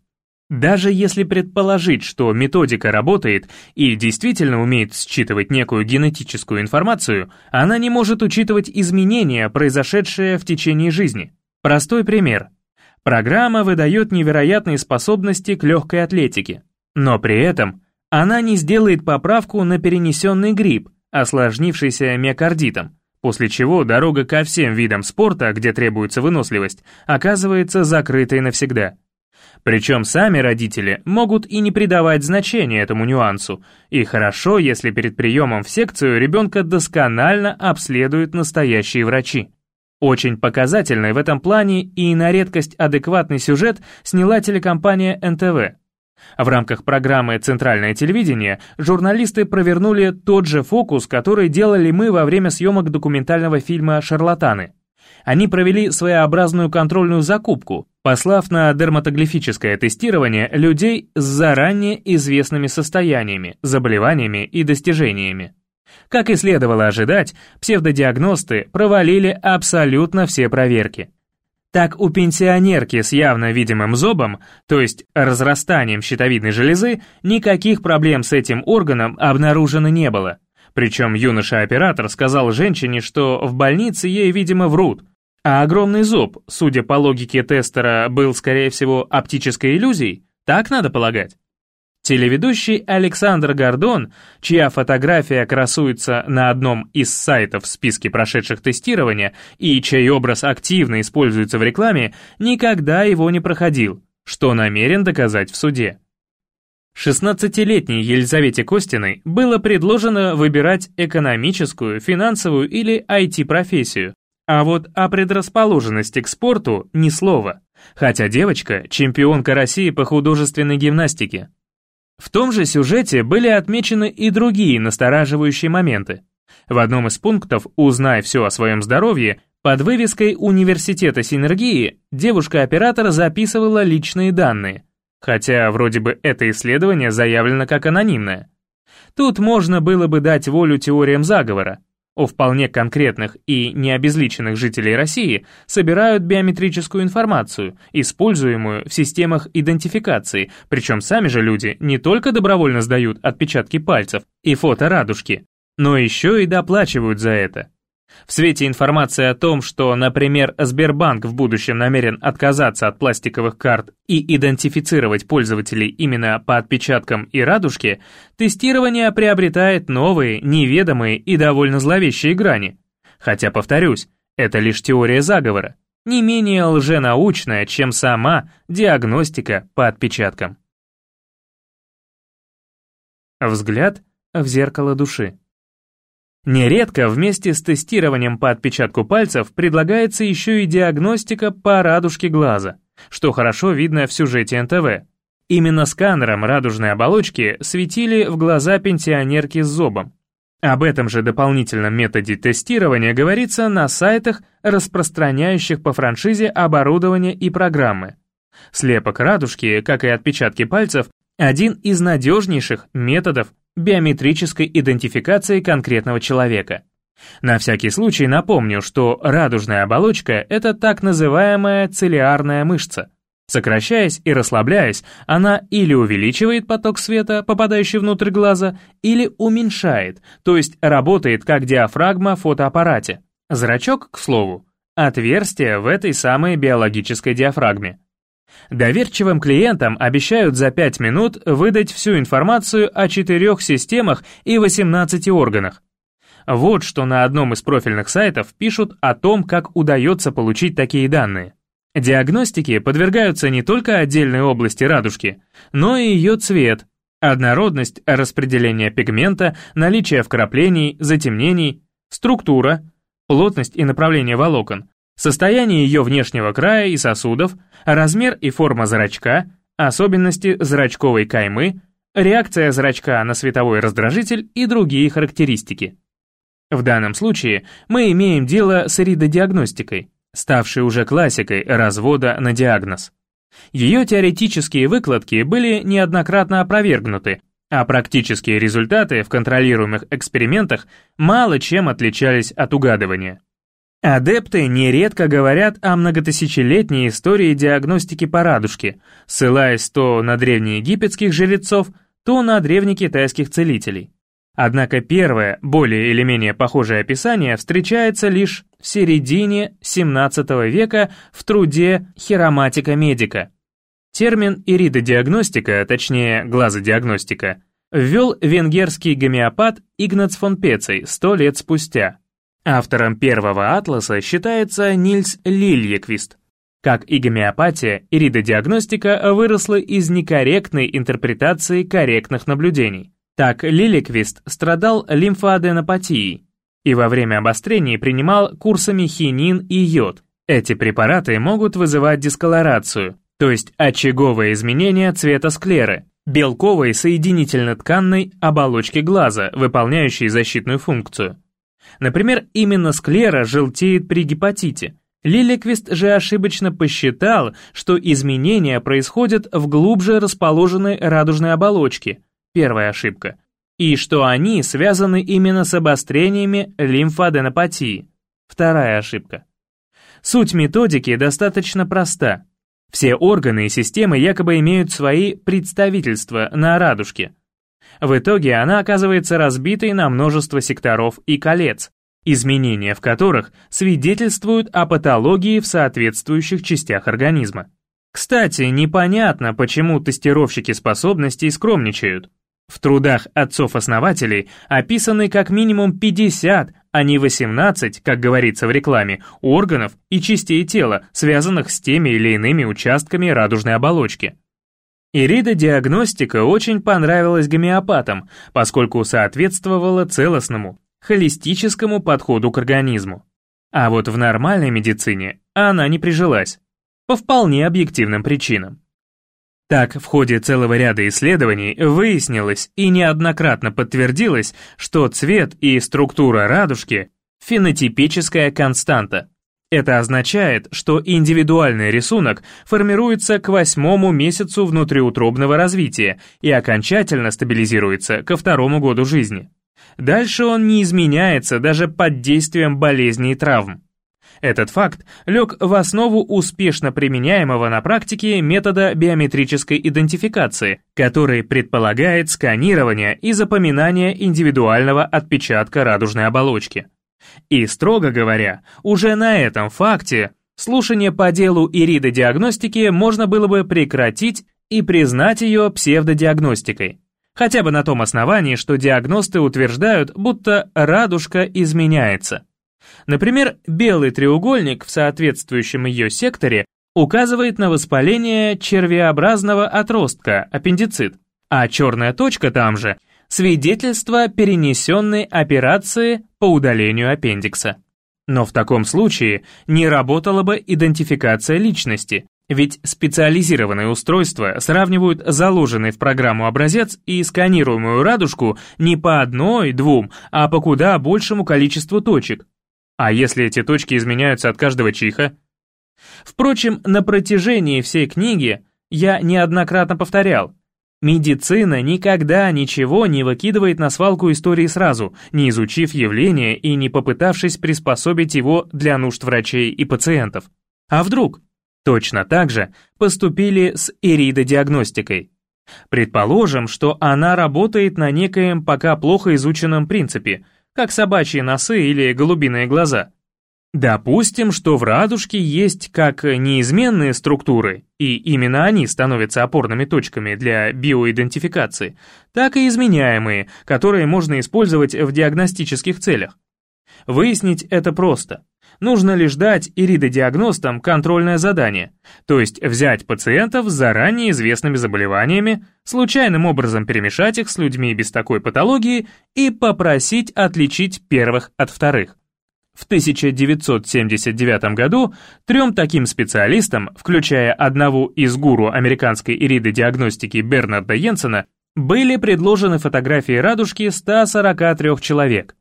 Даже если предположить, что методика работает и действительно умеет считывать некую генетическую информацию, она не может учитывать изменения, произошедшие в течение жизни. Простой пример. Программа выдает невероятные способности к легкой атлетике, но при этом она не сделает поправку на перенесенный грипп, осложнившийся миокардитом, после чего дорога ко всем видам спорта, где требуется выносливость, оказывается закрытой навсегда. Причем сами родители могут и не придавать значения этому нюансу, и хорошо, если перед приемом в секцию ребенка досконально обследуют настоящие врачи. Очень показательный в этом плане и на редкость адекватный сюжет сняла телекомпания НТВ. В рамках программы «Центральное телевидение» журналисты провернули тот же фокус, который делали мы во время съемок документального фильма «Шарлатаны». Они провели своеобразную контрольную закупку, послав на дерматоглифическое тестирование людей с заранее известными состояниями, заболеваниями и достижениями. Как и следовало ожидать, псевдодиагносты провалили абсолютно все проверки. Так у пенсионерки с явно видимым зобом, то есть разрастанием щитовидной железы, никаких проблем с этим органом обнаружено не было. Причем юноша-оператор сказал женщине, что в больнице ей, видимо, врут, а огромный зоб, судя по логике тестера, был, скорее всего, оптической иллюзией, так надо полагать. Телеведущий Александр Гордон, чья фотография красуется на одном из сайтов в списке прошедших тестирования и чей образ активно используется в рекламе, никогда его не проходил, что намерен доказать в суде. 16-летней Елизавете Костиной было предложено выбирать экономическую, финансовую или IT-профессию, а вот о предрасположенности к спорту ни слова, хотя девочка – чемпионка России по художественной гимнастике. В том же сюжете были отмечены и другие настораживающие моменты. В одном из пунктов «Узнай все о своем здоровье» под вывеской Университета Синергии девушка-оператор записывала личные данные, хотя вроде бы это исследование заявлено как анонимное. Тут можно было бы дать волю теориям заговора, у вполне конкретных и необезличенных жителей России собирают биометрическую информацию, используемую в системах идентификации, причем сами же люди не только добровольно сдают отпечатки пальцев и фото радужки, но еще и доплачивают за это. В свете информации о том, что, например, Сбербанк в будущем намерен отказаться от пластиковых карт и идентифицировать пользователей именно по отпечаткам и радужке, тестирование приобретает новые, неведомые и довольно зловещие грани. Хотя, повторюсь, это лишь теория заговора, не менее лженаучная, чем сама диагностика по отпечаткам. Взгляд в зеркало души. Нередко вместе с тестированием по отпечатку пальцев предлагается еще и диагностика по радужке глаза, что хорошо видно в сюжете НТВ. Именно сканером радужной оболочки светили в глаза пенсионерки с зобом. Об этом же дополнительном методе тестирования говорится на сайтах, распространяющих по франшизе оборудование и программы. Слепок радужки, как и отпечатки пальцев, один из надежнейших методов биометрической идентификации конкретного человека. На всякий случай напомню, что радужная оболочка – это так называемая целиарная мышца. Сокращаясь и расслабляясь, она или увеличивает поток света, попадающий внутрь глаза, или уменьшает, то есть работает как диафрагма в фотоаппарате. Зрачок, к слову, отверстие в этой самой биологической диафрагме. Доверчивым клиентам обещают за 5 минут выдать всю информацию о четырех системах и 18 органах. Вот что на одном из профильных сайтов пишут о том, как удается получить такие данные. Диагностике подвергаются не только отдельные области радужки, но и ее цвет, однородность распределения пигмента, наличие вкраплений, затемнений, структура, плотность и направление волокон, состояние ее внешнего края и сосудов, размер и форма зрачка, особенности зрачковой каймы, реакция зрачка на световой раздражитель и другие характеристики. В данном случае мы имеем дело с ридодиагностикой, ставшей уже классикой развода на диагноз. Ее теоретические выкладки были неоднократно опровергнуты, а практические результаты в контролируемых экспериментах мало чем отличались от угадывания. Адепты нередко говорят о многотысячелетней истории диагностики по радужке, ссылаясь то на древнеегипетских жрецов, то на древнекитайских целителей. Однако первое, более или менее похожее описание встречается лишь в середине XVII века в труде Хироматика Медика. Термин иридодиагностика, точнее глазодиагностика, ввел венгерский гомеопат Игнац фон Пецей сто лет спустя. Автором первого атласа считается Нильс Лильеквист. Как и гомеопатия, иридодиагностика выросла из некорректной интерпретации корректных наблюдений. Так Лиликвист страдал лимфоаденопатией и во время обострений принимал курсами хинин и йод. Эти препараты могут вызывать дисколорацию, то есть очаговое изменение цвета склеры, белковой соединительно-тканной оболочки глаза, выполняющей защитную функцию. Например, именно склера желтеет при гепатите. Лиликвист же ошибочно посчитал, что изменения происходят в глубже расположенной радужной оболочке, первая ошибка, и что они связаны именно с обострениями лимфаденопатии, вторая ошибка. Суть методики достаточно проста. Все органы и системы якобы имеют свои представительства на радужке, в итоге она оказывается разбитой на множество секторов и колец, изменения в которых свидетельствуют о патологии в соответствующих частях организма. Кстати, непонятно, почему тестировщики способностей скромничают. В трудах отцов-основателей описаны как минимум 50, а не 18, как говорится в рекламе, органов и частей тела, связанных с теми или иными участками радужной оболочки. Иридодиагностика очень понравилась гомеопатам, поскольку соответствовала целостному, холистическому подходу к организму. А вот в нормальной медицине она не прижилась, по вполне объективным причинам. Так, в ходе целого ряда исследований выяснилось и неоднократно подтвердилось, что цвет и структура радужки – фенотипическая константа, это означает, что индивидуальный рисунок формируется к восьмому месяцу внутриутробного развития и окончательно стабилизируется ко второму году жизни. Дальше он не изменяется даже под действием болезней и травм. Этот факт лег в основу успешно применяемого на практике метода биометрической идентификации, который предполагает сканирование и запоминание индивидуального отпечатка радужной оболочки. И, строго говоря, уже на этом факте слушание по делу иридодиагностики можно было бы прекратить и признать ее псевдодиагностикой. Хотя бы на том основании, что диагносты утверждают, будто радужка изменяется. Например, белый треугольник в соответствующем ее секторе указывает на воспаление червеобразного отростка, аппендицит, а черная точка там же – свидетельство перенесенной операции по удалению аппендикса. Но в таком случае не работала бы идентификация личности, ведь специализированные устройства сравнивают заложенный в программу образец и сканируемую радужку не по одной, двум, а по куда большему количеству точек. А если эти точки изменяются от каждого чиха? Впрочем, на протяжении всей книги я неоднократно повторял, медицина никогда ничего не выкидывает на свалку истории сразу, не изучив явление и не попытавшись приспособить его для нужд врачей и пациентов. А вдруг? Точно так же поступили с иридодиагностикой. Предположим, что она работает на некоем пока плохо изученном принципе, как собачьи носы или голубиные глаза – Допустим, что в радужке есть как неизменные структуры, и именно они становятся опорными точками для биоидентификации, так и изменяемые, которые можно использовать в диагностических целях. Выяснить это просто. Нужно лишь дать иридодиагностам контрольное задание, то есть взять пациентов с заранее известными заболеваниями, случайным образом перемешать их с людьми без такой патологии и попросить отличить первых от вторых. В 1979 году трем таким специалистам, включая одного из гуру американской иридодиагностики Бернарда Йенсена, были предложены фотографии радужки 143 человек.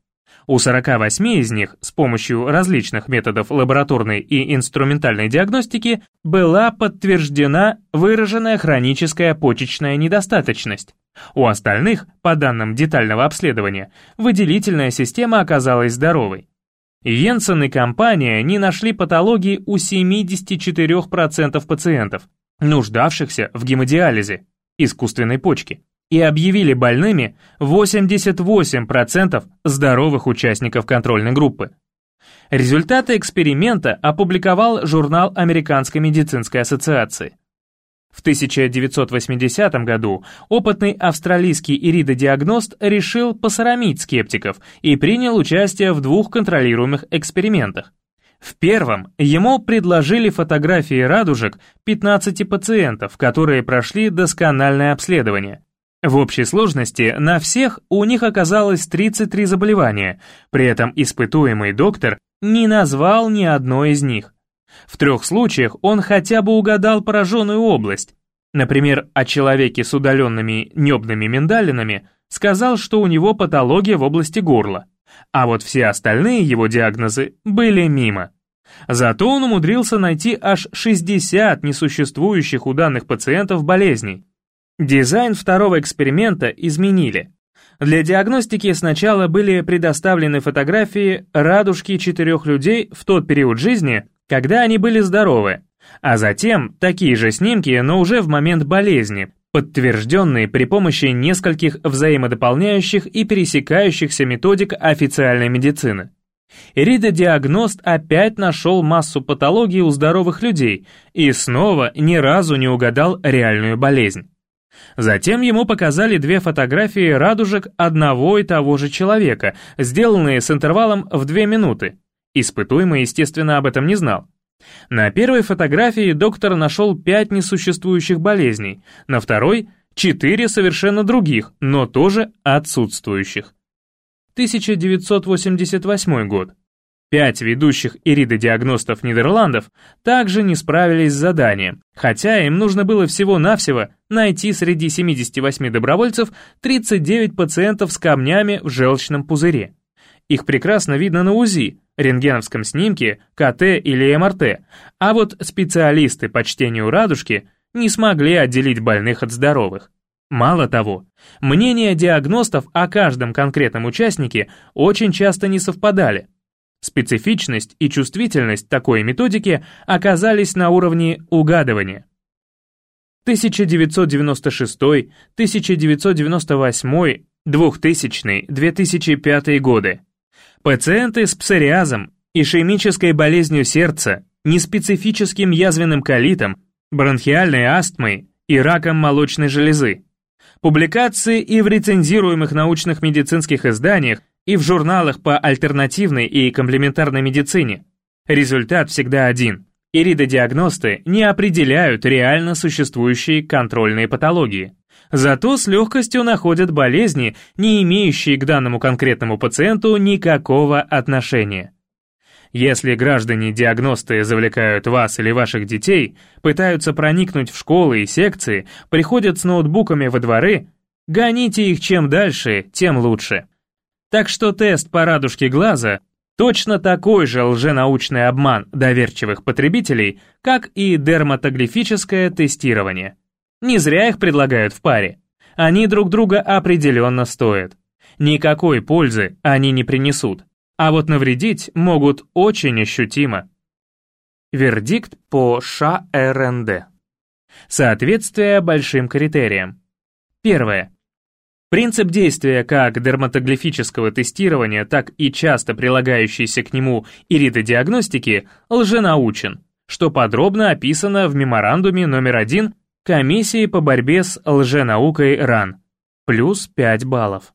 У 48 из них с помощью различных методов лабораторной и инструментальной диагностики была подтверждена выраженная хроническая почечная недостаточность. У остальных, по данным детального обследования, выделительная система оказалась здоровой. Йенсен и компания не нашли патологии у 74% пациентов, нуждавшихся в гемодиализе, искусственной почки, и объявили больными 88% здоровых участников контрольной группы. Результаты эксперимента опубликовал журнал Американской медицинской ассоциации. В 1980 году опытный австралийский иридодиагност решил посрамить скептиков и принял участие в двух контролируемых экспериментах. В первом ему предложили фотографии радужек 15 пациентов, которые прошли доскональное обследование. В общей сложности на всех у них оказалось 33 заболевания, при этом испытуемый доктор не назвал ни одно из них. В трех случаях он хотя бы угадал пораженную область. Например, о человеке с удаленными небными миндалинами сказал, что у него патология в области горла. А вот все остальные его диагнозы были мимо. Зато он умудрился найти аж 60 несуществующих у данных пациентов болезней. Дизайн второго эксперимента изменили. Для диагностики сначала были предоставлены фотографии радужки четырех людей в тот период жизни, когда они были здоровы, а затем такие же снимки, но уже в момент болезни, подтвержденные при помощи нескольких взаимодополняющих и пересекающихся методик официальной медицины. Иридодиагност опять нашел массу патологий у здоровых людей и снова ни разу не угадал реальную болезнь. Затем ему показали две фотографии радужек одного и того же человека, сделанные с интервалом в две минуты. Испытуемый, естественно, об этом не знал. На первой фотографии доктор нашел пять несуществующих болезней, на второй — четыре совершенно других, но тоже отсутствующих. 1988 год. Пять ведущих иридодиагностов Нидерландов также не справились с заданием, хотя им нужно было всего-навсего найти среди 78 добровольцев 39 пациентов с камнями в желчном пузыре. Их прекрасно видно на УЗИ, рентгеновском снимке, КТ или МРТ, а вот специалисты по чтению радужки не смогли отделить больных от здоровых. Мало того, мнения диагностов о каждом конкретном участнике очень часто не совпадали. Специфичность и чувствительность такой методики оказались на уровне угадывания. 1996, 1998, 2000, 2005 годы. Пациенты с псориазом, ишемической болезнью сердца, неспецифическим язвенным колитом, бронхиальной астмой и раком молочной железы. Публикации и в рецензируемых научных медицинских изданиях, и в журналах по альтернативной и комплементарной медицине. Результат всегда один. Иридодиагносты не определяют реально существующие контрольные патологии. Зато с легкостью находят болезни, не имеющие к данному конкретному пациенту никакого отношения. Если граждане-диагносты завлекают вас или ваших детей, пытаются проникнуть в школы и секции, приходят с ноутбуками во дворы, гоните их чем дальше, тем лучше. Так что тест по радужке глаза точно такой же лженаучный обман доверчивых потребителей, как и дерматоглифическое тестирование. Не зря их предлагают в паре. Они друг друга определенно стоят. Никакой пользы они не принесут, а вот навредить могут очень ощутимо. Вердикт по ШРНД. Соответствие большим критериям. Первое. Принцип действия как дерматоглифического тестирования, так и часто прилагающийся к нему иридодиагностики лженаучен, что подробно описано в меморандуме номер один Комиссии по борьбе с лженаукой РАН, плюс 5 баллов.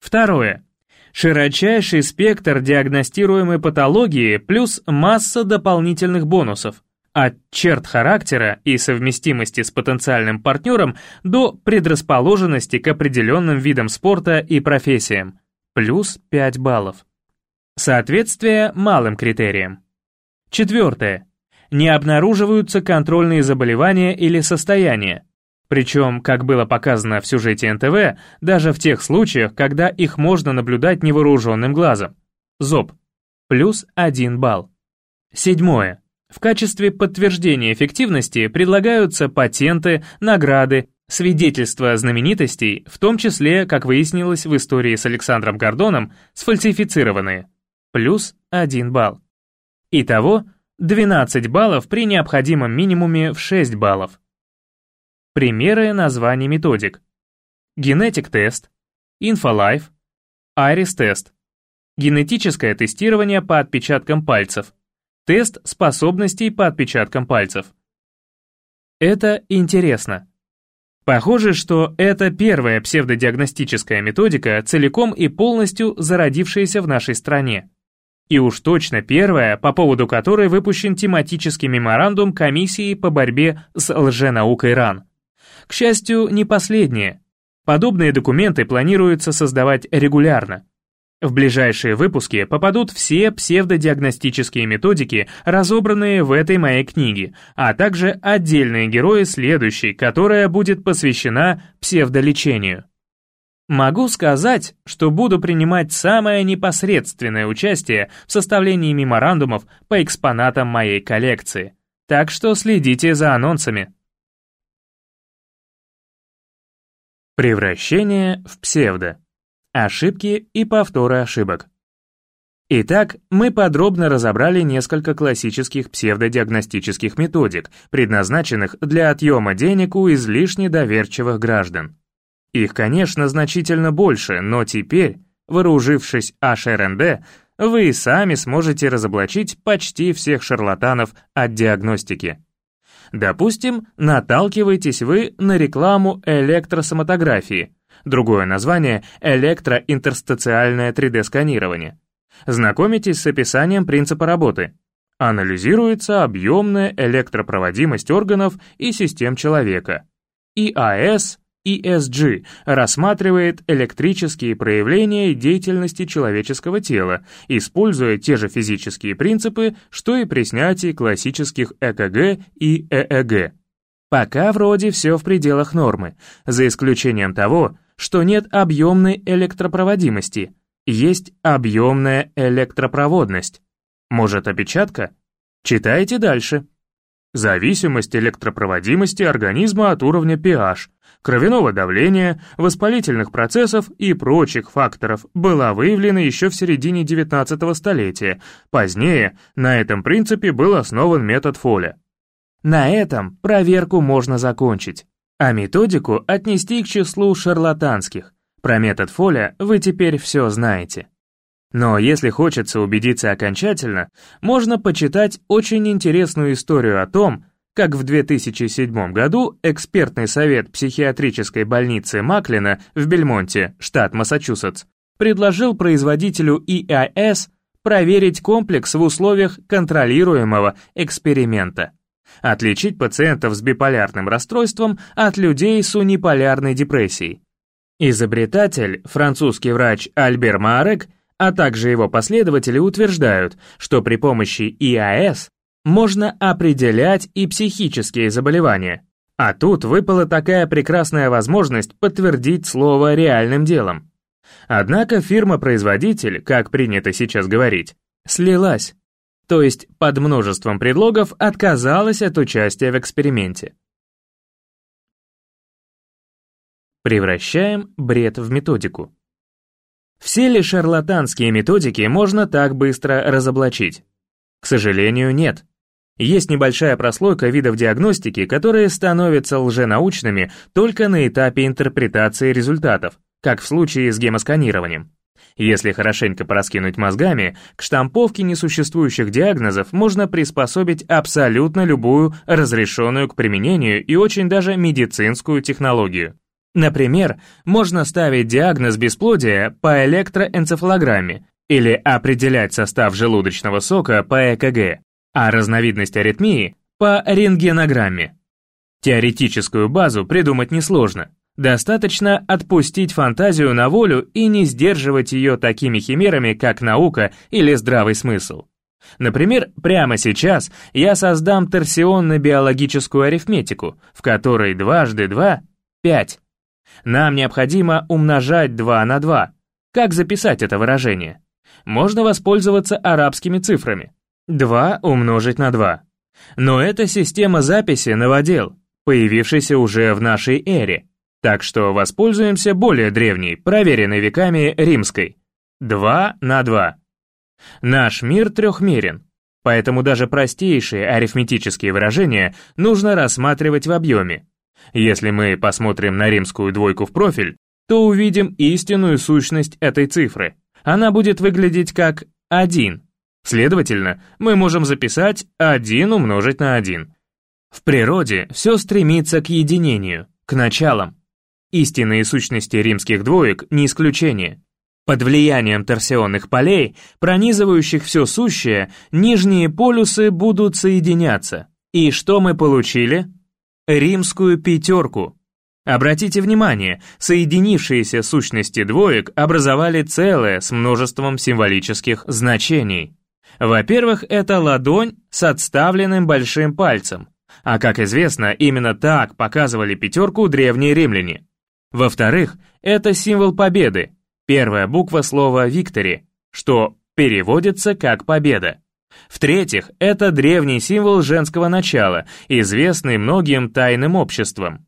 Второе. Широчайший спектр диагностируемой патологии плюс масса дополнительных бонусов, от черт характера и совместимости с потенциальным партнером до предрасположенности к определенным видам спорта и профессиям, плюс 5 баллов. Соответствие малым критериям. Четвертое. Не обнаруживаются контрольные заболевания или состояния, причем, как было показано в сюжете НТВ, даже в тех случаях, когда их можно наблюдать невооруженным глазом. ЗОБ. Плюс 1 балл. Седьмое. В качестве подтверждения эффективности предлагаются патенты, награды, свидетельства знаменитостей, в том числе, как выяснилось в истории с Александром Гордоном, сфальсифицированные. Плюс 1 балл. Итого 12 баллов при необходимом минимуме в 6 баллов. Примеры названий методик. Генетик-тест, Инфолайф, Айрис-тест, генетическое тестирование по отпечаткам пальцев, Тест способностей по отпечаткам пальцев. Это интересно. Похоже, что это первая псевдодиагностическая методика, целиком и полностью зародившаяся в нашей стране. И уж точно первая, по поводу которой выпущен тематический меморандум Комиссии по борьбе с лженаукой РАН. К счастью, не последняя. Подобные документы планируется создавать регулярно. В ближайшие выпуски попадут все псевдодиагностические методики, разобранные в этой моей книге, а также отдельные герои следующей, которая будет посвящена псевдолечению. Могу сказать, что буду принимать самое непосредственное участие в составлении меморандумов по экспонатам моей коллекции, так что следите за анонсами. Превращение в псевдо. Ошибки и повторы ошибок. Итак, мы подробно разобрали несколько классических псевдодиагностических методик, предназначенных для отъема денег у излишне доверчивых граждан. Их, конечно, значительно больше, но теперь, вооружившись HRND, вы сами сможете разоблачить почти всех шарлатанов от диагностики. Допустим, наталкиваетесь вы на рекламу электросоматографии – Другое название — электроинтерстициальное 3D-сканирование. Знакомитесь с описанием принципа работы. Анализируется объемная электропроводимость органов и систем человека. ИАС, ESG рассматривает электрические проявления деятельности человеческого тела, используя те же физические принципы, что и при снятии классических ЭКГ и ЭЭГ. Пока вроде все в пределах нормы, за исключением того, что нет объемной электропроводимости, есть объемная электропроводность. Может, опечатка? Читайте дальше. Зависимость электропроводимости организма от уровня pH, кровяного давления, воспалительных процессов и прочих факторов была выявлена еще в середине 19 столетия. Позднее на этом принципе был основан метод Фоля. На этом проверку можно закончить а методику отнести к числу шарлатанских. Про метод Фоля вы теперь все знаете. Но если хочется убедиться окончательно, можно почитать очень интересную историю о том, как в 2007 году экспертный совет психиатрической больницы Маклина в Бельмонте, штат Массачусетс, предложил производителю EIS проверить комплекс в условиях контролируемого эксперимента. Отличить пациентов с биполярным расстройством от людей с униполярной депрессией. Изобретатель, французский врач Альбер Маарек, а также его последователи утверждают, что при помощи ИАС можно определять и психические заболевания. А тут выпала такая прекрасная возможность подтвердить слово реальным делом. Однако фирма-производитель, как принято сейчас говорить, слилась, то есть под множеством предлогов отказалась от участия в эксперименте. Превращаем бред в методику. Все ли шарлатанские методики можно так быстро разоблачить? К сожалению, нет. Есть небольшая прослойка видов диагностики, которые становятся лженаучными только на этапе интерпретации результатов, как в случае с гемосканированием. Если хорошенько пораскинуть мозгами, к штамповке несуществующих диагнозов можно приспособить абсолютно любую разрешенную к применению и очень даже медицинскую технологию. Например, можно ставить диагноз бесплодия по электроэнцефалограмме или определять состав желудочного сока по ЭКГ, а разновидность аритмии по рентгенограмме. Теоретическую базу придумать несложно. Достаточно отпустить фантазию на волю и не сдерживать ее такими химерами, как наука или здравый смысл. Например, прямо сейчас я создам торсионно-биологическую арифметику, в которой дважды два — пять. Нам необходимо умножать 2 на 2. Как записать это выражение? Можно воспользоваться арабскими цифрами. 2 умножить на 2. Но это система записи новодел, появившаяся уже в нашей эре. Так что воспользуемся более древней, проверенной веками римской. 2 на 2. Наш мир трехмерен, поэтому даже простейшие арифметические выражения нужно рассматривать в объеме, если мы посмотрим на римскую двойку в профиль, то увидим истинную сущность этой цифры. Она будет выглядеть как 1. Следовательно, мы можем записать 1 умножить на 1. В природе все стремится к единению, к началам. Истинные сущности римских двоек не исключение. Под влиянием торсионных полей, пронизывающих все сущее, нижние полюсы будут соединяться. И что мы получили? римскую пятерку. Обратите внимание, соединившиеся сущности двоек образовали целое с множеством символических значений. Во-первых, это ладонь с отставленным большим пальцем, а как известно, именно так показывали пятерку древние римляне. Во-вторых, это символ победы, первая буква слова «виктори», что переводится как «победа». В-третьих, это древний символ женского начала, известный многим тайным обществам.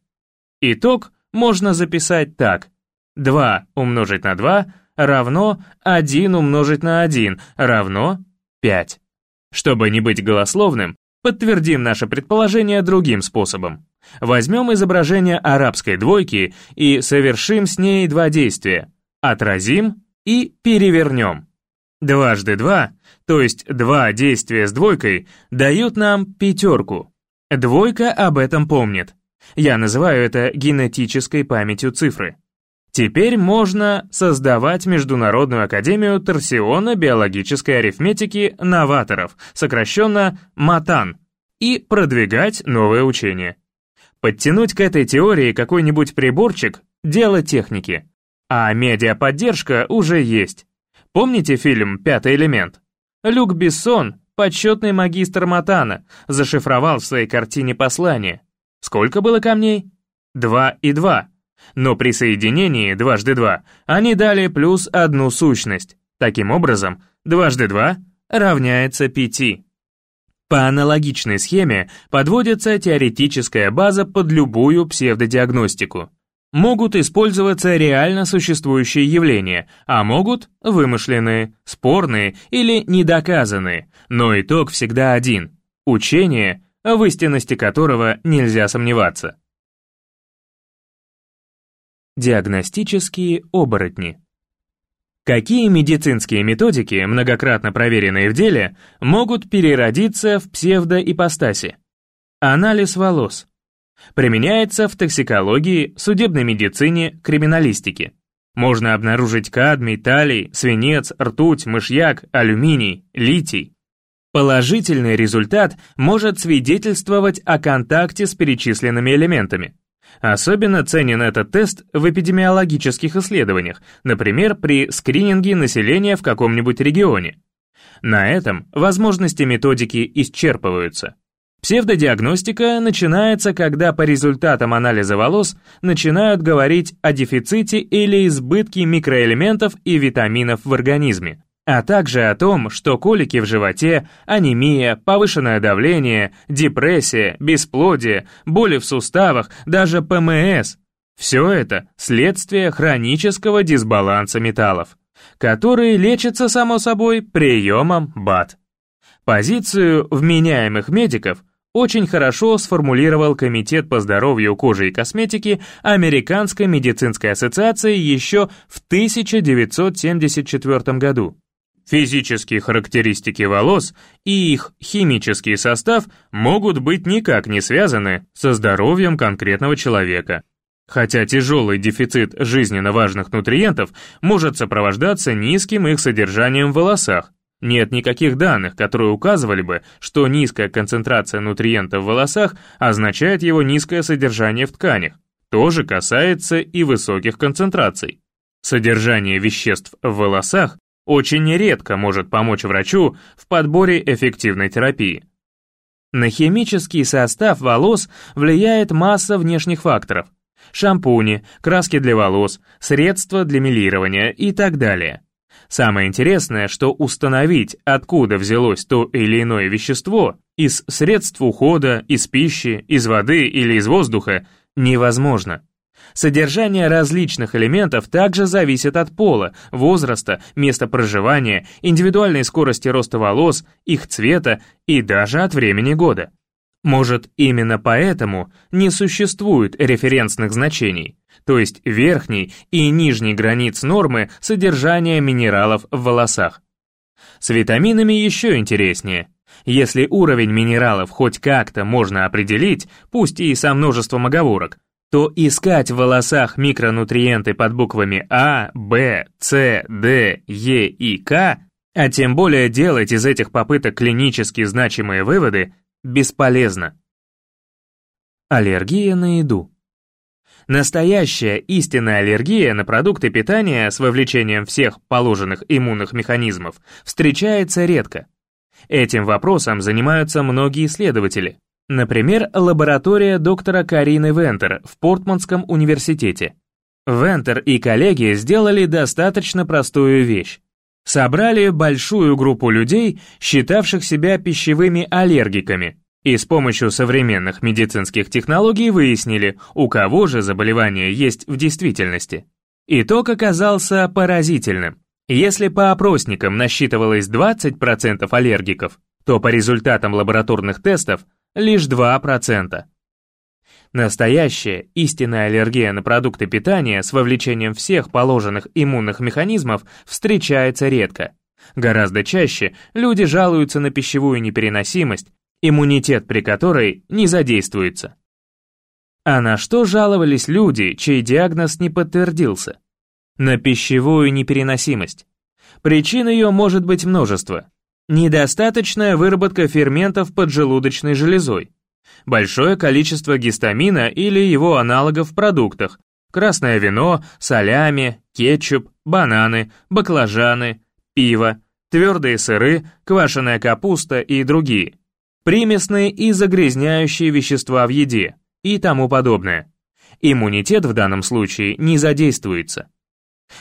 Итог можно записать так. 2 умножить на 2 равно 1 умножить на 1 равно 5. Чтобы не быть голословным, подтвердим наше предположение другим способом. Возьмем изображение арабской двойки и совершим с ней два действия. Отразим и перевернем. Дважды два то есть два действия с двойкой, дают нам пятерку. Двойка об этом помнит. Я называю это генетической памятью цифры. Теперь можно создавать Международную академию торсионно-биологической арифметики новаторов, сокращенно МАТАН, и продвигать новое учение. Подтянуть к этой теории какой-нибудь приборчик – дело техники. А медиаподдержка уже есть. Помните фильм «Пятый элемент»? Люк Бессон, почетный магистр Матана, зашифровал в своей картине послание. Сколько было камней? Два и два. Но при соединении дважды два они дали плюс одну сущность. Таким образом, дважды два равняется пяти. По аналогичной схеме подводится теоретическая база под любую псевдодиагностику. Могут использоваться реально существующие явления, а могут вымышленные, спорные или недоказанные, но итог всегда один – учение, в истинности которого нельзя сомневаться. Диагностические оборотни Какие медицинские методики, многократно проверенные в деле, могут переродиться в псевдоипостаси? Анализ волос. Применяется в токсикологии, судебной медицине, криминалистике. Можно обнаружить кадмий, талий, свинец, ртуть, мышьяк, алюминий, литий. Положительный результат может свидетельствовать о контакте с перечисленными элементами. Особенно ценен этот тест в эпидемиологических исследованиях, например, при скрининге населения в каком-нибудь регионе. На этом возможности методики исчерпываются. Псевдодиагностика начинается, когда по результатам анализа волос начинают говорить о дефиците или избытке микроэлементов и витаминов в организме, а также о том, что колики в животе, анемия, повышенное давление, депрессия, бесплодие, боли в суставах, даже ПМС – все это следствие хронического дисбаланса металлов, который лечится, само собой, приемом БАД. Позицию вменяемых медиков очень хорошо сформулировал Комитет по здоровью кожи и косметики Американской медицинской ассоциации еще в 1974 году. Физические характеристики волос и их химический состав могут быть никак не связаны со здоровьем конкретного человека. Хотя тяжелый дефицит жизненно важных нутриентов может сопровождаться низким их содержанием в волосах, нет никаких данных, которые указывали бы, что низкая концентрация нутриентов в волосах означает его низкое содержание в тканях. То же касается и высоких концентраций. Содержание веществ в волосах очень редко может помочь врачу в подборе эффективной терапии. На химический состав волос влияет масса внешних факторов. Шампуни, краски для волос, средства для милирования и так далее. Самое интересное, что установить, откуда взялось то или иное вещество, из средств ухода, из пищи, из воды или из воздуха, невозможно. Содержание различных элементов также зависит от пола, возраста, места проживания, индивидуальной скорости роста волос, их цвета и даже от времени года. Может, именно поэтому не существует референсных значений, то есть верхней и нижней границ нормы содержания минералов в волосах. С витаминами еще интереснее. Если уровень минералов хоть как-то можно определить, пусть и со множеством оговорок, то искать в волосах микронутриенты под буквами А, Б, С, Д, Е и К, а тем более делать из этих попыток клинически значимые выводы, бесполезно. Аллергия на еду. Настоящая истинная аллергия на продукты питания с вовлечением всех положенных иммунных механизмов встречается редко. Этим вопросом занимаются многие исследователи. Например, лаборатория доктора Карины Вентер в Портманском университете. Вентер и коллеги сделали достаточно простую вещь. Собрали большую группу людей, считавших себя пищевыми аллергиками, и с помощью современных медицинских технологий выяснили, у кого же заболевание есть в действительности. Итог оказался поразительным. Если по опросникам насчитывалось 20% аллергиков, то по результатам лабораторных тестов лишь 2%. Настоящая истинная аллергия на продукты питания с вовлечением всех положенных иммунных механизмов встречается редко. Гораздо чаще люди жалуются на пищевую непереносимость, иммунитет при которой не задействуется. А на что жаловались люди, чей диагноз не подтвердился? На пищевую непереносимость. Причин ее может быть множество. Недостаточная выработка ферментов поджелудочной железой, большое количество гистамина или его аналогов в продуктах, красное вино, солями, кетчуп, бананы, баклажаны, пиво, твердые сыры, квашеная капуста и другие, примесные и загрязняющие вещества в еде и тому подобное. Иммунитет в данном случае не задействуется.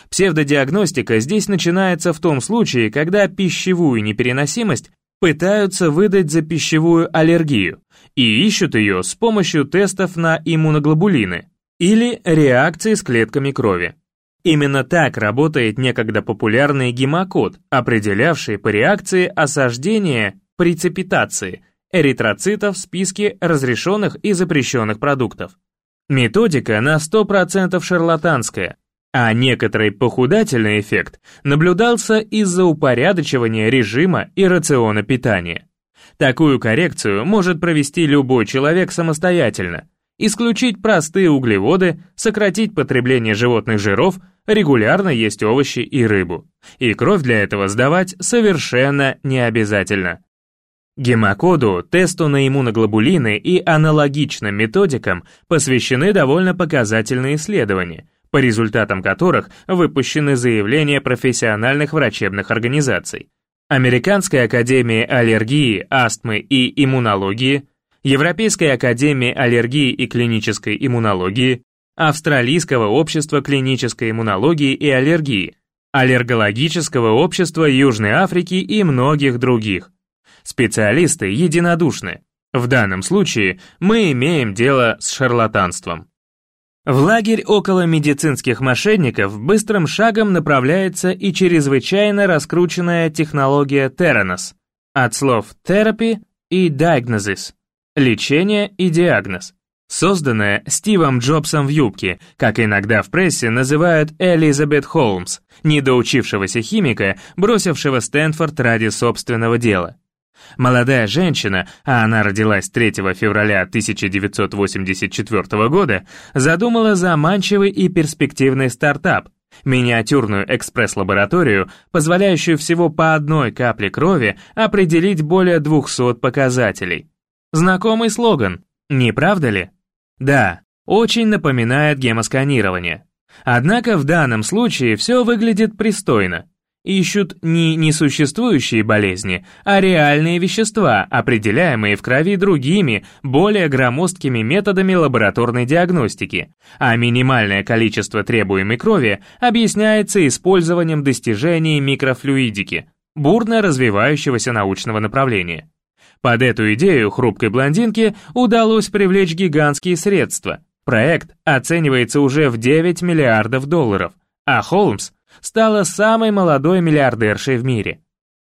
Псевдодиагностика здесь начинается в том случае, когда пищевую непереносимость пытаются выдать за пищевую аллергию и ищут ее с помощью тестов на иммуноглобулины или реакции с клетками крови. Именно так работает некогда популярный гемокод, определявший по реакции осаждения прецепитации эритроцитов в списке разрешенных и запрещенных продуктов. Методика на 100% шарлатанская, а некоторый похудательный эффект наблюдался из-за упорядочивания режима и рациона питания. Такую коррекцию может провести любой человек самостоятельно, исключить простые углеводы, сократить потребление животных жиров, регулярно есть овощи и рыбу. И кровь для этого сдавать совершенно не обязательно. Гемокоду, тесту на иммуноглобулины и аналогичным методикам посвящены довольно показательные исследования, по результатам которых выпущены заявления профессиональных врачебных организаций. Американской академии аллергии, астмы и иммунологии, Европейской академии аллергии и клинической иммунологии, Австралийского общества клинической иммунологии и аллергии, Аллергологического общества Южной Африки и многих других. Специалисты единодушны. В данном случае мы имеем дело с шарлатанством. В лагерь около медицинских мошенников быстрым шагом направляется и чрезвычайно раскрученная технология Theranos, от слов «therapy» и «diagnosis» — лечение и диагноз, созданная Стивом Джобсом в юбке, как иногда в прессе называют Элизабет Холмс, недоучившегося химика, бросившего Стэнфорд ради собственного дела. Молодая женщина, а она родилась 3 февраля 1984 года, задумала заманчивый и перспективный стартап, миниатюрную экспресс-лабораторию, позволяющую всего по одной капле крови определить более 200 показателей. Знакомый слоган, не правда ли? Да, очень напоминает гемосканирование. Однако в данном случае все выглядит пристойно ищут не несуществующие болезни, а реальные вещества, определяемые в крови другими, более громоздкими методами лабораторной диагностики, а минимальное количество требуемой крови объясняется использованием достижений микрофлюидики, бурно развивающегося научного направления. Под эту идею хрупкой блондинке удалось привлечь гигантские средства. Проект оценивается уже в 9 миллиардов долларов, а Холмс стала самой молодой миллиардершей в мире.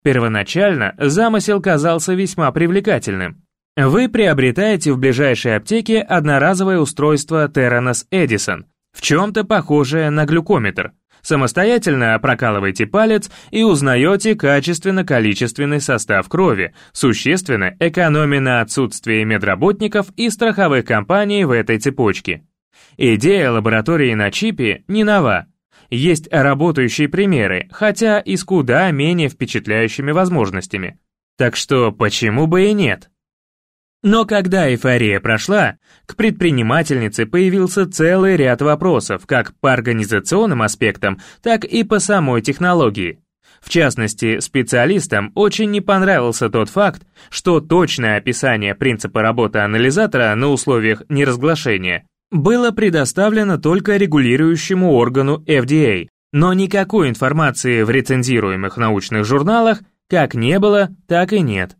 Первоначально замысел казался весьма привлекательным. Вы приобретаете в ближайшей аптеке одноразовое устройство Theranos Edison, в чем-то похожее на глюкометр. Самостоятельно прокалываете палец и узнаете качественно-количественный состав крови, существенно экономя на отсутствии медработников и страховых компаний в этой цепочке. Идея лаборатории на чипе не нова, есть работающие примеры, хотя и с куда менее впечатляющими возможностями. Так что почему бы и нет? Но когда эйфория прошла, к предпринимательнице появился целый ряд вопросов как по организационным аспектам, так и по самой технологии. В частности, специалистам очень не понравился тот факт, что точное описание принципа работы анализатора на условиях неразглашения было предоставлено только регулирующему органу FDA, но никакой информации в рецензируемых научных журналах как не было, так и нет.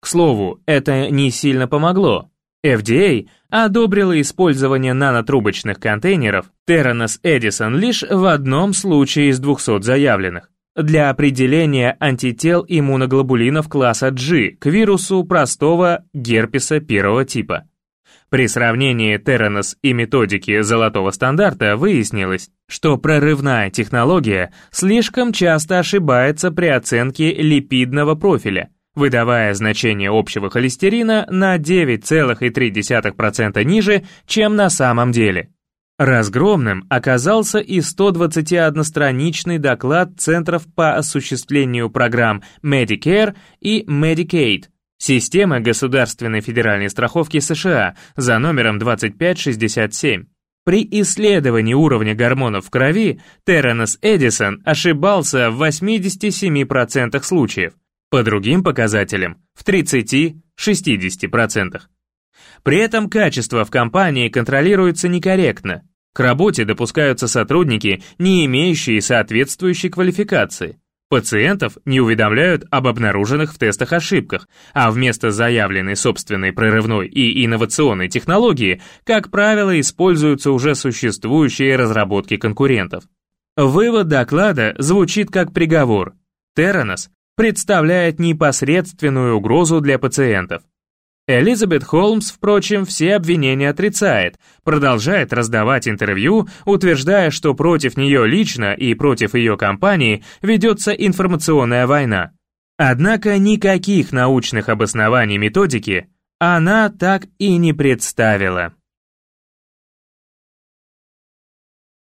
К слову, это не сильно помогло. FDA одобрила использование нанотрубочных контейнеров Theranos Edison лишь в одном случае из 200 заявленных для определения антител иммуноглобулинов класса G к вирусу простого герпеса первого типа. При сравнении Terranos и методики золотого стандарта выяснилось, что прорывная технология слишком часто ошибается при оценке липидного профиля, выдавая значение общего холестерина на 9,3% ниже, чем на самом деле. Разгромным оказался и 121-страничный доклад Центров по осуществлению программ Medicare и Medicaid Система государственной федеральной страховки США за номером 2567. При исследовании уровня гормонов в крови Терренс Эдисон ошибался в 87% случаев, по другим показателям в 30-60%. При этом качество в компании контролируется некорректно. К работе допускаются сотрудники, не имеющие соответствующей квалификации. Пациентов не уведомляют об обнаруженных в тестах ошибках, а вместо заявленной собственной прорывной и инновационной технологии, как правило, используются уже существующие разработки конкурентов. Вывод доклада звучит как приговор. Терранос представляет непосредственную угрозу для пациентов. Элизабет Холмс, впрочем, все обвинения отрицает, продолжает раздавать интервью, утверждая, что против нее лично и против ее компании ведется информационная война. Однако никаких научных обоснований методики она так и не представила.